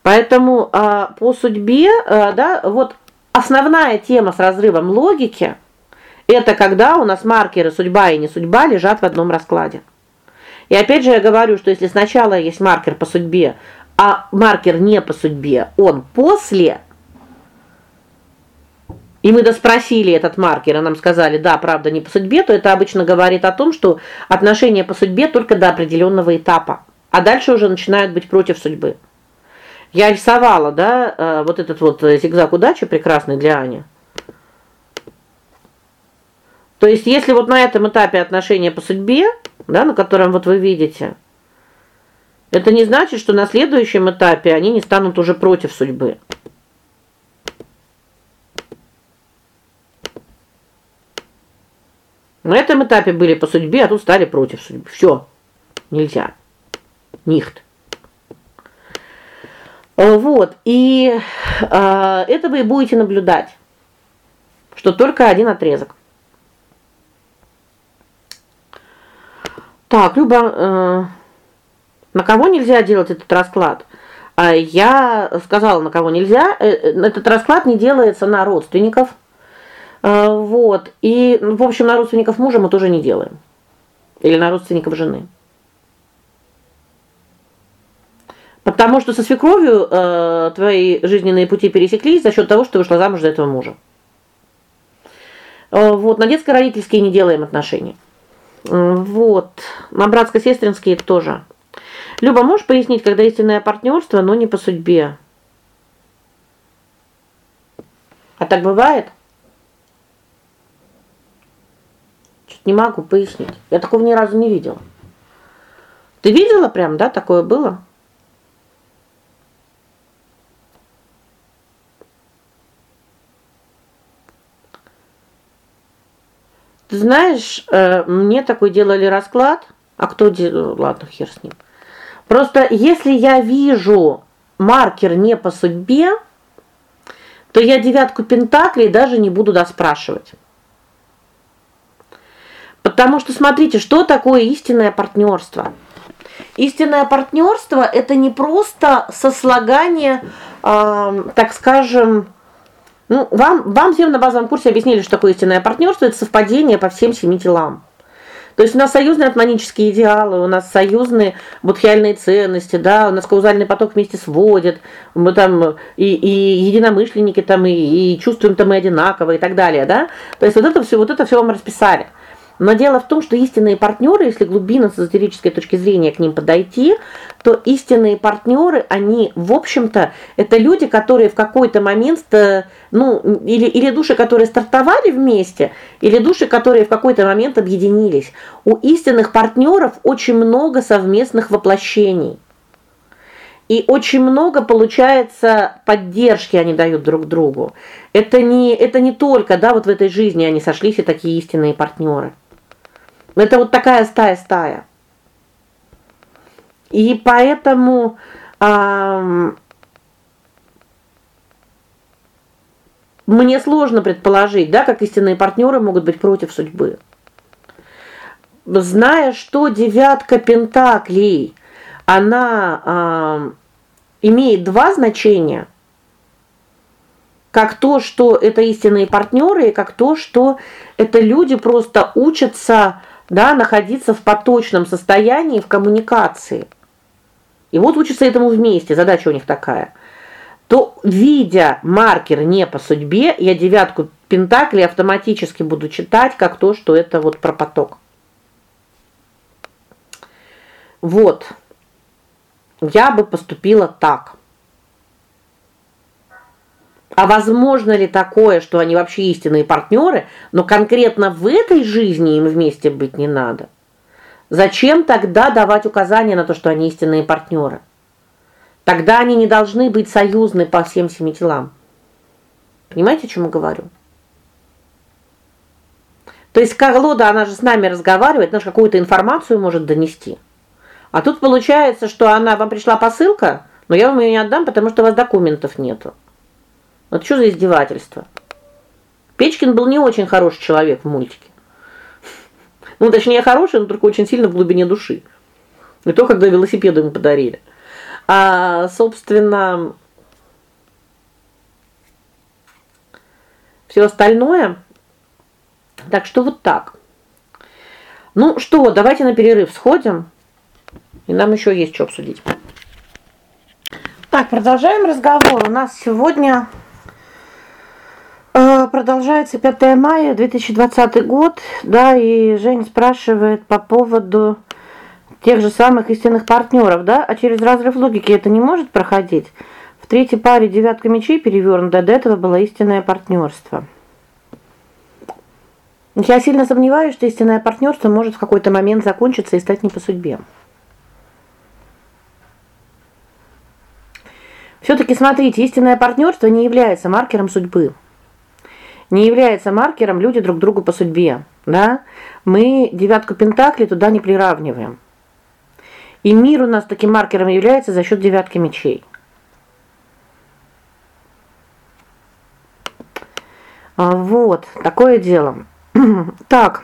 Поэтому а, по судьбе, а, да, вот основная тема с разрывом логики это когда у нас маркеры судьба и не судьба лежат в одном раскладе. И опять же я говорю, что если сначала есть маркер по судьбе, а маркер не по судьбе, он после и мы доспросили этот маркер, и нам сказали: "Да, правда, не по судьбе", то это обычно говорит о том, что отношения по судьбе только до определенного этапа, а дальше уже начинают быть против судьбы. Я рисовала, да, э, вот этот вот зигзаг удачи прекрасный для Ани. То есть, если вот на этом этапе отношения по судьбе, да, на котором вот вы видите, это не значит, что на следующем этапе они не станут уже против судьбы. На этом этапе были по судьбе, а тут стали против судьбы. Все. Нельзя. Нихт. Э, вот. И э, это вы будете наблюдать, что только один отрезок. Так, Люба, э, на кого нельзя делать этот расклад? А я сказала, на кого нельзя. Э, э, этот расклад не делается на родственников. Э, вот. И, ну, в общем, на родственников мужа мы тоже не делаем. Или на родственников жены. Потому что со свекровью э, твои жизненные пути пересеклись за счет того, что ты вышла замуж за этого мужа. Вот, на детско-родительские не делаем отношения. Э, вот. На братско-сестринские тоже. Люба, можешь пояснить, когда истинное партнерство, но не по судьбе? А так бывает? Что-то не могу пояснить. Я такого ни разу не видела. Ты видела прям, да, такое было? Знаешь, э, мне такой делали расклад, а кто делал, ладно, хер с ним. Просто если я вижу маркер не по судьбе, то я девятку пентаклей даже не буду доспрашивать. Потому что смотрите, что такое истинное партнерство? Истинное партнерство – это не просто сослагание, э, так скажем, ну, вам вам всем на базовом курсе объяснили, что такое истинное партнерство – это совпадение по всем семи телам. То есть у нас союзные атманические идеалы, у нас союзные будхиальные ценности, да, у нас каузальный поток вместе сводит. Мы там и и единомышленники там и, и чувствуем там мы одинаково и так далее, да? То есть вот это все вот это все вам расписали. Но дело в том, что истинные партнеры, если глубинно с эзотерической точки зрения к ним подойти, то истинные партнеры, они, в общем-то, это люди, которые в какой-то момент, э, ну, или или души, которые стартовали вместе, или души, которые в какой-то момент объединились. У истинных партнеров очень много совместных воплощений. И очень много получается поддержки они дают друг другу. Это не это не только, да, вот в этой жизни они сошлись и такие истинные партнеры. Это вот такая стая-стая. И поэтому а, мне сложно предположить, да, как истинные партнеры могут быть против судьбы. Зная, что девятка пентаклей, она а, имеет два значения, как то, что это истинные партнеры, и как то, что это люди просто учатся да, находиться в поточном состоянии в коммуникации. и вот учатся этому вместе, задача у них такая. То, видя маркер не по судьбе, я девятку пентаклей автоматически буду читать как то, что это вот про поток. Вот. Я бы поступила так. А возможно ли такое, что они вообще истинные партнеры, но конкретно в этой жизни им вместе быть не надо? Зачем тогда давать указания на то, что они истинные партнеры? Тогда они не должны быть союзны по всем семи телам. Понимаете, о чем я говорю? То есть Карлода, она же с нами разговаривает, она какую-то информацию может донести. А тут получается, что она вам пришла посылка, но я вам ее не отдам, потому что у вас документов нету. Вот что за издевательство? Печкин был не очень хороший человек в мультике. Ну, точнее, хороший, но только очень сильно в глубине души. И то, когда велосипед ему подарили. А, собственно, все остальное. Так что вот так. Ну что, давайте на перерыв сходим. И нам еще есть что обсудить. Так, продолжаем разговор. У нас сегодня продолжается 5 мая 2020 год, да, и Жень спрашивает по поводу тех же самых истинных партнеров, да? А через разрыв логики это не может проходить? В третьей паре девятка мечей перевернута, до этого было истинное партнерство. Я сильно сомневаюсь, что истинное партнерство может в какой-то момент закончиться и стать не по судьбе. все таки смотрите, истинное партнерство не является маркером судьбы. Не является маркером люди друг другу по судьбе, да? Мы девятку пентаклей туда не приравниваем. И мир у нас таким маркером является за счет девятки мечей. А, вот, такое дело. так.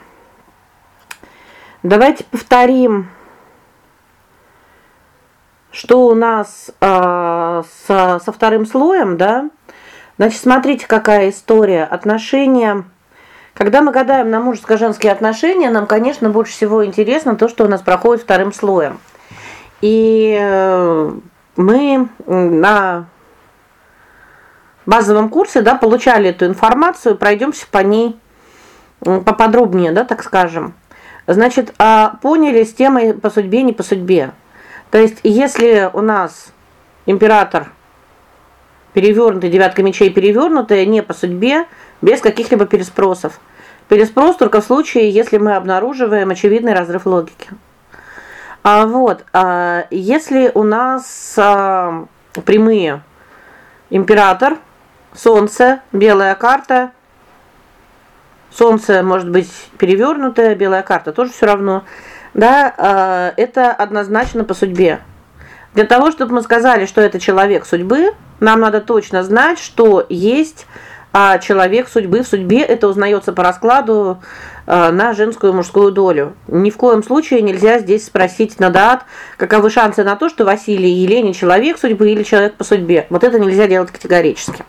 Давайте повторим что у нас э, со со вторым слоем, да? Значит, смотрите, какая история. Отношения когда мы гадаем на мужско-женские отношения, нам, конечно, больше всего интересно то, что у нас проходит вторым слоем. И э, мы на базовом курсе, да, получали эту информацию, пройдемся по ней поподробнее, да, так скажем. Значит, а поняли с темой по судьбе, не по судьбе. То есть, если у нас император перевернутый, девятка мечей перевернутая, не по судьбе, без каких-либо переспросов. Переспрос только в случае, если мы обнаруживаем очевидный разрыв логики. А вот, а если у нас а, прямые император, солнце, белая карта, солнце может быть перевернутое, белая карта тоже все равно да, э, это однозначно по судьбе. Для того, чтобы мы сказали, что это человек судьбы, нам надо точно знать, что есть а человек судьбы в судьбе это узнается по раскладу э, на женскую и мужскую долю. Ни в коем случае нельзя здесь спросить на дат, каковы шансы на то, что Василий и Елене человек судьбы или человек по судьбе. Вот это нельзя делать категорически.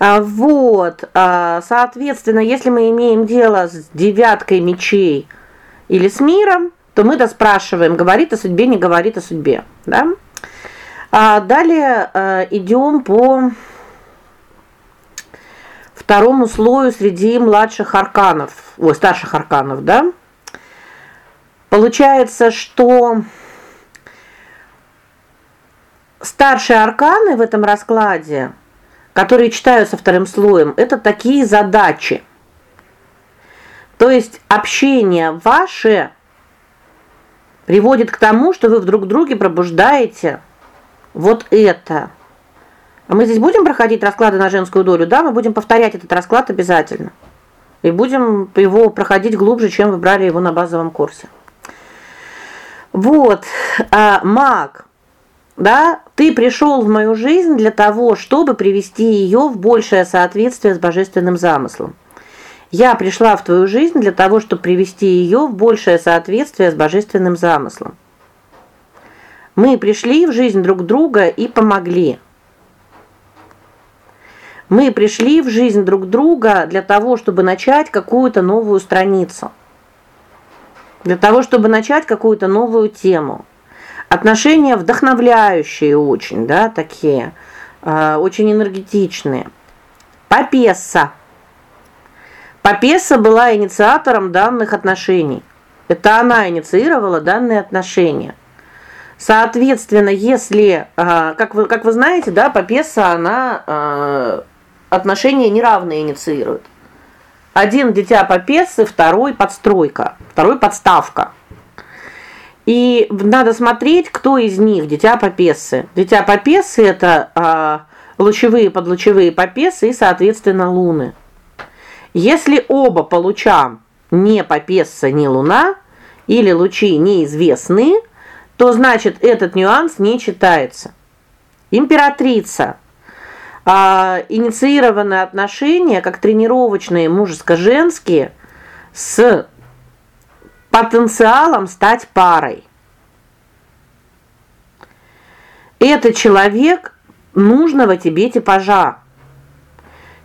А вот, а, соответственно, если мы имеем дело с девяткой мечей, или с миром, то мы доспрашиваем, говорит о судьбе, не говорит о судьбе, да? А далее э, идем по второму слою среди младших арканов, ой, старших арканов, да? Получается, что старшие арканы в этом раскладе, которые читаются вторым слоем, это такие задачи. То есть общение ваше приводит к тому, что вы в друг друге пробуждаете вот это. А мы здесь будем проходить расклады на женскую долю, да, мы будем повторять этот расклад обязательно. И будем его проходить глубже, чем вы брали его на базовом курсе. Вот, а маг да, ты пришел в мою жизнь для того, чтобы привести ее в большее соответствие с божественным замыслом. Я пришла в твою жизнь для того, чтобы привести ее в большее соответствие с божественным замыслом. Мы пришли в жизнь друг друга и помогли. Мы пришли в жизнь друг друга для того, чтобы начать какую-то новую страницу. Для того, чтобы начать какую-то новую тему. Отношения вдохновляющие очень, да, такие, э, очень энергетичные. Папесса. Папесса была инициатором данных отношений. Это она инициировала данные отношения. Соответственно, если, э, как вы как вы знаете, да, Папесса она э, отношения неравные инициирует. Один дитя Папессы, второй подстройка, второй подставка. И надо смотреть, кто из них дитя Папессы. Дитя Папессы это а, лучевые, подлучевые Папессы и, соответственно, луны. Если оба получа не Папесса, не Луна или лучи неизвестны, то значит этот нюанс не читается. Императрица а инициированные отношения, как тренировочные мужеско-женские с потенциалом стать парой. Это человек нужного тебе типажа.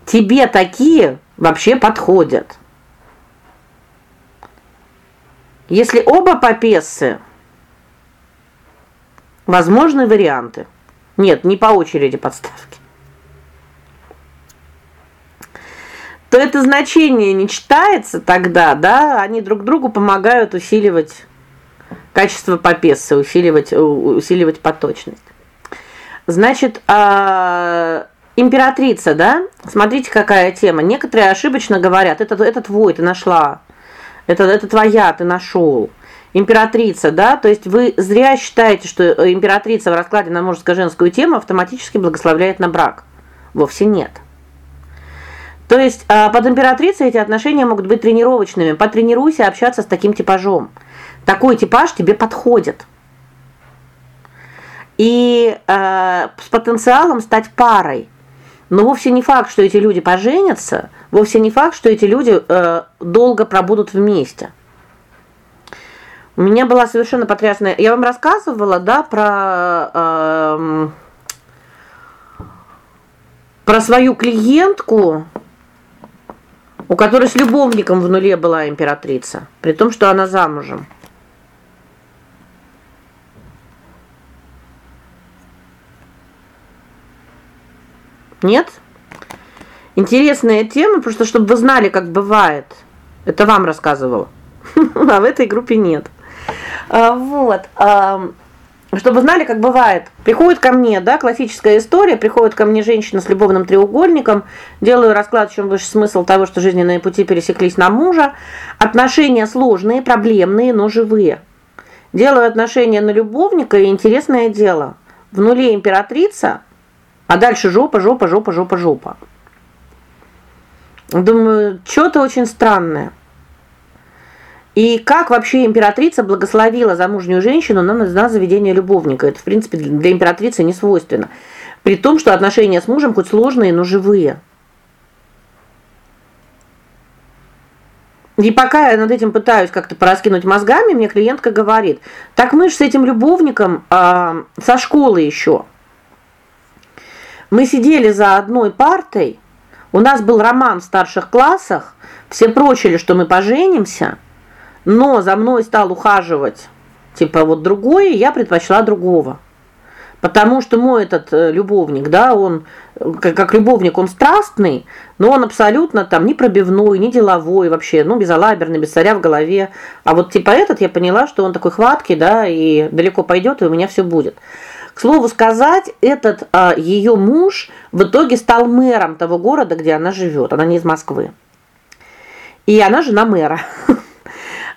Тебе такие вообще подходят. Если оба попессы, возможны варианты. Нет, не по очереди подставки. то это значение не читается тогда, да, они друг другу помогают усиливать качество попесса, усиливать усиливать поточность. Значит, а императрица, да? Смотрите, какая тема. Некоторые ошибочно говорят: "Это это твой, ты нашла. Это это твоя, ты нашел. Императрица, да? То есть вы зря считаете, что императрица в раскладе на мужско-женскую тему автоматически благословляет на брак. Вовсе нет. То есть а, под императрицей эти отношения могут быть тренировочными. Потренируйся общаться с таким типажом. Такой типаж тебе подходит. И э, с потенциалом стать парой. Но вовсе не факт, что эти люди поженятся, вовсе не факт, что эти люди э, долго пробудут вместе. У меня была совершенно потрясная. Я вам рассказывала, да, про э, про свою клиентку, у которой с любовником в нуле была императрица, при том, что она замужем. Нет? Интересная тема, просто чтобы вы знали, как бывает. Это вам рассказывала. А в этой группе нет. А, вот. Чтобы знали, как бывает. Приходит ко мне, да, классическая история, приходит ко мне женщина с любовным треугольником, делаю расклад, в чем выше смысл того, что жизненные пути пересеклись на мужа. Отношения сложные, проблемные, но живые. Делаю отношения на любовника, и интересное дело. В нуле императрица, а дальше жопа, жопа, жопа, жопа, жопа. Думаю, что-то очень странное. И как вообще императрица благословила замужнюю женщину на, на заведение любовника? Это, в принципе, для императрицы не свойственно. При том, что отношения с мужем хоть сложные, но живые. И пока я над этим пытаюсь как-то пораскинуть мозгами, мне клиентка говорит: "Так мы же с этим любовником э, со школы еще. Мы сидели за одной партой, у нас был роман в старших классах, все прочили, что мы поженимся" но за мной стал ухаживать типа вот другой, я предпочла другого. Потому что мой этот э, любовник, да, он как любовник, он страстный, но он абсолютно там не пробивной, не деловой вообще, ну, безалаберный, без царя в голове. А вот типа этот я поняла, что он такой хваткий, да, и далеко пойдет, и у меня все будет. К слову сказать, этот а, ее муж в итоге стал мэром того города, где она живет. Она не из Москвы. И она жена мэра.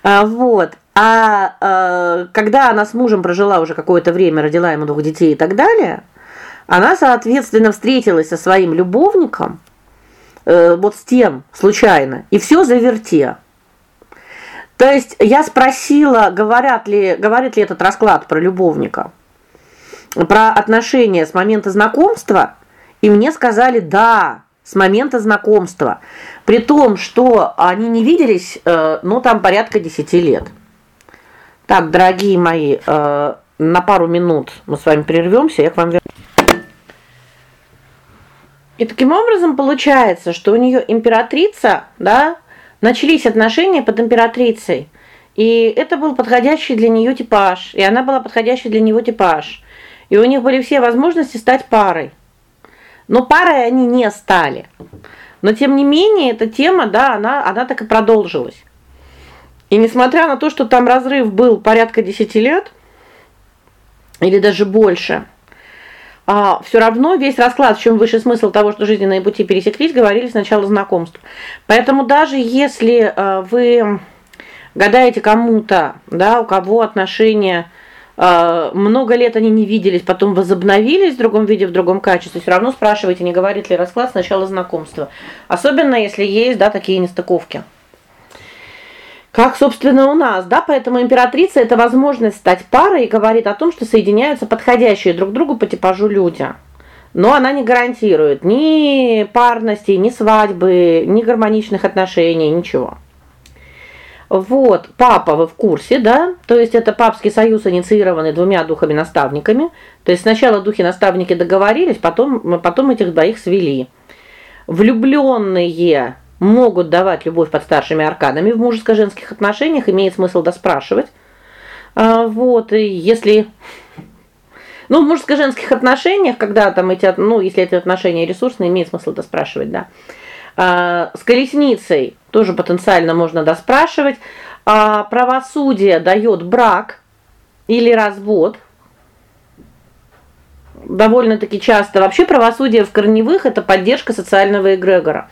А, вот. А, а когда она с мужем прожила уже какое-то время, родила ему двух детей и так далее, она, соответственно, встретилась со своим любовником, э, вот с тем случайно, и все заверте. То есть я спросила, говорят ли, говорит ли этот расклад про любовника, про отношения с момента знакомства, и мне сказали: "Да, с момента знакомства. При том, что они не виделись, э, ну там порядка 10 лет. Так, дорогие мои, э, на пару минут мы с вами прервемся, я к вам. И таким образом получается, что у нее императрица, да, начались отношения под императрицей. И это был подходящий для нее типаж, и она была подходящей для него типаж. И у них были все возможности стать парой. Но парой они не стали. Но тем не менее, эта тема, да, она она так и продолжилась. И несмотря на то, что там разрыв был порядка 10 лет или даже больше, а все равно весь расклад, в чем высший смысл того, что жизненные пути пересеклись, говорили сначала знакомств. Поэтому даже если э, вы гадаете кому-то, да, у кого отношения много лет они не виделись, потом возобновились в другом виде, в другом качестве, все равно спрашивайте, не говорит ли расклад сначала знакомства. Особенно если есть, да, такие нестыковки. Как, собственно, у нас, да? Поэтому императрица это возможность стать парой и говорит о том, что соединяются подходящие друг другу по типажу люди. Но она не гарантирует ни парности, ни свадьбы, ни гармоничных отношений, ничего. Вот, папа вы в курсе, да? То есть это папский союз, инициированный двумя духами-наставниками. То есть сначала духи-наставники договорились, потом потом этих двоих свели. Влюбленные могут давать любовь под старшими арканами в мужеско-женских отношениях, имеет смысл доспрашивать. А, вот, и если ну, в мужско-женских отношениях, когда там эти, ну, если эти отношения ресурсные, имеет смысл доспрашивать, да. А, с колесницей тоже потенциально можно доспрашивать. А правосудие дает брак или развод. Довольно-таки часто вообще правосудие в корневых это поддержка социального эгрегора.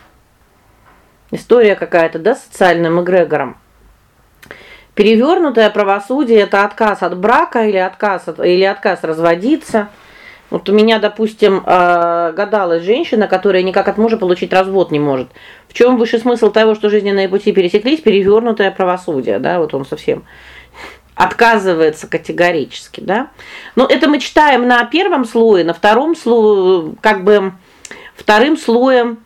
История какая-то, да, с социальным эгрегором. Перевернутое правосудие это отказ от брака или отказ от или отказ разводиться. Вот у меня, допустим, э, гадалась женщина, которая никак от мужа получить развод не может. В чем высший смысл того, что жизненные пути пересеклись, перевернутое правосудие, да? Вот он совсем отказывается категорически, да? Но это мы читаем на первом слое, на втором слое, как бы вторым слоем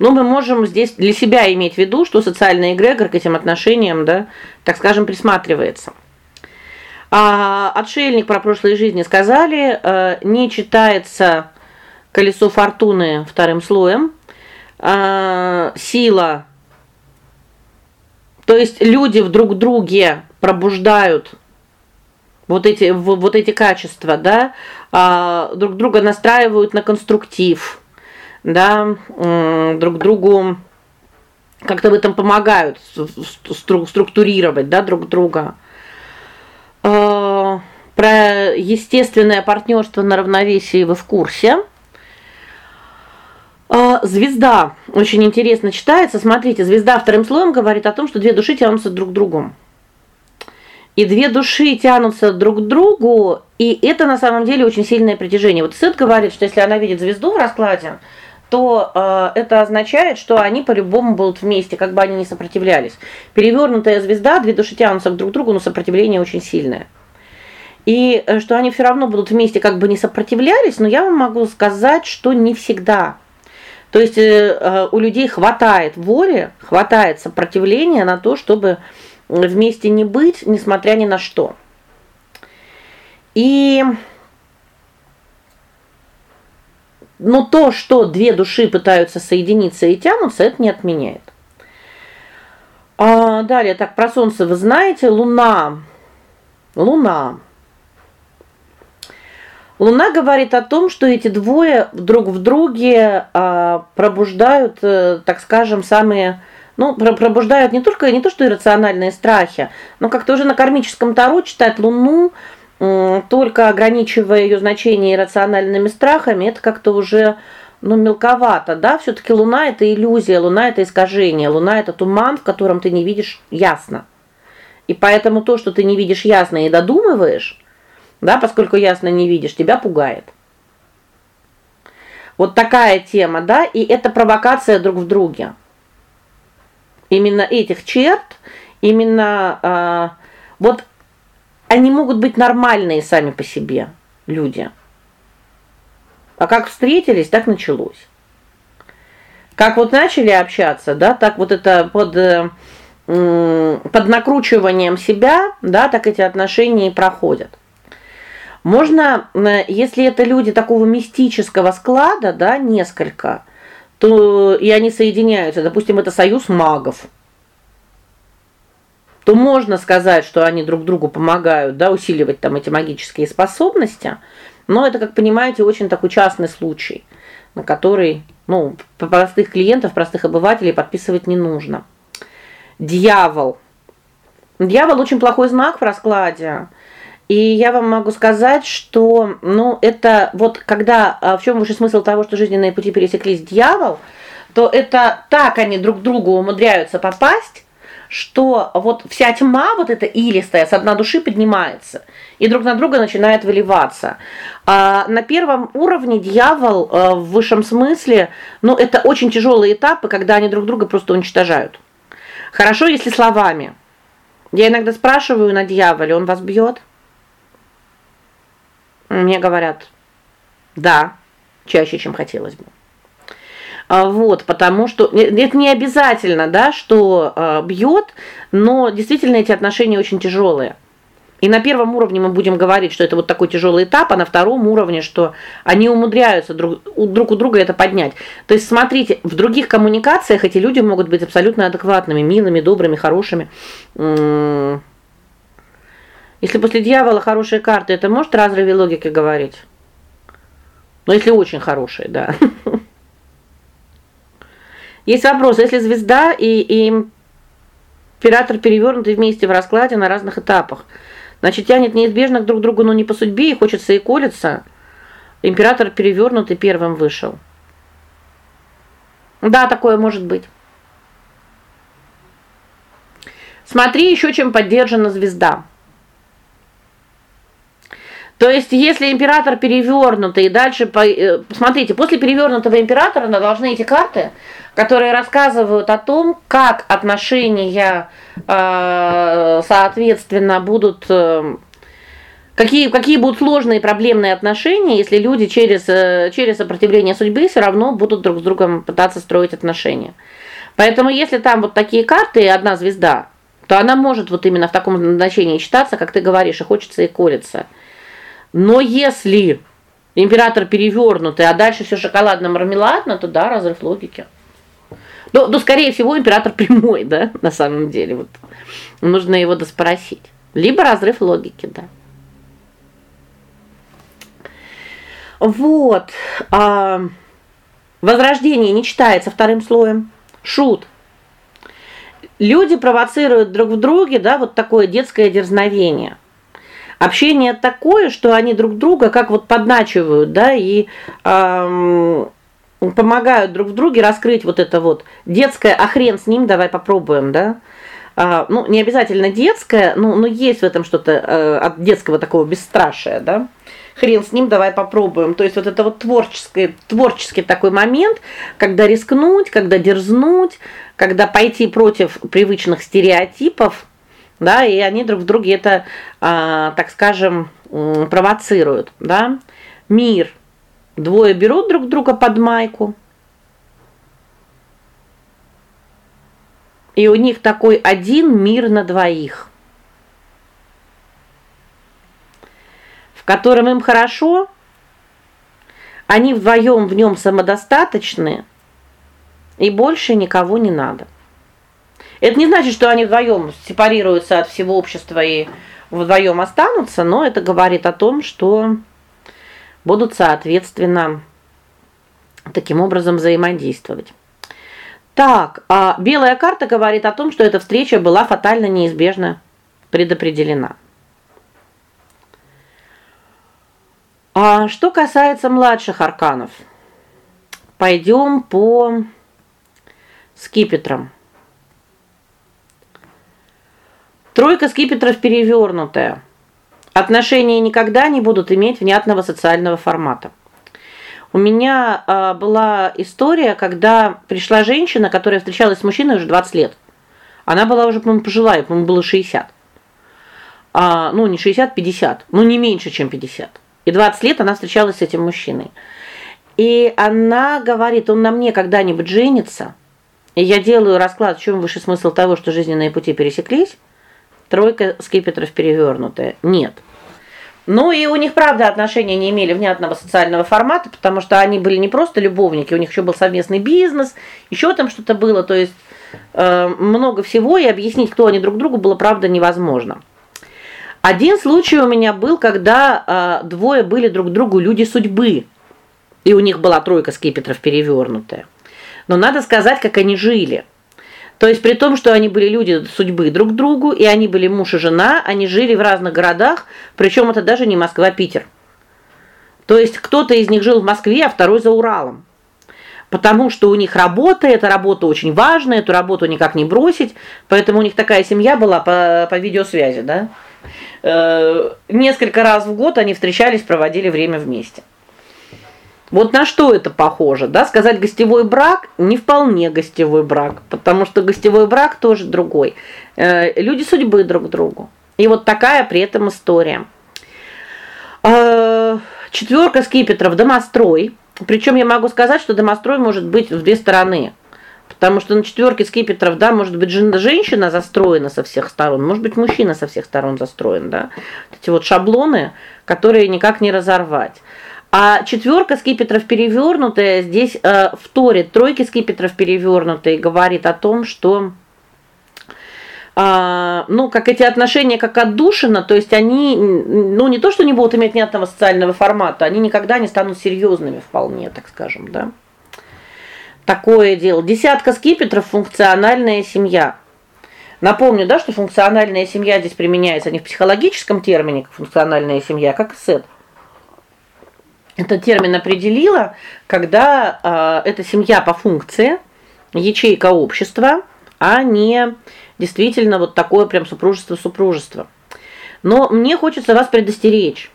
ну, мы можем здесь для себя иметь в виду, что социальный эгрегор к этим отношениям, да, так скажем, присматривается. А отшельник про прошлые жизни сказали, э, не читается колесо фортуны вторым слоем. Э, сила то есть люди в друг друге пробуждают вот эти вот эти качества, да, а, друг друга настраивают на конструктив да, друг другу как-то в этом помогают структурировать, да, друг друга. А, про естественное партнерство на равновесии вы в курсе. А, звезда очень интересно читается. Смотрите, звезда вторым слоем говорит о том, что две души тянутся друг к другу. И две души тянутся друг к другу, и это на самом деле очень сильное притяжение. Вот Сет говорит, что если она видит звезду в раскладе, то э, это означает, что они по-любому будут вместе, как бы они ни сопротивлялись. Перевернутая звезда, две души тянутся друг к другу, но сопротивление очень сильное. И э, что они все равно будут вместе, как бы не сопротивлялись, но я вам могу сказать, что не всегда. То есть э, э у людей хватает воли, хватает сопротивления на то, чтобы вместе не быть, несмотря ни на что. И Но то, что две души пытаются соединиться и тянутся, это не отменяет. А далее, так про солнце вы знаете, луна. Луна. Луна говорит о том, что эти двое друг в друге а, пробуждают, а, так скажем, самые ну, пробуждают не только не то, что иррациональные страхи, но как-то уже на кармическом таро читать Луну только ограничивая ее значение иррациональными страхами, это как-то уже ну мелковато, да? все таки луна это иллюзия, луна это искажение, луна это туман, в котором ты не видишь ясно. И поэтому то, что ты не видишь ясно и додумываешь, да, поскольку ясно не видишь, тебя пугает. Вот такая тема, да, и это провокация друг в друге. Именно этих черт, именно а, вот они могут быть нормальные сами по себе люди. А как встретились, так началось. Как вот начали общаться, да, так вот это под э, под накручиванием себя, да, так эти отношения и проходят. Можно, э, если это люди такого мистического склада, да, несколько, то и они соединяются. Допустим, это союз магов то можно сказать, что они друг другу помогают, да, усиливать там эти магические способности. Но это, как понимаете, очень такой частный случай, на который, ну, простых клиентов, простых обывателей подписывать не нужно. Дьявол. Дьявол очень плохой знак в раскладе. И я вам могу сказать, что, ну, это вот когда а, в чем выше смысл того, что жизненные пути пересеклись дьявол, то это так они друг другу умудряются попасть, что вот вся тьма вот эта илистая с одной души поднимается и друг на друга начинает выливаться. А на первом уровне дьявол э, в высшем смысле, ну это очень тяжелые этапы, когда они друг друга просто уничтожают. Хорошо, если словами. Я иногда спрашиваю на дьяволе, он вас бьет? Мне говорят: "Да, чаще, чем хотелось бы". А, вот, потому что это не обязательно, да, что э, бьет, но действительно эти отношения очень тяжелые. И на первом уровне мы будем говорить, что это вот такой тяжелый этап, а на втором уровне, что они умудряются друг, друг у друга это поднять. То есть смотрите, в других коммуникациях эти люди могут быть абсолютно адекватными, милыми, добрыми, хорошими. Если после дьявола хорошие карты, это может разрыве логики говорить? Но если очень хорошие, да. Есть вопрос, если звезда и, и император перевернуты вместе в раскладе на разных этапах, значит, тянет неизбежно друг к другу, но не по судьбе, и хочется и колется. Император перевернутый первым вышел. Да, такое может быть. Смотри еще чем поддержана звезда. То есть, если император перевернутый и дальше по э, смотрите, после перевернутого императора должны эти карты, которые рассказывают о том, как отношения э, соответственно будут э, какие какие будут сложные проблемные отношения, если люди через через сопротивление судьбы все равно будут друг с другом пытаться строить отношения. Поэтому если там вот такие карты и одна звезда, то она может вот именно в таком значении читаться, как ты говоришь, и хочется и колется. Но если император перевернутый, а дальше все шоколадно-мармеладно, то да, разрыв логики. Ну, ну, скорее всего, император прямой, да, на самом деле. Вот нужно его доспросить. Либо разрыв логики, да. Вот. А возрождение не читается вторым слоем. Шут. Люди провоцируют друг в друге, да, вот такое детское дерзновение. Общение такое, что они друг друга как вот подначивают, да, и эм, помогают друг в друге раскрыть вот это вот детское, а хрен с ним, давай попробуем, да? А, ну, не обязательно детское, но но есть в этом что-то э, от детского такого бесстрашия, да? Хрен с ним, давай попробуем. То есть вот это вот творческий творческий такой момент, когда рискнуть, когда дерзнуть, когда пойти против привычных стереотипов, да, и они друг в друге это, а, так скажем, провоцируют, да? Мир. Двое берут друг друга под майку. И у них такой один мир на двоих. В котором им хорошо, они вдвоем в нем самодостаточны, и больше никого не надо. Это не значит, что они вдвоем сепарируются от всего общества и вдвоем останутся, но это говорит о том, что будут соответственно таким образом взаимодействовать. Так, а белая карта говорит о том, что эта встреча была фатально неизбежно предопределена. А что касается младших арканов, пойдем по скипетрам. Тройка скипетров перевернутая. Отношения никогда не будут иметь внятного социального формата. У меня э, была история, когда пришла женщина, которая встречалась с мужчиной уже 20 лет. Она была уже, по-моему, пожилая, по-моему, было 60. А, ну, не 60, 50, ну не меньше, чем 50. И 20 лет она встречалась с этим мужчиной. И она говорит: "Он на мне когда-нибудь женится?" И я делаю расклад, в чем высший смысл того, что жизненные пути пересеклись. Тройка скипетров перевернутая. Нет. Ну и у них, правда, отношения не имели внятного социального формата, потому что они были не просто любовники, у них еще был совместный бизнес, еще там что-то было, то есть э, много всего и объяснить, кто они друг другу, было правда невозможно. Один случай у меня был, когда э, двое были друг другу люди судьбы. И у них была тройка скипетров перевернутая. Но надо сказать, как они жили. То есть при том, что они были люди судьбы друг другу, и они были муж и жена, они жили в разных городах, причем это даже не Москва, а Питер. То есть кто-то из них жил в Москве, а второй за Уралом. Потому что у них работа, эта работа очень важная, эту работу никак не бросить, поэтому у них такая семья была по по видеосвязи, да? Э, несколько раз в год они встречались, проводили время вместе. Вот на что это похоже, да? Сказать гостевой брак не вполне гостевой брак, потому что гостевой брак тоже другой. Э, люди судьбы друг другу. И вот такая при этом история. Э, четверка скипетров домострой. Причем я могу сказать, что домострой может быть в две стороны. Потому что на четверке скипетров, да, может быть женщина застроена со всех сторон, может быть мужчина со всех сторон застроен, да? Эти вот шаблоны, которые никак не разорвать. А четверка скипетров перевернутая здесь э, вторит тройки скипетров перевернутые говорит о том, что а, ну, как эти отношения как отдушина, то есть они, ну, не то, что не будут иметь ни социального формата, они никогда не станут серьезными вполне, так скажем, да. Такое дело. Десятка скипетров функциональная семья. Напомню, да, что функциональная семья здесь применяется не в психологическом термине, как функциональная семья, а как сет. Этот термин определила, когда э, эта семья по функции, ячейка общества, а не действительно вот такое прям супружество-супружество. Но мне хочется вас предостеречь.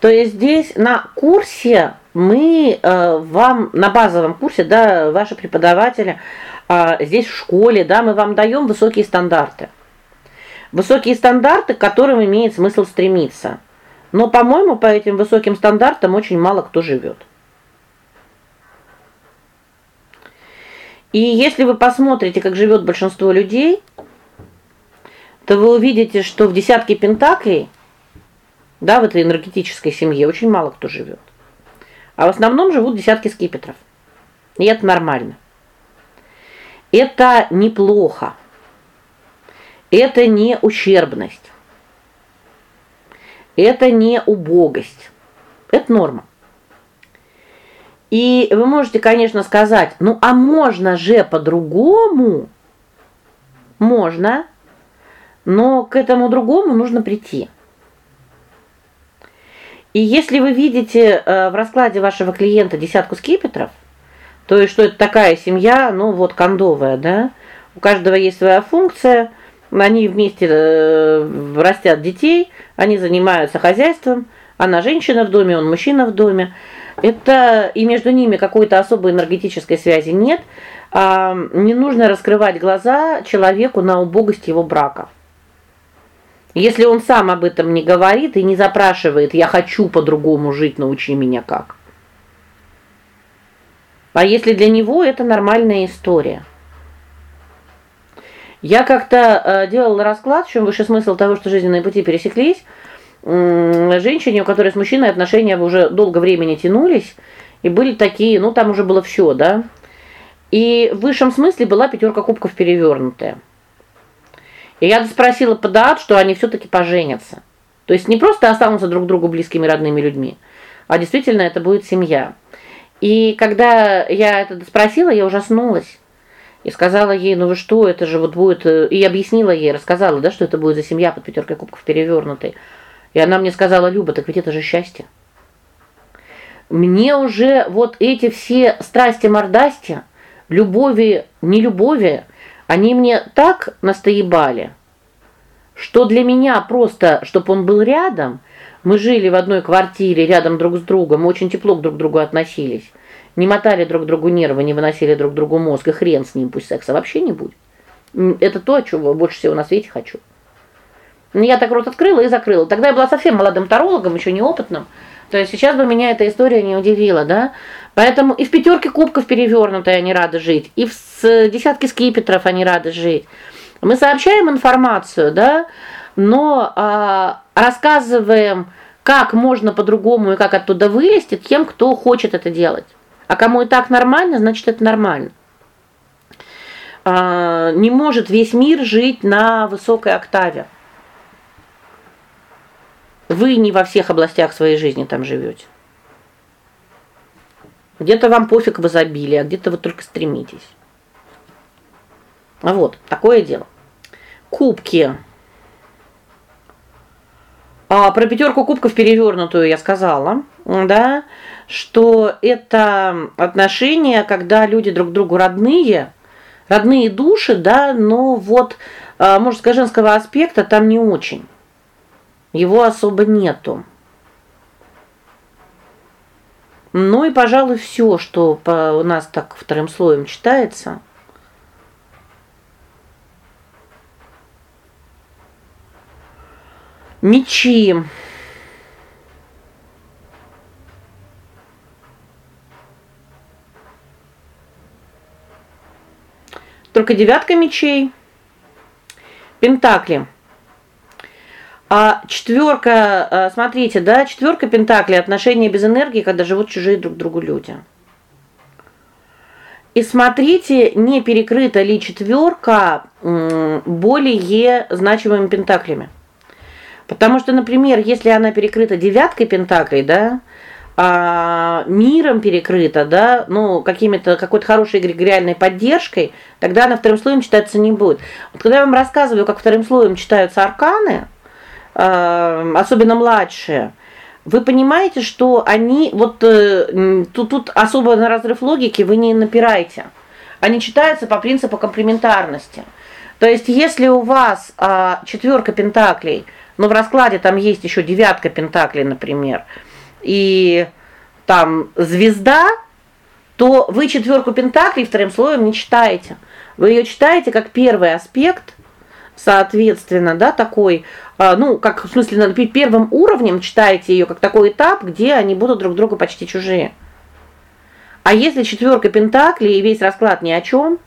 То есть здесь на курсе мы э, вам на базовом курсе, да, ваши преподаватели э, здесь в школе, да, мы вам даем высокие стандарты. Высокие стандарты, к которым имеет смысл стремиться. Но, по-моему, по этим высоким стандартам очень мало кто живет. И если вы посмотрите, как живет большинство людей, то вы увидите, что в десятке пентаклей, да, в этой энергетической семье очень мало кто живет. А в основном живут десятки скипетров. И это нормально. Это неплохо. Это не ущербность. Это не убогость. Это норма. И вы можете, конечно, сказать: "Ну, а можно же по-другому?" Можно. Но к этому другому нужно прийти. И если вы видите э, в раскладе вашего клиента десятку скипетров, то есть что это такая семья, ну вот кондовая, да? У каждого есть своя функция, они вместе э, растят детей, они занимаются хозяйством, она женщина в доме, он мужчина в доме. Это и между ними какой-то особой энергетической связи нет. А не нужно раскрывать глаза человеку на убогость его брака. Если он сам об этом не говорит и не запрашивает: "Я хочу по-другому жить, научи меня как". А если для него это нормальная история. Я как-то э, делала расклад, в чем выше смысл того, что жизненные пути пересеклись. Женщине, у которой с мужчиной отношения уже долго времени тянулись, и были такие, ну там уже было все, да? И в высшем смысле была пятерка кубков перевернутая. И я спросила Падаат, что они все таки поженятся. То есть не просто останутся друг другу близкими родными людьми, а действительно это будет семья. И когда я это спросила, я ужаснулась. И сказала ей: "Ну вы что, это же вот будет" э, и объяснила ей, рассказала, да, что это будет за семья под пятеркой кубков перевернутой. И она мне сказала: "Люба, так ведь это же счастье". Мне уже вот эти все страсти мордасти, любови, не любови, они мне так настоебали, что для меня просто, чтобы он был рядом, мы жили в одной квартире рядом друг с другом, очень тепло друг к другу относились. Не мотали друг другу нервы, не выносили друг другу мозг, и хрен с ним, пусть секса вообще не будет. Это то, чего больше всего на свете хочу. Я так рот открыла и закрыла. Тогда я была совсем молодым тарологом, еще неопытным. То есть сейчас бы меня эта история не удивила, да? Поэтому и в пятерке кубков перевернутой они рады жить, и в десятке скипетров они рады жить. Мы сообщаем информацию, да, но а, рассказываем, как можно по-другому и как оттуда вылезти тем, кто хочет это делать. А кому и так нормально, значит, это нормально. а, не может весь мир жить на высокой октаве. Вы не во всех областях своей жизни там живете. Где-то вам пофиг в изобилии, а где-то вы только стремитесь. Вот, такое дело. Кубки. А про пятерку кубков перевернутую я сказала, да, что это отношения, когда люди друг другу родные, родные души, да, но вот, а, может сказать, женского аспекта там не очень. Его особо нету. Ну и, пожалуй, все, что по у нас так вторым слоем читается. Мечи. Только девятка мечей. Пентакли. А четверка, а, смотрите, да, четверка пентаклей отношения без энергии, когда живут чужие друг другу люди. И смотрите, не перекрыта ли четверка более значимыми пентаклями. Потому что, например, если она перекрыта девяткой пентаклей, да, а миром перекрыта, да, ну, какими-то какой-то хорошей эгрегориальной поддержкой, тогда она вторым слоем читаться не будет. Вот когда я вам рассказываю, как вторым слоем читаются арканы, э, особенно младшие, вы понимаете, что они вот э, тут тут особо на разрыв логики вы не напираете. Они читаются по принципу комплементарности. То есть, если у вас а, четверка пентаклей но в раскладе там есть еще девятка пентаклей, например. И там звезда, то вы четверку пентаклей вторым слоем не читаете. Вы ее читаете как первый аспект, соответственно, да, такой, а, ну, как в смысле, первым уровнем читаете ее как такой этап, где они будут друг другу почти чужие. А если четверка пентаклей и весь расклад ни о чем,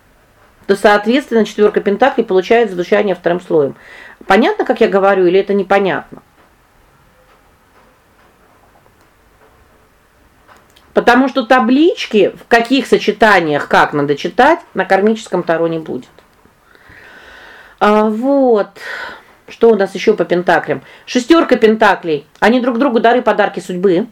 то, соответственно, четверка пентаклей получает звучание вторым слоем. Понятно, как я говорю, или это непонятно? Потому что таблички, в каких сочетаниях как надо читать, на кармическом таро не будет. А вот. Что у нас еще по пентаклям? Шестерка пентаклей. Они друг другу дары подарки судьбы.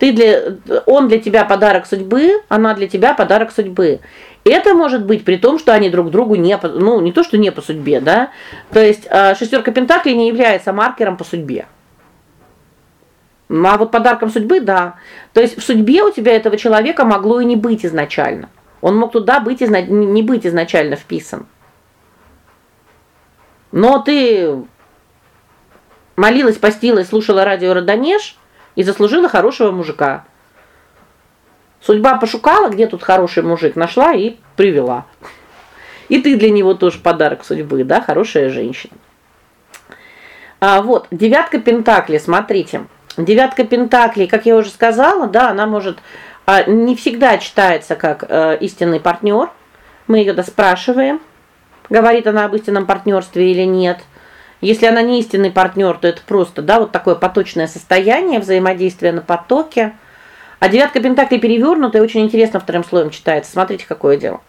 Ты для он для тебя подарок судьбы, она для тебя подарок судьбы. Это может быть при том, что они друг другу не ну, не то, что не по судьбе, да? То есть э, шестерка пентаклей не является маркером по судьбе. Ну, а вот подарком судьбы, да. То есть в судьбе у тебя этого человека могло и не быть изначально. Он мог туда быть изна... не быть изначально вписан. Но ты молилась, постилась, слушала радио Родонеж и заслужила хорошего мужика. Судьба пошукала, где тут хороший мужик, нашла и привела. И ты для него тоже подарок судьбы, да, хорошая женщина. А вот, девятка пентаклей, смотрите. Девятка пентаклей, как я уже сказала, да, она может а, не всегда читается как а, истинный партнер. Мы ее доспрашиваем, говорит она об истинном партнерстве или нет. Если она не истинный партнер, то это просто, да, вот такое поточное состояние взаимодействия на потоке. А девятка пентаклей перевернутая очень интересно вторым слоем читается. Смотрите, какое дело.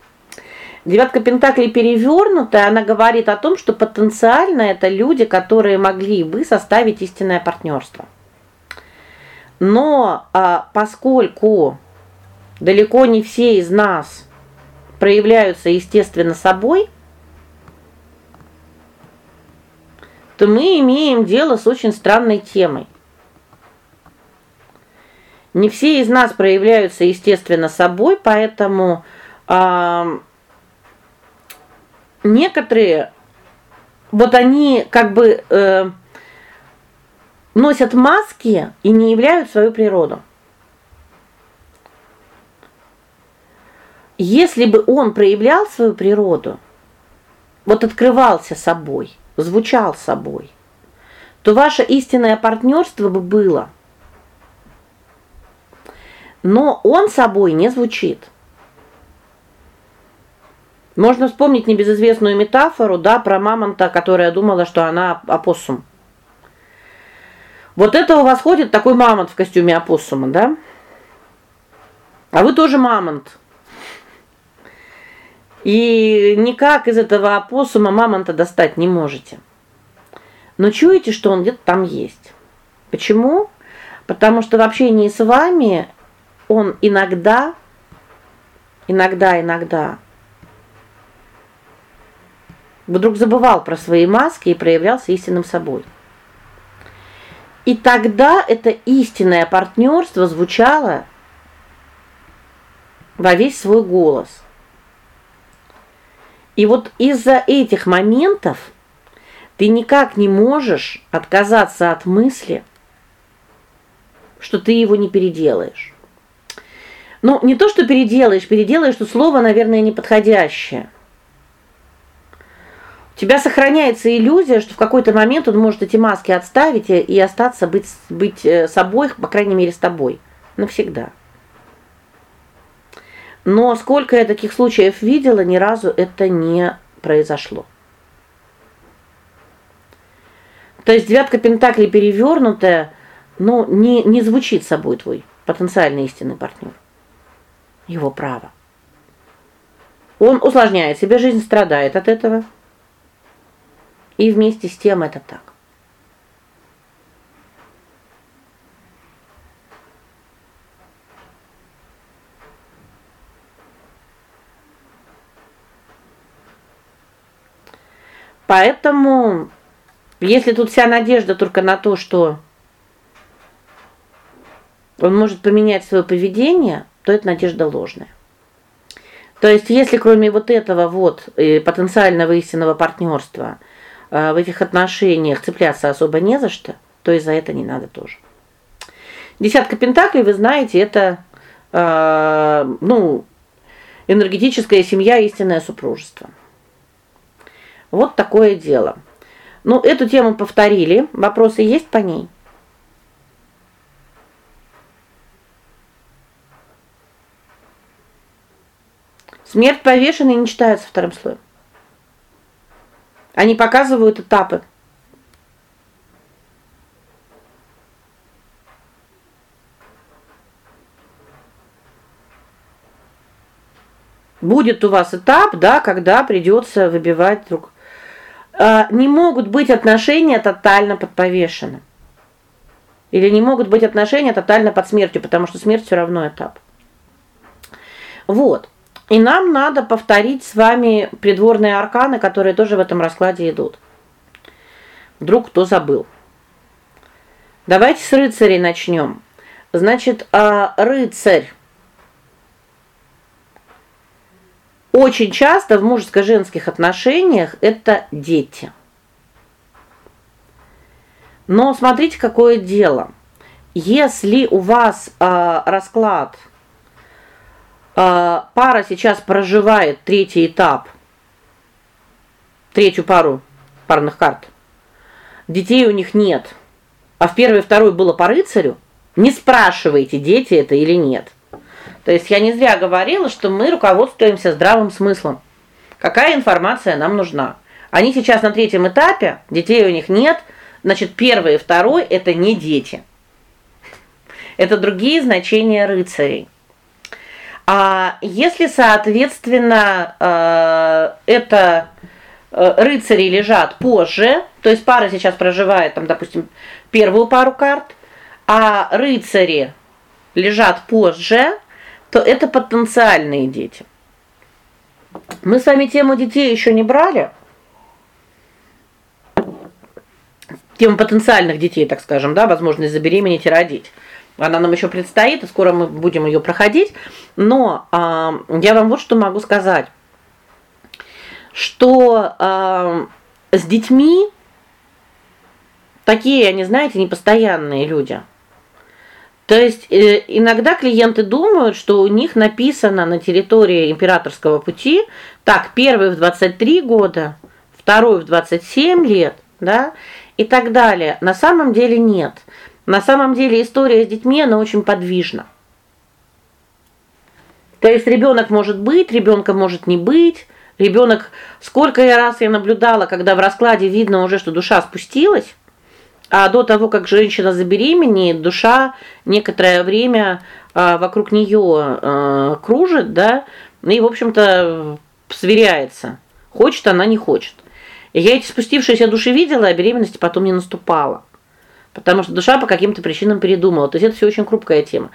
Девятка пентаклей перевернутая, она говорит о том, что потенциально это люди, которые могли бы составить истинное партнерство. Но а, поскольку далеко не все из нас проявляются естественно собой, то мы имеем дело с очень странной темой. Не все из нас проявляются естественно собой, поэтому а, некоторые вот они как бы э, носят маски и не являют свою природу. Если бы он проявлял свою природу, вот открывался собой, звучал собой, то ваше истинное партнерство бы было. Но он собой не звучит. Можно вспомнить небезызвестную метафору, да, про мамонта, которая думала, что она опоссум. Вот это у вас ходит такой мамонт в костюме опоссума, да? А вы тоже мамонт. И никак из этого опоссума мамонта достать не можете. Но чуете, что он где-то там есть. Почему? Потому что в общении с вами он иногда иногда иногда вдруг забывал про свои маски и проявлялся истинным собой. И тогда это истинное партнерство звучало во весь свой голос. И вот из-за этих моментов ты никак не можешь отказаться от мысли, что ты его не переделаешь. Ну, не то, что переделаешь, переделаешь, что слово, наверное, неподходящее. Тебя сохраняется иллюзия, что в какой-то момент он может эти маски отставить и, и остаться быть быть э, собой, по крайней мере, с тобой навсегда. Но сколько я таких случаев видела, ни разу это не произошло. То есть девятка пентаклей перевернутая, ну, не не звучит собой твой потенциальный истинный партнер. Его право. Он усложняет себе жизнь, страдает от этого. И вместе с тем это так. Поэтому если тут вся надежда только на то, что он может поменять свое поведение, то это надежда ложная. То есть, если кроме вот этого вот э, потенциального истинного партнерства в этих отношениях цепляться особо не за что, то и за это не надо тоже. Десятка пентаклей, вы знаете, это э, ну, энергетическая семья, истинное супружество. Вот такое дело. Ну, эту тему повторили. Вопросы есть по ней? Смерть повешенной не читается вторым слоем. Они показывают этапы. Будет у вас этап, да, когда придется выбивать друг а, не могут быть отношения тотально подповешены. Или не могут быть отношения тотально под смертью, потому что смерть все равно этап. Вот. И нам надо повторить с вами придворные арканы, которые тоже в этом раскладе идут. Вдруг кто забыл. Давайте с рыцарей начнем. Значит, а рыцарь Очень часто в мужско-женских отношениях это дети. Но смотрите, какое дело. Если у вас э, расклад пара сейчас проживает третий этап, третью пару парных карт. Детей у них нет. А в первой второй было по рыцарю. Не спрашивайте, дети это или нет. То есть я не зря говорила, что мы руководствуемся здравым смыслом. Какая информация нам нужна? Они сейчас на третьем этапе, детей у них нет, значит, первый и второй это не дети. Это другие значения рыцарей. А если, соответственно, э, это э, рыцари лежат позже, то есть пара сейчас проживает там, допустим, первую пару карт, а рыцари лежат позже, то это потенциальные дети. Мы с вами тему детей еще не брали. Тему потенциальных детей, так скажем, да, возможность забеременеть и родить. Она нам еще предстоит, и скоро мы будем ее проходить. Но а, я вам вот что могу сказать. Что а, с детьми такие, они, знаете, непостоянные люди. То есть э, иногда клиенты думают, что у них написано на территории императорского пути, так, первый в 23 года, второй в 27 лет, да? И так далее. На самом деле нет. На самом деле история с детьми она очень подвижна. То есть ребенок может быть, ребенка может не быть. Ребенок, сколько я раз я наблюдала, когда в раскладе видно уже, что душа спустилась, а до того, как женщина забеременеет, душа некоторое время а, вокруг нее а, кружит, да? И, в общем-то, сверяется. Хочет она, не хочет. Я эти спустившиеся души видела, а беременности потом не наступала. Потому что душа по каким-то причинам передумала. То есть это все очень хрупкая тема.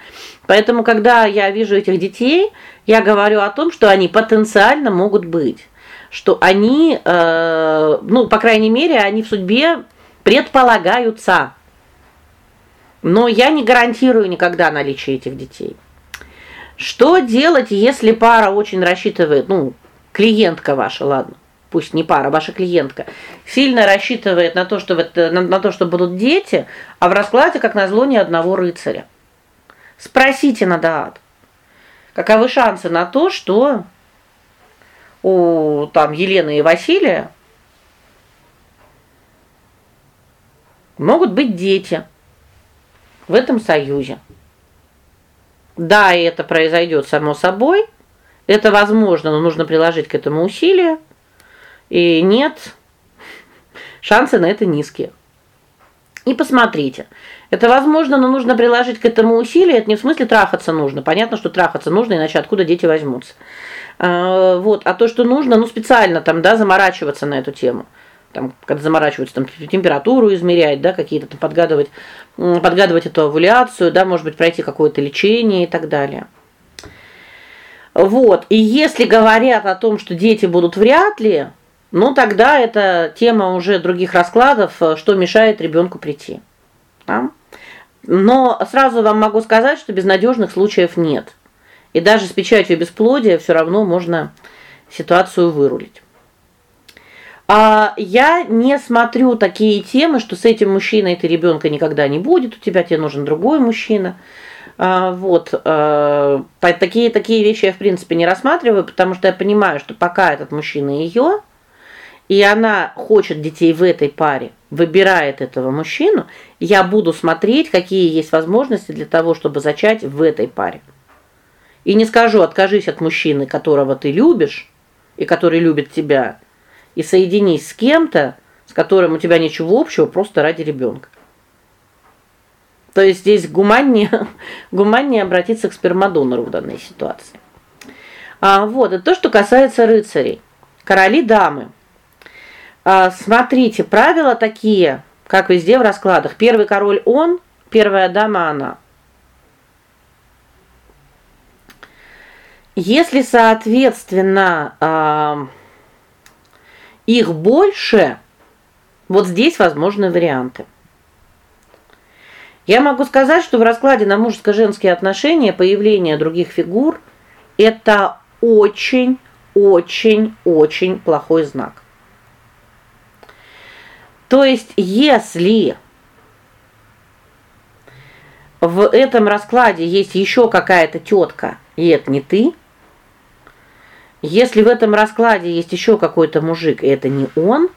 Поэтому когда я вижу этих детей, я говорю о том, что они потенциально могут быть, что они, э, ну, по крайней мере, они в судьбе предполагаются. Но я не гарантирую никогда наличие этих детей. Что делать, если пара очень рассчитывает, ну, клиентка ваша, ладно, пусть не пара, ваша клиентка, сильно рассчитывает на то, что это, на, на то, что будут дети, а в раскладе как назло ни одного рыцаря. Спросите на Даат. Каковы шансы на то, что у там Елены и Василия могут быть дети в этом союзе. Да, и это произойдет само собой. Это возможно, но нужно приложить к этому усилия. И нет, шансы на это низкие. И посмотрите. Это возможно, но нужно приложить к этому усилия. Это не в смысле трахаться нужно. Понятно, что трахаться нужно, иначе откуда дети возьмутся. А, вот, а то, что нужно, ну специально там, да, заморачиваться на эту тему. Там, когда заморачиваются, там температуру измерять, да, какие-то там подгадывать, подгадывать эту овуляцию, да, может быть, пройти какое-то лечение и так далее. Вот. И если говорят о том, что дети будут вряд ли, ну тогда это тема уже других раскладов, э, что мешает ребенку прийти. Да? Но сразу вам могу сказать, что безнадежных случаев нет. И даже с печатью бесплодия все равно можно ситуацию вырулить. А я не смотрю такие темы, что с этим мужчиной ты ребенка никогда не будет, у тебя тебе нужен другой мужчина. А, вот, а, такие такие вещи я в принципе не рассматриваю, потому что я понимаю, что пока этот мужчина ее, и она хочет детей в этой паре, выбирает этого мужчину, я буду смотреть, какие есть возможности для того, чтобы зачать в этой паре. И не скажу: "Откажись от мужчины, которого ты любишь и который любит тебя" и соединись с кем-то, с которым у тебя ничего общего, просто ради ребенка. То есть здесь гуманнее гуманнее обратиться к спермодонору в данной ситуации. А вот, это то, что касается рыцарей. Короли, дамы. А, смотрите, правила такие, как везде в раскладах. Первый король он, первая дама она. Если, соответственно, а, их больше, вот здесь возможны варианты. Я могу сказать, что в раскладе на мужско-женские отношения появление других фигур это очень очень очень плохой знак. То есть, если в этом раскладе есть еще какая-то тетка, и это не ты, если в этом раскладе есть еще какой-то мужик, и это не он,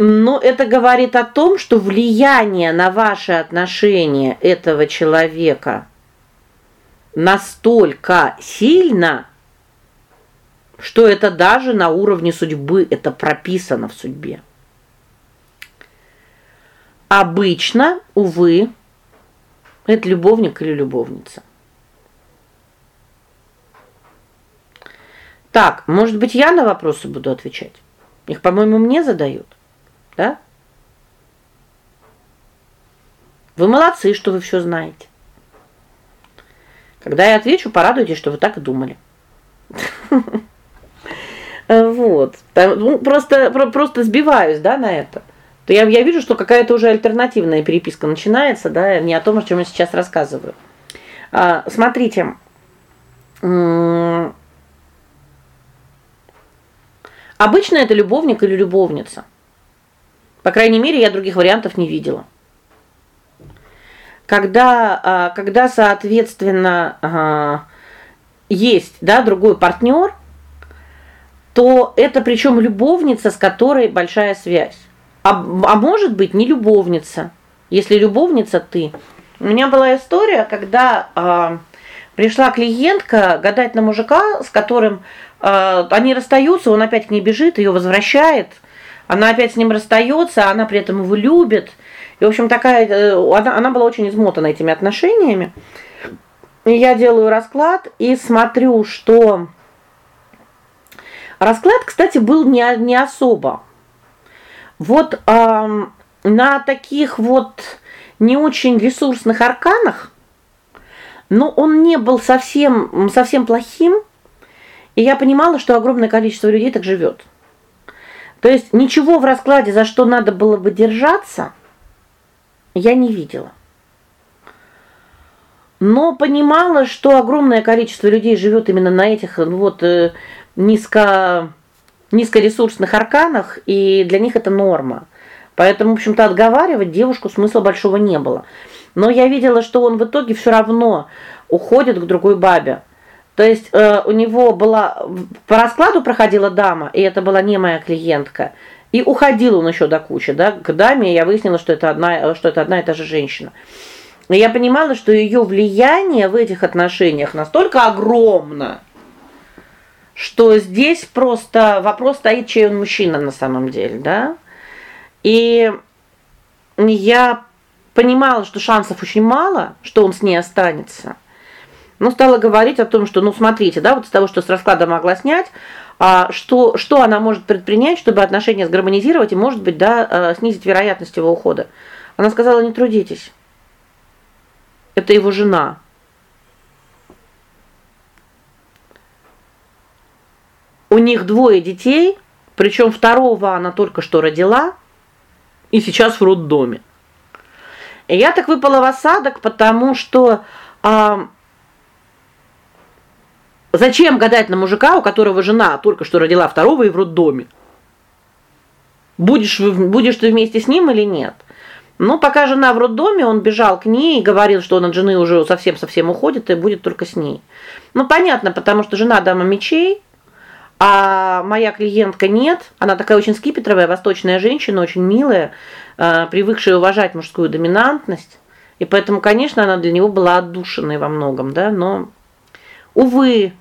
но это говорит о том, что влияние на ваши отношения этого человека настолько сильно, что это даже на уровне судьбы, это прописано в судьбе. Обычно, увы, это любовник или любовница. Так, может быть, я на вопросы буду отвечать. Их, по-моему, мне задают. Да? Вы молодцы, что вы все знаете. Когда я отвечу, порадуйтесь, что вы так и думали. Вот. Ну, просто просто сбиваюсь, да, на это. То я я вижу, что какая-то уже альтернативная переписка начинается, да, не о том, о чем я сейчас рассказываю. А, смотрите. Обычно это любовник или любовница. По крайней мере, я других вариантов не видела. Когда а, когда, соответственно, есть, да, другой партнер, то это причем любовница, с которой большая связь. А, а может быть, не любовница. Если любовница ты. У меня была история, когда а, пришла клиентка гадать на мужика, с которым а, они расстаются, он опять к ней бежит, ее возвращает. Она опять с ним расстается, она при этом его любит. И, в общем, такая э, она она была очень измотана этими отношениями. я делаю расклад и смотрю, что расклад, кстати, был не не особо. Вот э, на таких вот не очень ресурсных арканах, но он не был совсем совсем плохим. И я понимала, что огромное количество людей так живет. То есть ничего в раскладе, за что надо было бы держаться, я не видела. Но понимала, что огромное количество людей живет именно на этих вот э, низко низкоресурсных арканах, и для них это норма. Поэтому, в общем-то, отговаривать девушку смысла большого не было. Но я видела, что он в итоге все равно уходит к другой бабе. То есть э, у него была по раскладу проходила дама, и это была не моя клиентка. И уходил он еще до кучи, да, к даме, я выяснила, что это одна что это одна и та же женщина. И я понимала, что ее влияние в этих отношениях настолько огромно, что здесь просто вопрос стоит, чей он мужчина на самом деле, да? И я понимала, что шансов очень мало, что он с ней останется. Но стала говорить о том, что, ну, смотрите, да, вот с того, что с расклада могла снять, а что что она может предпринять, чтобы отношения сгармонизировать и, может быть, да, э, снизить вероятность его ухода. Она сказала: "Не трудитесь. Это его жена. У них двое детей, причем второго она только что родила и сейчас в роддоме. И я так выпала в осадок, потому что а, зачем гадать на мужика, у которого жена только что родила второго и в роддоме? Будешь будешь ты вместе с ним или нет? Но пока жена в роддоме, он бежал к ней и говорил, что он от жены уже совсем-совсем уходит и будет только с ней. Ну понятно, потому что жена дама мечей, а моя клиентка нет. Она такая очень скипетровая, восточная женщина, очень милая, э, привыкшая уважать мужскую доминантность. И поэтому, конечно, она для него была отдушиной во многом, да, но увы,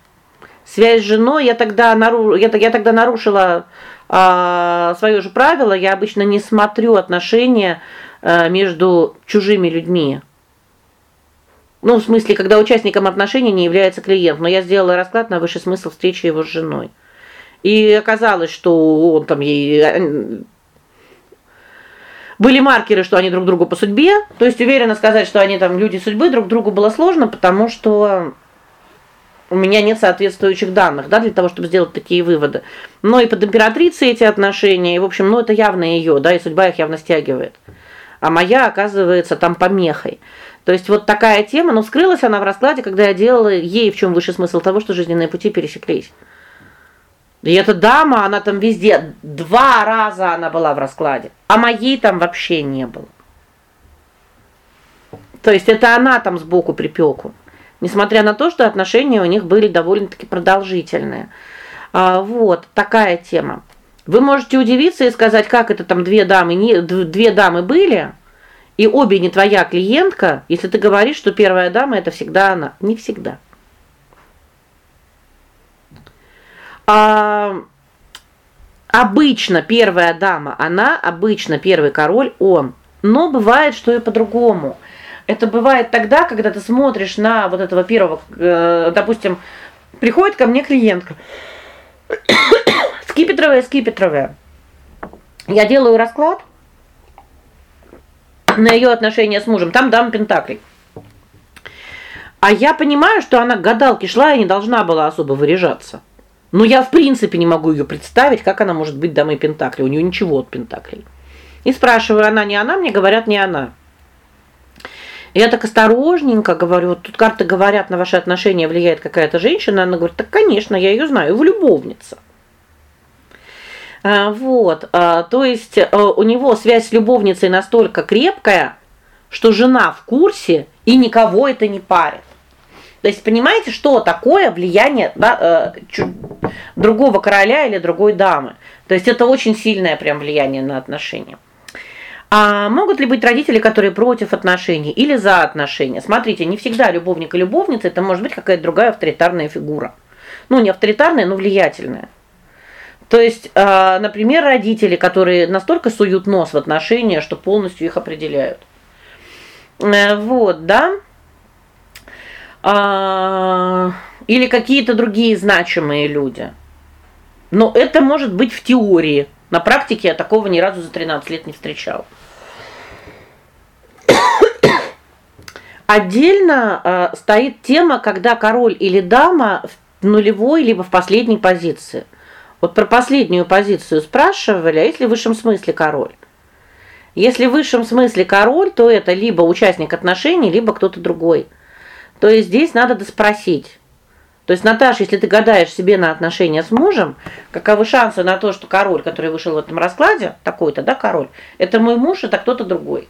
связь с женой я тогда нару... я, я тогда нарушила а, свое же правило. Я обычно не смотрю отношения а, между чужими людьми. Ну, в смысле, когда участником отношений не является клиент, но я сделала расклад на высший смысл встречи его с женой. И оказалось, что он там ей э, были маркеры, что они друг другу по судьбе. То есть уверенно сказать, что они там люди судьбы, друг другу было сложно, потому что у меня нет соответствующих данных, да, для того, чтобы сделать такие выводы. Но и под императрицей эти отношения, и в общем, ну это явно ее, да, и судьба их явно стягивает. А моя оказывается там помехой. То есть вот такая тема, но вскрылась она в раскладе, когда я делала ей в чем высший смысл того, что жизненные пути пересеклись. И эта дама, она там везде два раза она была в раскладе, а моей там вообще не было. То есть это она там сбоку припеку. Несмотря на то, что отношения у них были довольно-таки продолжительные. А, вот, такая тема. Вы можете удивиться и сказать, как это там две дамы, не две дамы были, и обе не твоя клиентка, если ты говоришь, что первая дама это всегда она. Не всегда. А обычно первая дама, она, обычно первый король он. Но бывает, что и по-другому. Это бывает тогда, когда ты смотришь на вот этого первого, э, допустим, приходит ко мне клиентка. скипетровая, скипетровая. Я делаю расклад на ее отношения с мужем. Там дама пентаклей. А я понимаю, что она к гадалке шла и не должна была особо выряжаться. Но я в принципе не могу ее представить, как она может быть дамой пентаклей. У нее ничего от пентаклей. И спрашиваю, она не она, мне говорят, не она. Я так осторожненько говорю, вот тут карты говорят, на ваши отношения влияет какая-то женщина. Она говорит: "Так, конечно, я ее знаю, в любовница". А, вот, а, то есть а, у него связь с любовницей настолько крепкая, что жена в курсе и никого это не парит. То есть понимаете, что такое влияние да, э, другого короля или другой дамы? То есть это очень сильное прям влияние на отношения. А могут ли быть родители, которые против отношений или за отношения? Смотрите, не всегда любовник и любовница это может быть какая-то другая авторитарная фигура. Ну, не авторитарная, но влиятельная. То есть, э, например, родители, которые настолько суют нос в отношения, что полностью их определяют. Э, вот, да? А, или какие-то другие значимые люди. Но это может быть в теории. На практике я такого ни разу за 13 лет не встречал. Отдельно э, стоит тема, когда король или дама в нулевой либо в последней позиции. Вот про последнюю позицию спрашивали, а если в высшем смысле король? Если в высшем смысле король, то это либо участник отношений, либо кто-то другой. То есть здесь надо доспросить. То есть, Наташа, если ты гадаешь себе на отношения с мужем, каковы шансы на то, что король, который вышел в этом раскладе, такой-то, да, король, это мой муж, это кто-то другой.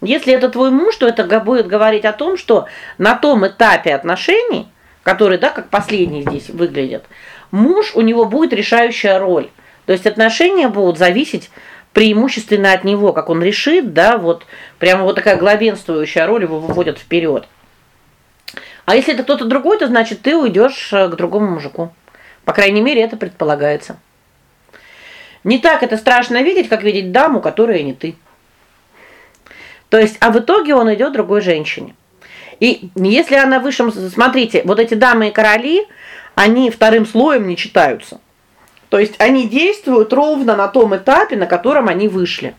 Если это твой муж, то это будет говорить о том, что на том этапе отношений, который, да, как последний здесь выглядит, муж у него будет решающая роль. То есть отношения будут зависеть преимущественно от него, как он решит, да, вот прямо вот такая главенствующая роль его выводит вперед. А если это кто-то другой, то значит ты уйдешь э, к другому мужику. По крайней мере, это предполагается. Не так это страшно видеть, как видеть даму, которая не ты. То есть, а в итоге он идет другой женщине. И если она высшем, смотрите, вот эти дамы и короли, они вторым слоем не читаются. То есть они действуют ровно на том этапе, на котором они вышли.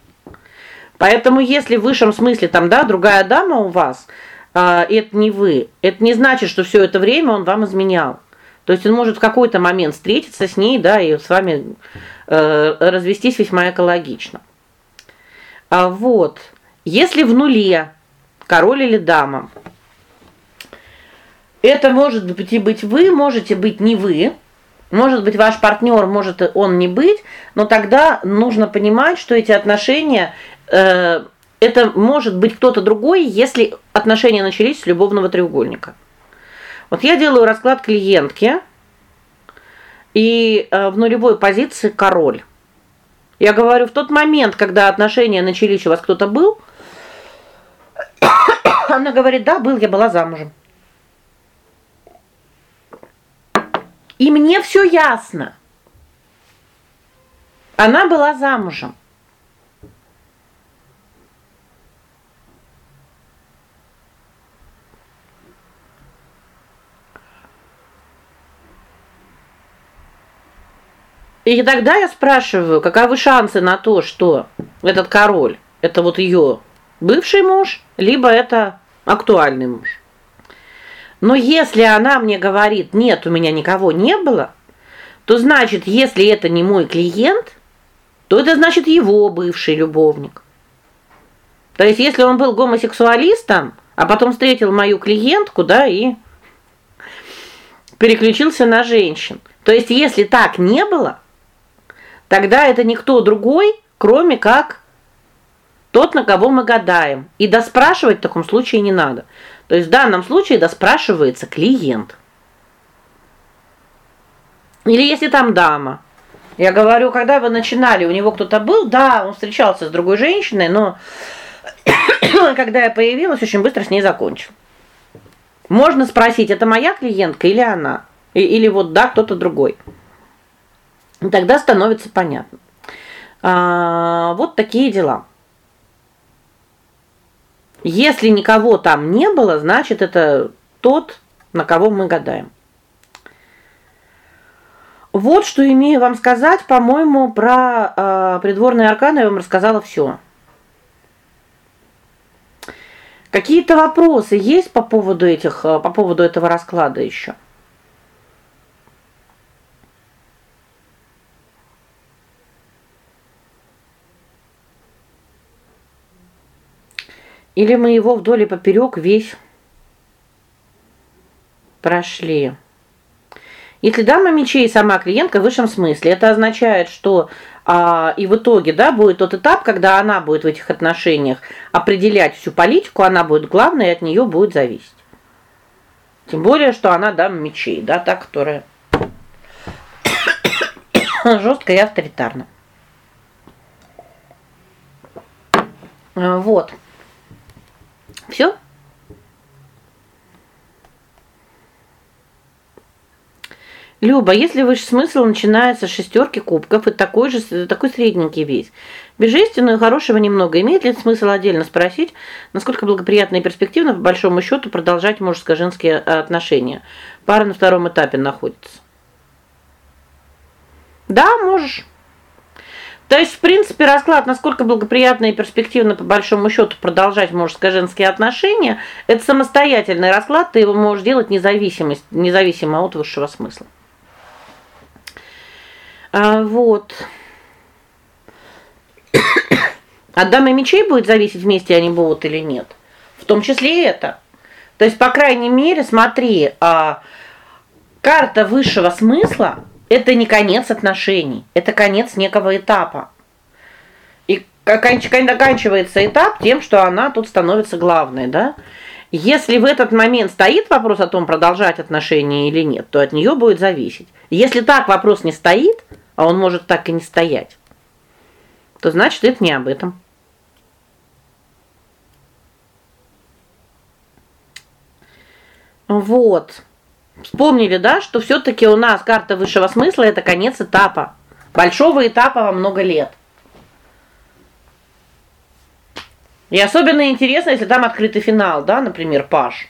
Поэтому если в высшем смысле там, да, другая дама у вас, это не вы. Это не значит, что все это время он вам изменял. То есть он может в какой-то момент встретиться с ней, да, и с вами э, развестись весьма экологично. А вот. Если в нуле король или дама, это может быть и быть вы, можете быть не вы. Может быть, ваш партнер, может он не быть, но тогда нужно понимать, что эти отношения э, это может быть кто-то другой, если отношения начались с любовного треугольника. Вот я делаю расклад клиентки, и э, в нулевой позиции король. Я говорю, в тот момент, когда отношения начались, у вас кто-то был, Она говорит: "Да, был, я была замужем". И мне все ясно. Она была замужем. И тогда я спрашиваю, каковы шансы на то, что этот король это вот ее бывший муж, либо это актуальный муж. Но если она мне говорит: "Нет, у меня никого не было", то значит, если это не мой клиент, то это значит его бывший любовник. То есть если он был гомосексуалистом, а потом встретил мою клиентку, да, и переключился на женщин. То есть если так не было, тогда это никто другой, кроме как тот, на кого мы гадаем. И доспрашивать в таком случае не надо. То есть в данном случае доспрашивается клиент. Или если там дама. Я говорю, когда вы начинали, у него кто-то был? Да, он встречался с другой женщиной, но когда я появилась, очень быстро с ней закончил. Можно спросить, это моя клиентка или она? или вот да, кто-то другой. Тогда становится понятно. А, вот такие дела. Если никого там не было, значит это тот, на кого мы гадаем. Вот что имею вам сказать, по-моему, про э, придворные арканы я вам рассказала все. Какие-то вопросы есть по поводу этих по поводу этого расклада еще? Или мы его вдоль и поперек весь прошли. Если дама мечей сама клиентка в высшем смысле, это означает, что а, и в итоге, да, будет тот этап, когда она будет в этих отношениях определять всю политику, она будет главной, и от нее будет зависеть. Тем более, что она дама мечей, да, та, которая жестко и авторитарна. Вот. Все? Люба, если высший смысл начинается с шестерки кубков и такой же такой средненький весь. Бежественного и хорошего немного. Имеет ли смысл отдельно спросить, насколько благоприятно и перспективно по большому счету продолжать мужско-женские отношения? Пара на втором этапе находится. Да, можешь. То есть, в принципе, расклад, насколько благоприятно и перспективно по большому счету продолжать мужско-женские отношения это самостоятельный расклад, ты его можешь делать независимость, независимо от высшего смысла. А вот. От дамы мечей будет зависеть, вместе они будут или нет. В том числе и это. То есть, по крайней мере, смотри, а карта высшего смысла это не конец отношений, это конец некого этапа. И заканчивается этап тем, что она тут становится главной, да? Если в этот момент стоит вопрос о том, продолжать отношения или нет, то от нее будет зависеть. Если так вопрос не стоит, а он может так и не стоять, то значит, это не об этом. Вот. Вспомнили, да, что все таки у нас карта высшего смысла это конец этапа. Большого этапа во много лет. И особенно интересно, если там открытый финал, да, например, Паш.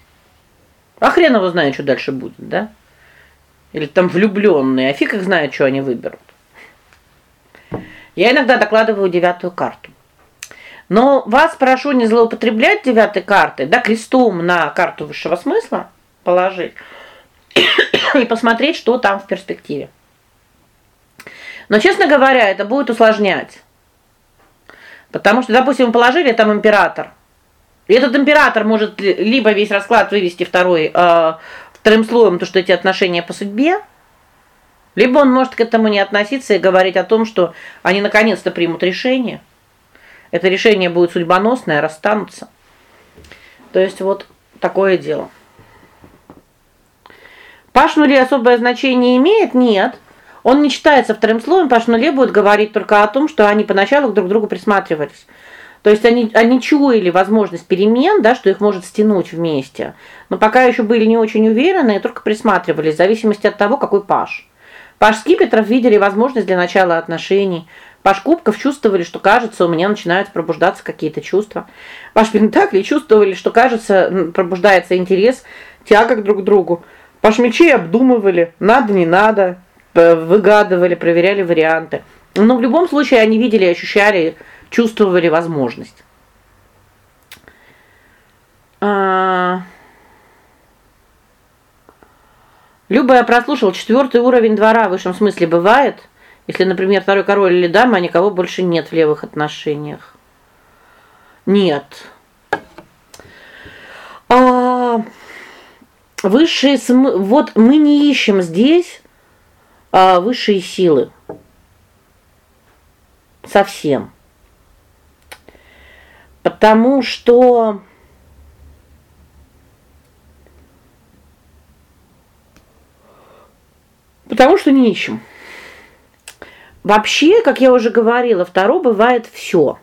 А хрен его знает, что дальше будет, да? Или там влюбленные, а фиг их знает, что они выберут. Я иногда докладываю девятую карту. Но вас прошу не злоупотреблять девятой картой, да, крестом на карту высшего смысла положить и посмотреть, что там в перспективе. Но, честно говоря, это будет усложнять. Потому что, допустим, положили там император. И этот император может либо весь расклад вывести второй э, вторым слоем, то что эти отношения по судьбе, либо он может к этому не относиться и говорить о том, что они наконец-то примут решение. Это решение будет судьбоносное, расстанутся. То есть вот такое дело. Паш нуле особое значение имеет? Нет. Он не читается вторым слоем, Паш нуле будет говорить только о том, что они поначалу друг к другу присматривались. То есть они они чуяли возможность перемен, да, что их может стянуть вместе. Но пока еще были не очень уверены и только присматривались в зависимости от того, какой Паш. Паш Скипетров видели возможность для начала отношений. Паш Кубков чувствовали, что, кажется, у меня начинают пробуждаться какие-то чувства. Паш Пентакли чувствовали, что, кажется, пробуждается интерес, тяга друг к другу. Паш мечей обдумывали, надо, не надо, выгадывали, проверяли варианты. Но в любом случае они видели, ощущали, чувствовали возможность. А Люба я прослушал четвертый уровень двора в высшем смысле бывает, если, например, второй король или дама, а никого больше нет в левых отношениях. Нет. А высшие см... вот мы не ищем здесь а, высшие силы. Совсем. Потому что Потому что не ищем. Вообще, как я уже говорила, второ бывает все.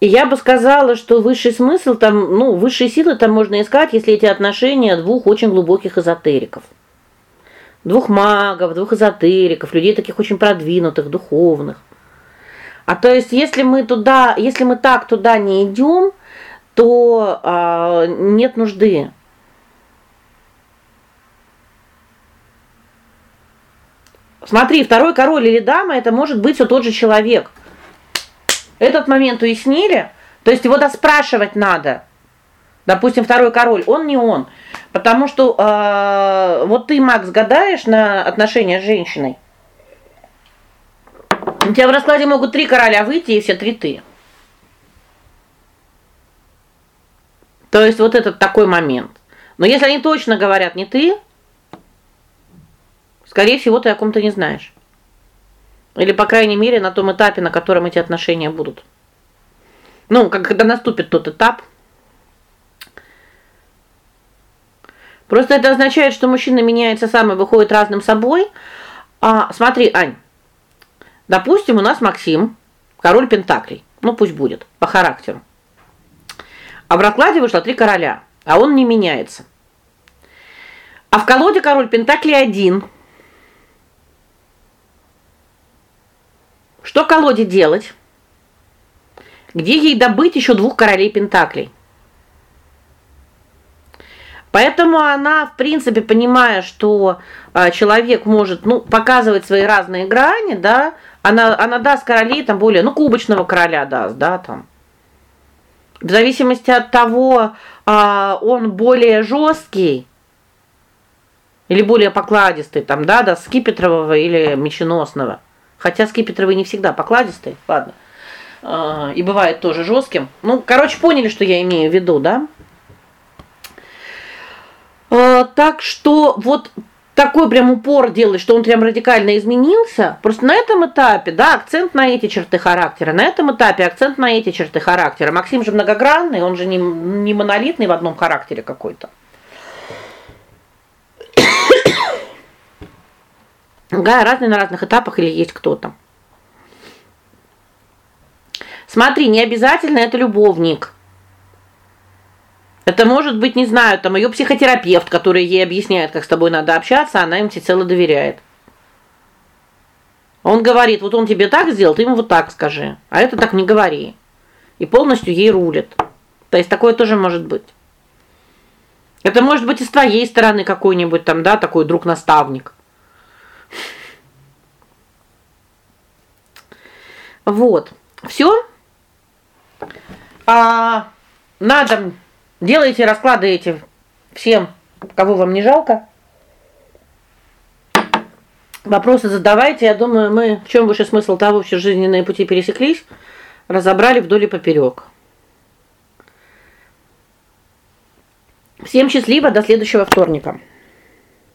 И я бы сказала, что высший смысл там, ну, высшие силы там можно искать, если эти отношения двух очень глубоких эзотериков. Двух магов, двух эзотериков, людей таких очень продвинутых, духовных. А то есть, если мы туда, если мы так туда не идем, то а, нет нужды. Смотри, второй король или дама это может быть все тот же человек. Этот момент уяснили? То есть его доспрашивать надо. Допустим, второй король, он не он. Потому что э, вот ты, Макс, гадаешь на отношения с женщиной. У тебя в раскладе могут три короля выйти, и все три ты. То есть вот этот такой момент. Но если они точно говорят не ты, скорее всего, ты о ком-то не знаешь. Или, по крайней мере, на том этапе, на котором эти отношения будут. Ну, когда наступит тот этап. Просто это означает, что мужчина меняется сам и выходит разным собой. А смотри, Ань. Допустим, у нас Максим, король пентаклей. Ну пусть будет по характеру. А в раскладе вышло три короля, а он не меняется. А в колоде король пентаклей один. Что колоде делать? Где ей добыть еще двух королей пентаклей? Поэтому она, в принципе, понимая, что а, человек может, ну, показывать свои разные грани, да, она она даст королей там более, ну, кубочного короля даст, да, там. В зависимости от того, а, он более жесткий или более покладистый, там, да, да, скипетрового или меченосного. Хотя скипетровый не всегда покладистый. Ладно. А, и бывает тоже жестким. Ну, короче, поняли, что я имею в виду, да? А, так что вот такой прям упор делать, что он прям радикально изменился. Просто на этом этапе, да, акцент на эти черты характера. На этом этапе акцент на эти черты характера. Максим же многогранный, он же не не монолитный в одном характере какой-то. Разные на разных этапах или есть кто-то. Смотри, не обязательно это любовник. Это может быть, не знаю, там ее психотерапевт, который ей объясняет, как с тобой надо общаться, она им всецело доверяет. Он говорит: "Вот он тебе так сделал, ты ему вот так скажи". А это так не говори. И полностью ей рулит. То есть такое тоже может быть. Это может быть и с твоей стороны какой-нибудь там, да, такой друг-наставник. Вот. Все. А надо делайте расклады эти всем, кого вам не жалко. Вопросы задавайте. Я думаю, мы в чем выше смысл того, что жизненные пути пересеклись, разобрали вдоль и поперек. Всем счастливо, до следующего вторника.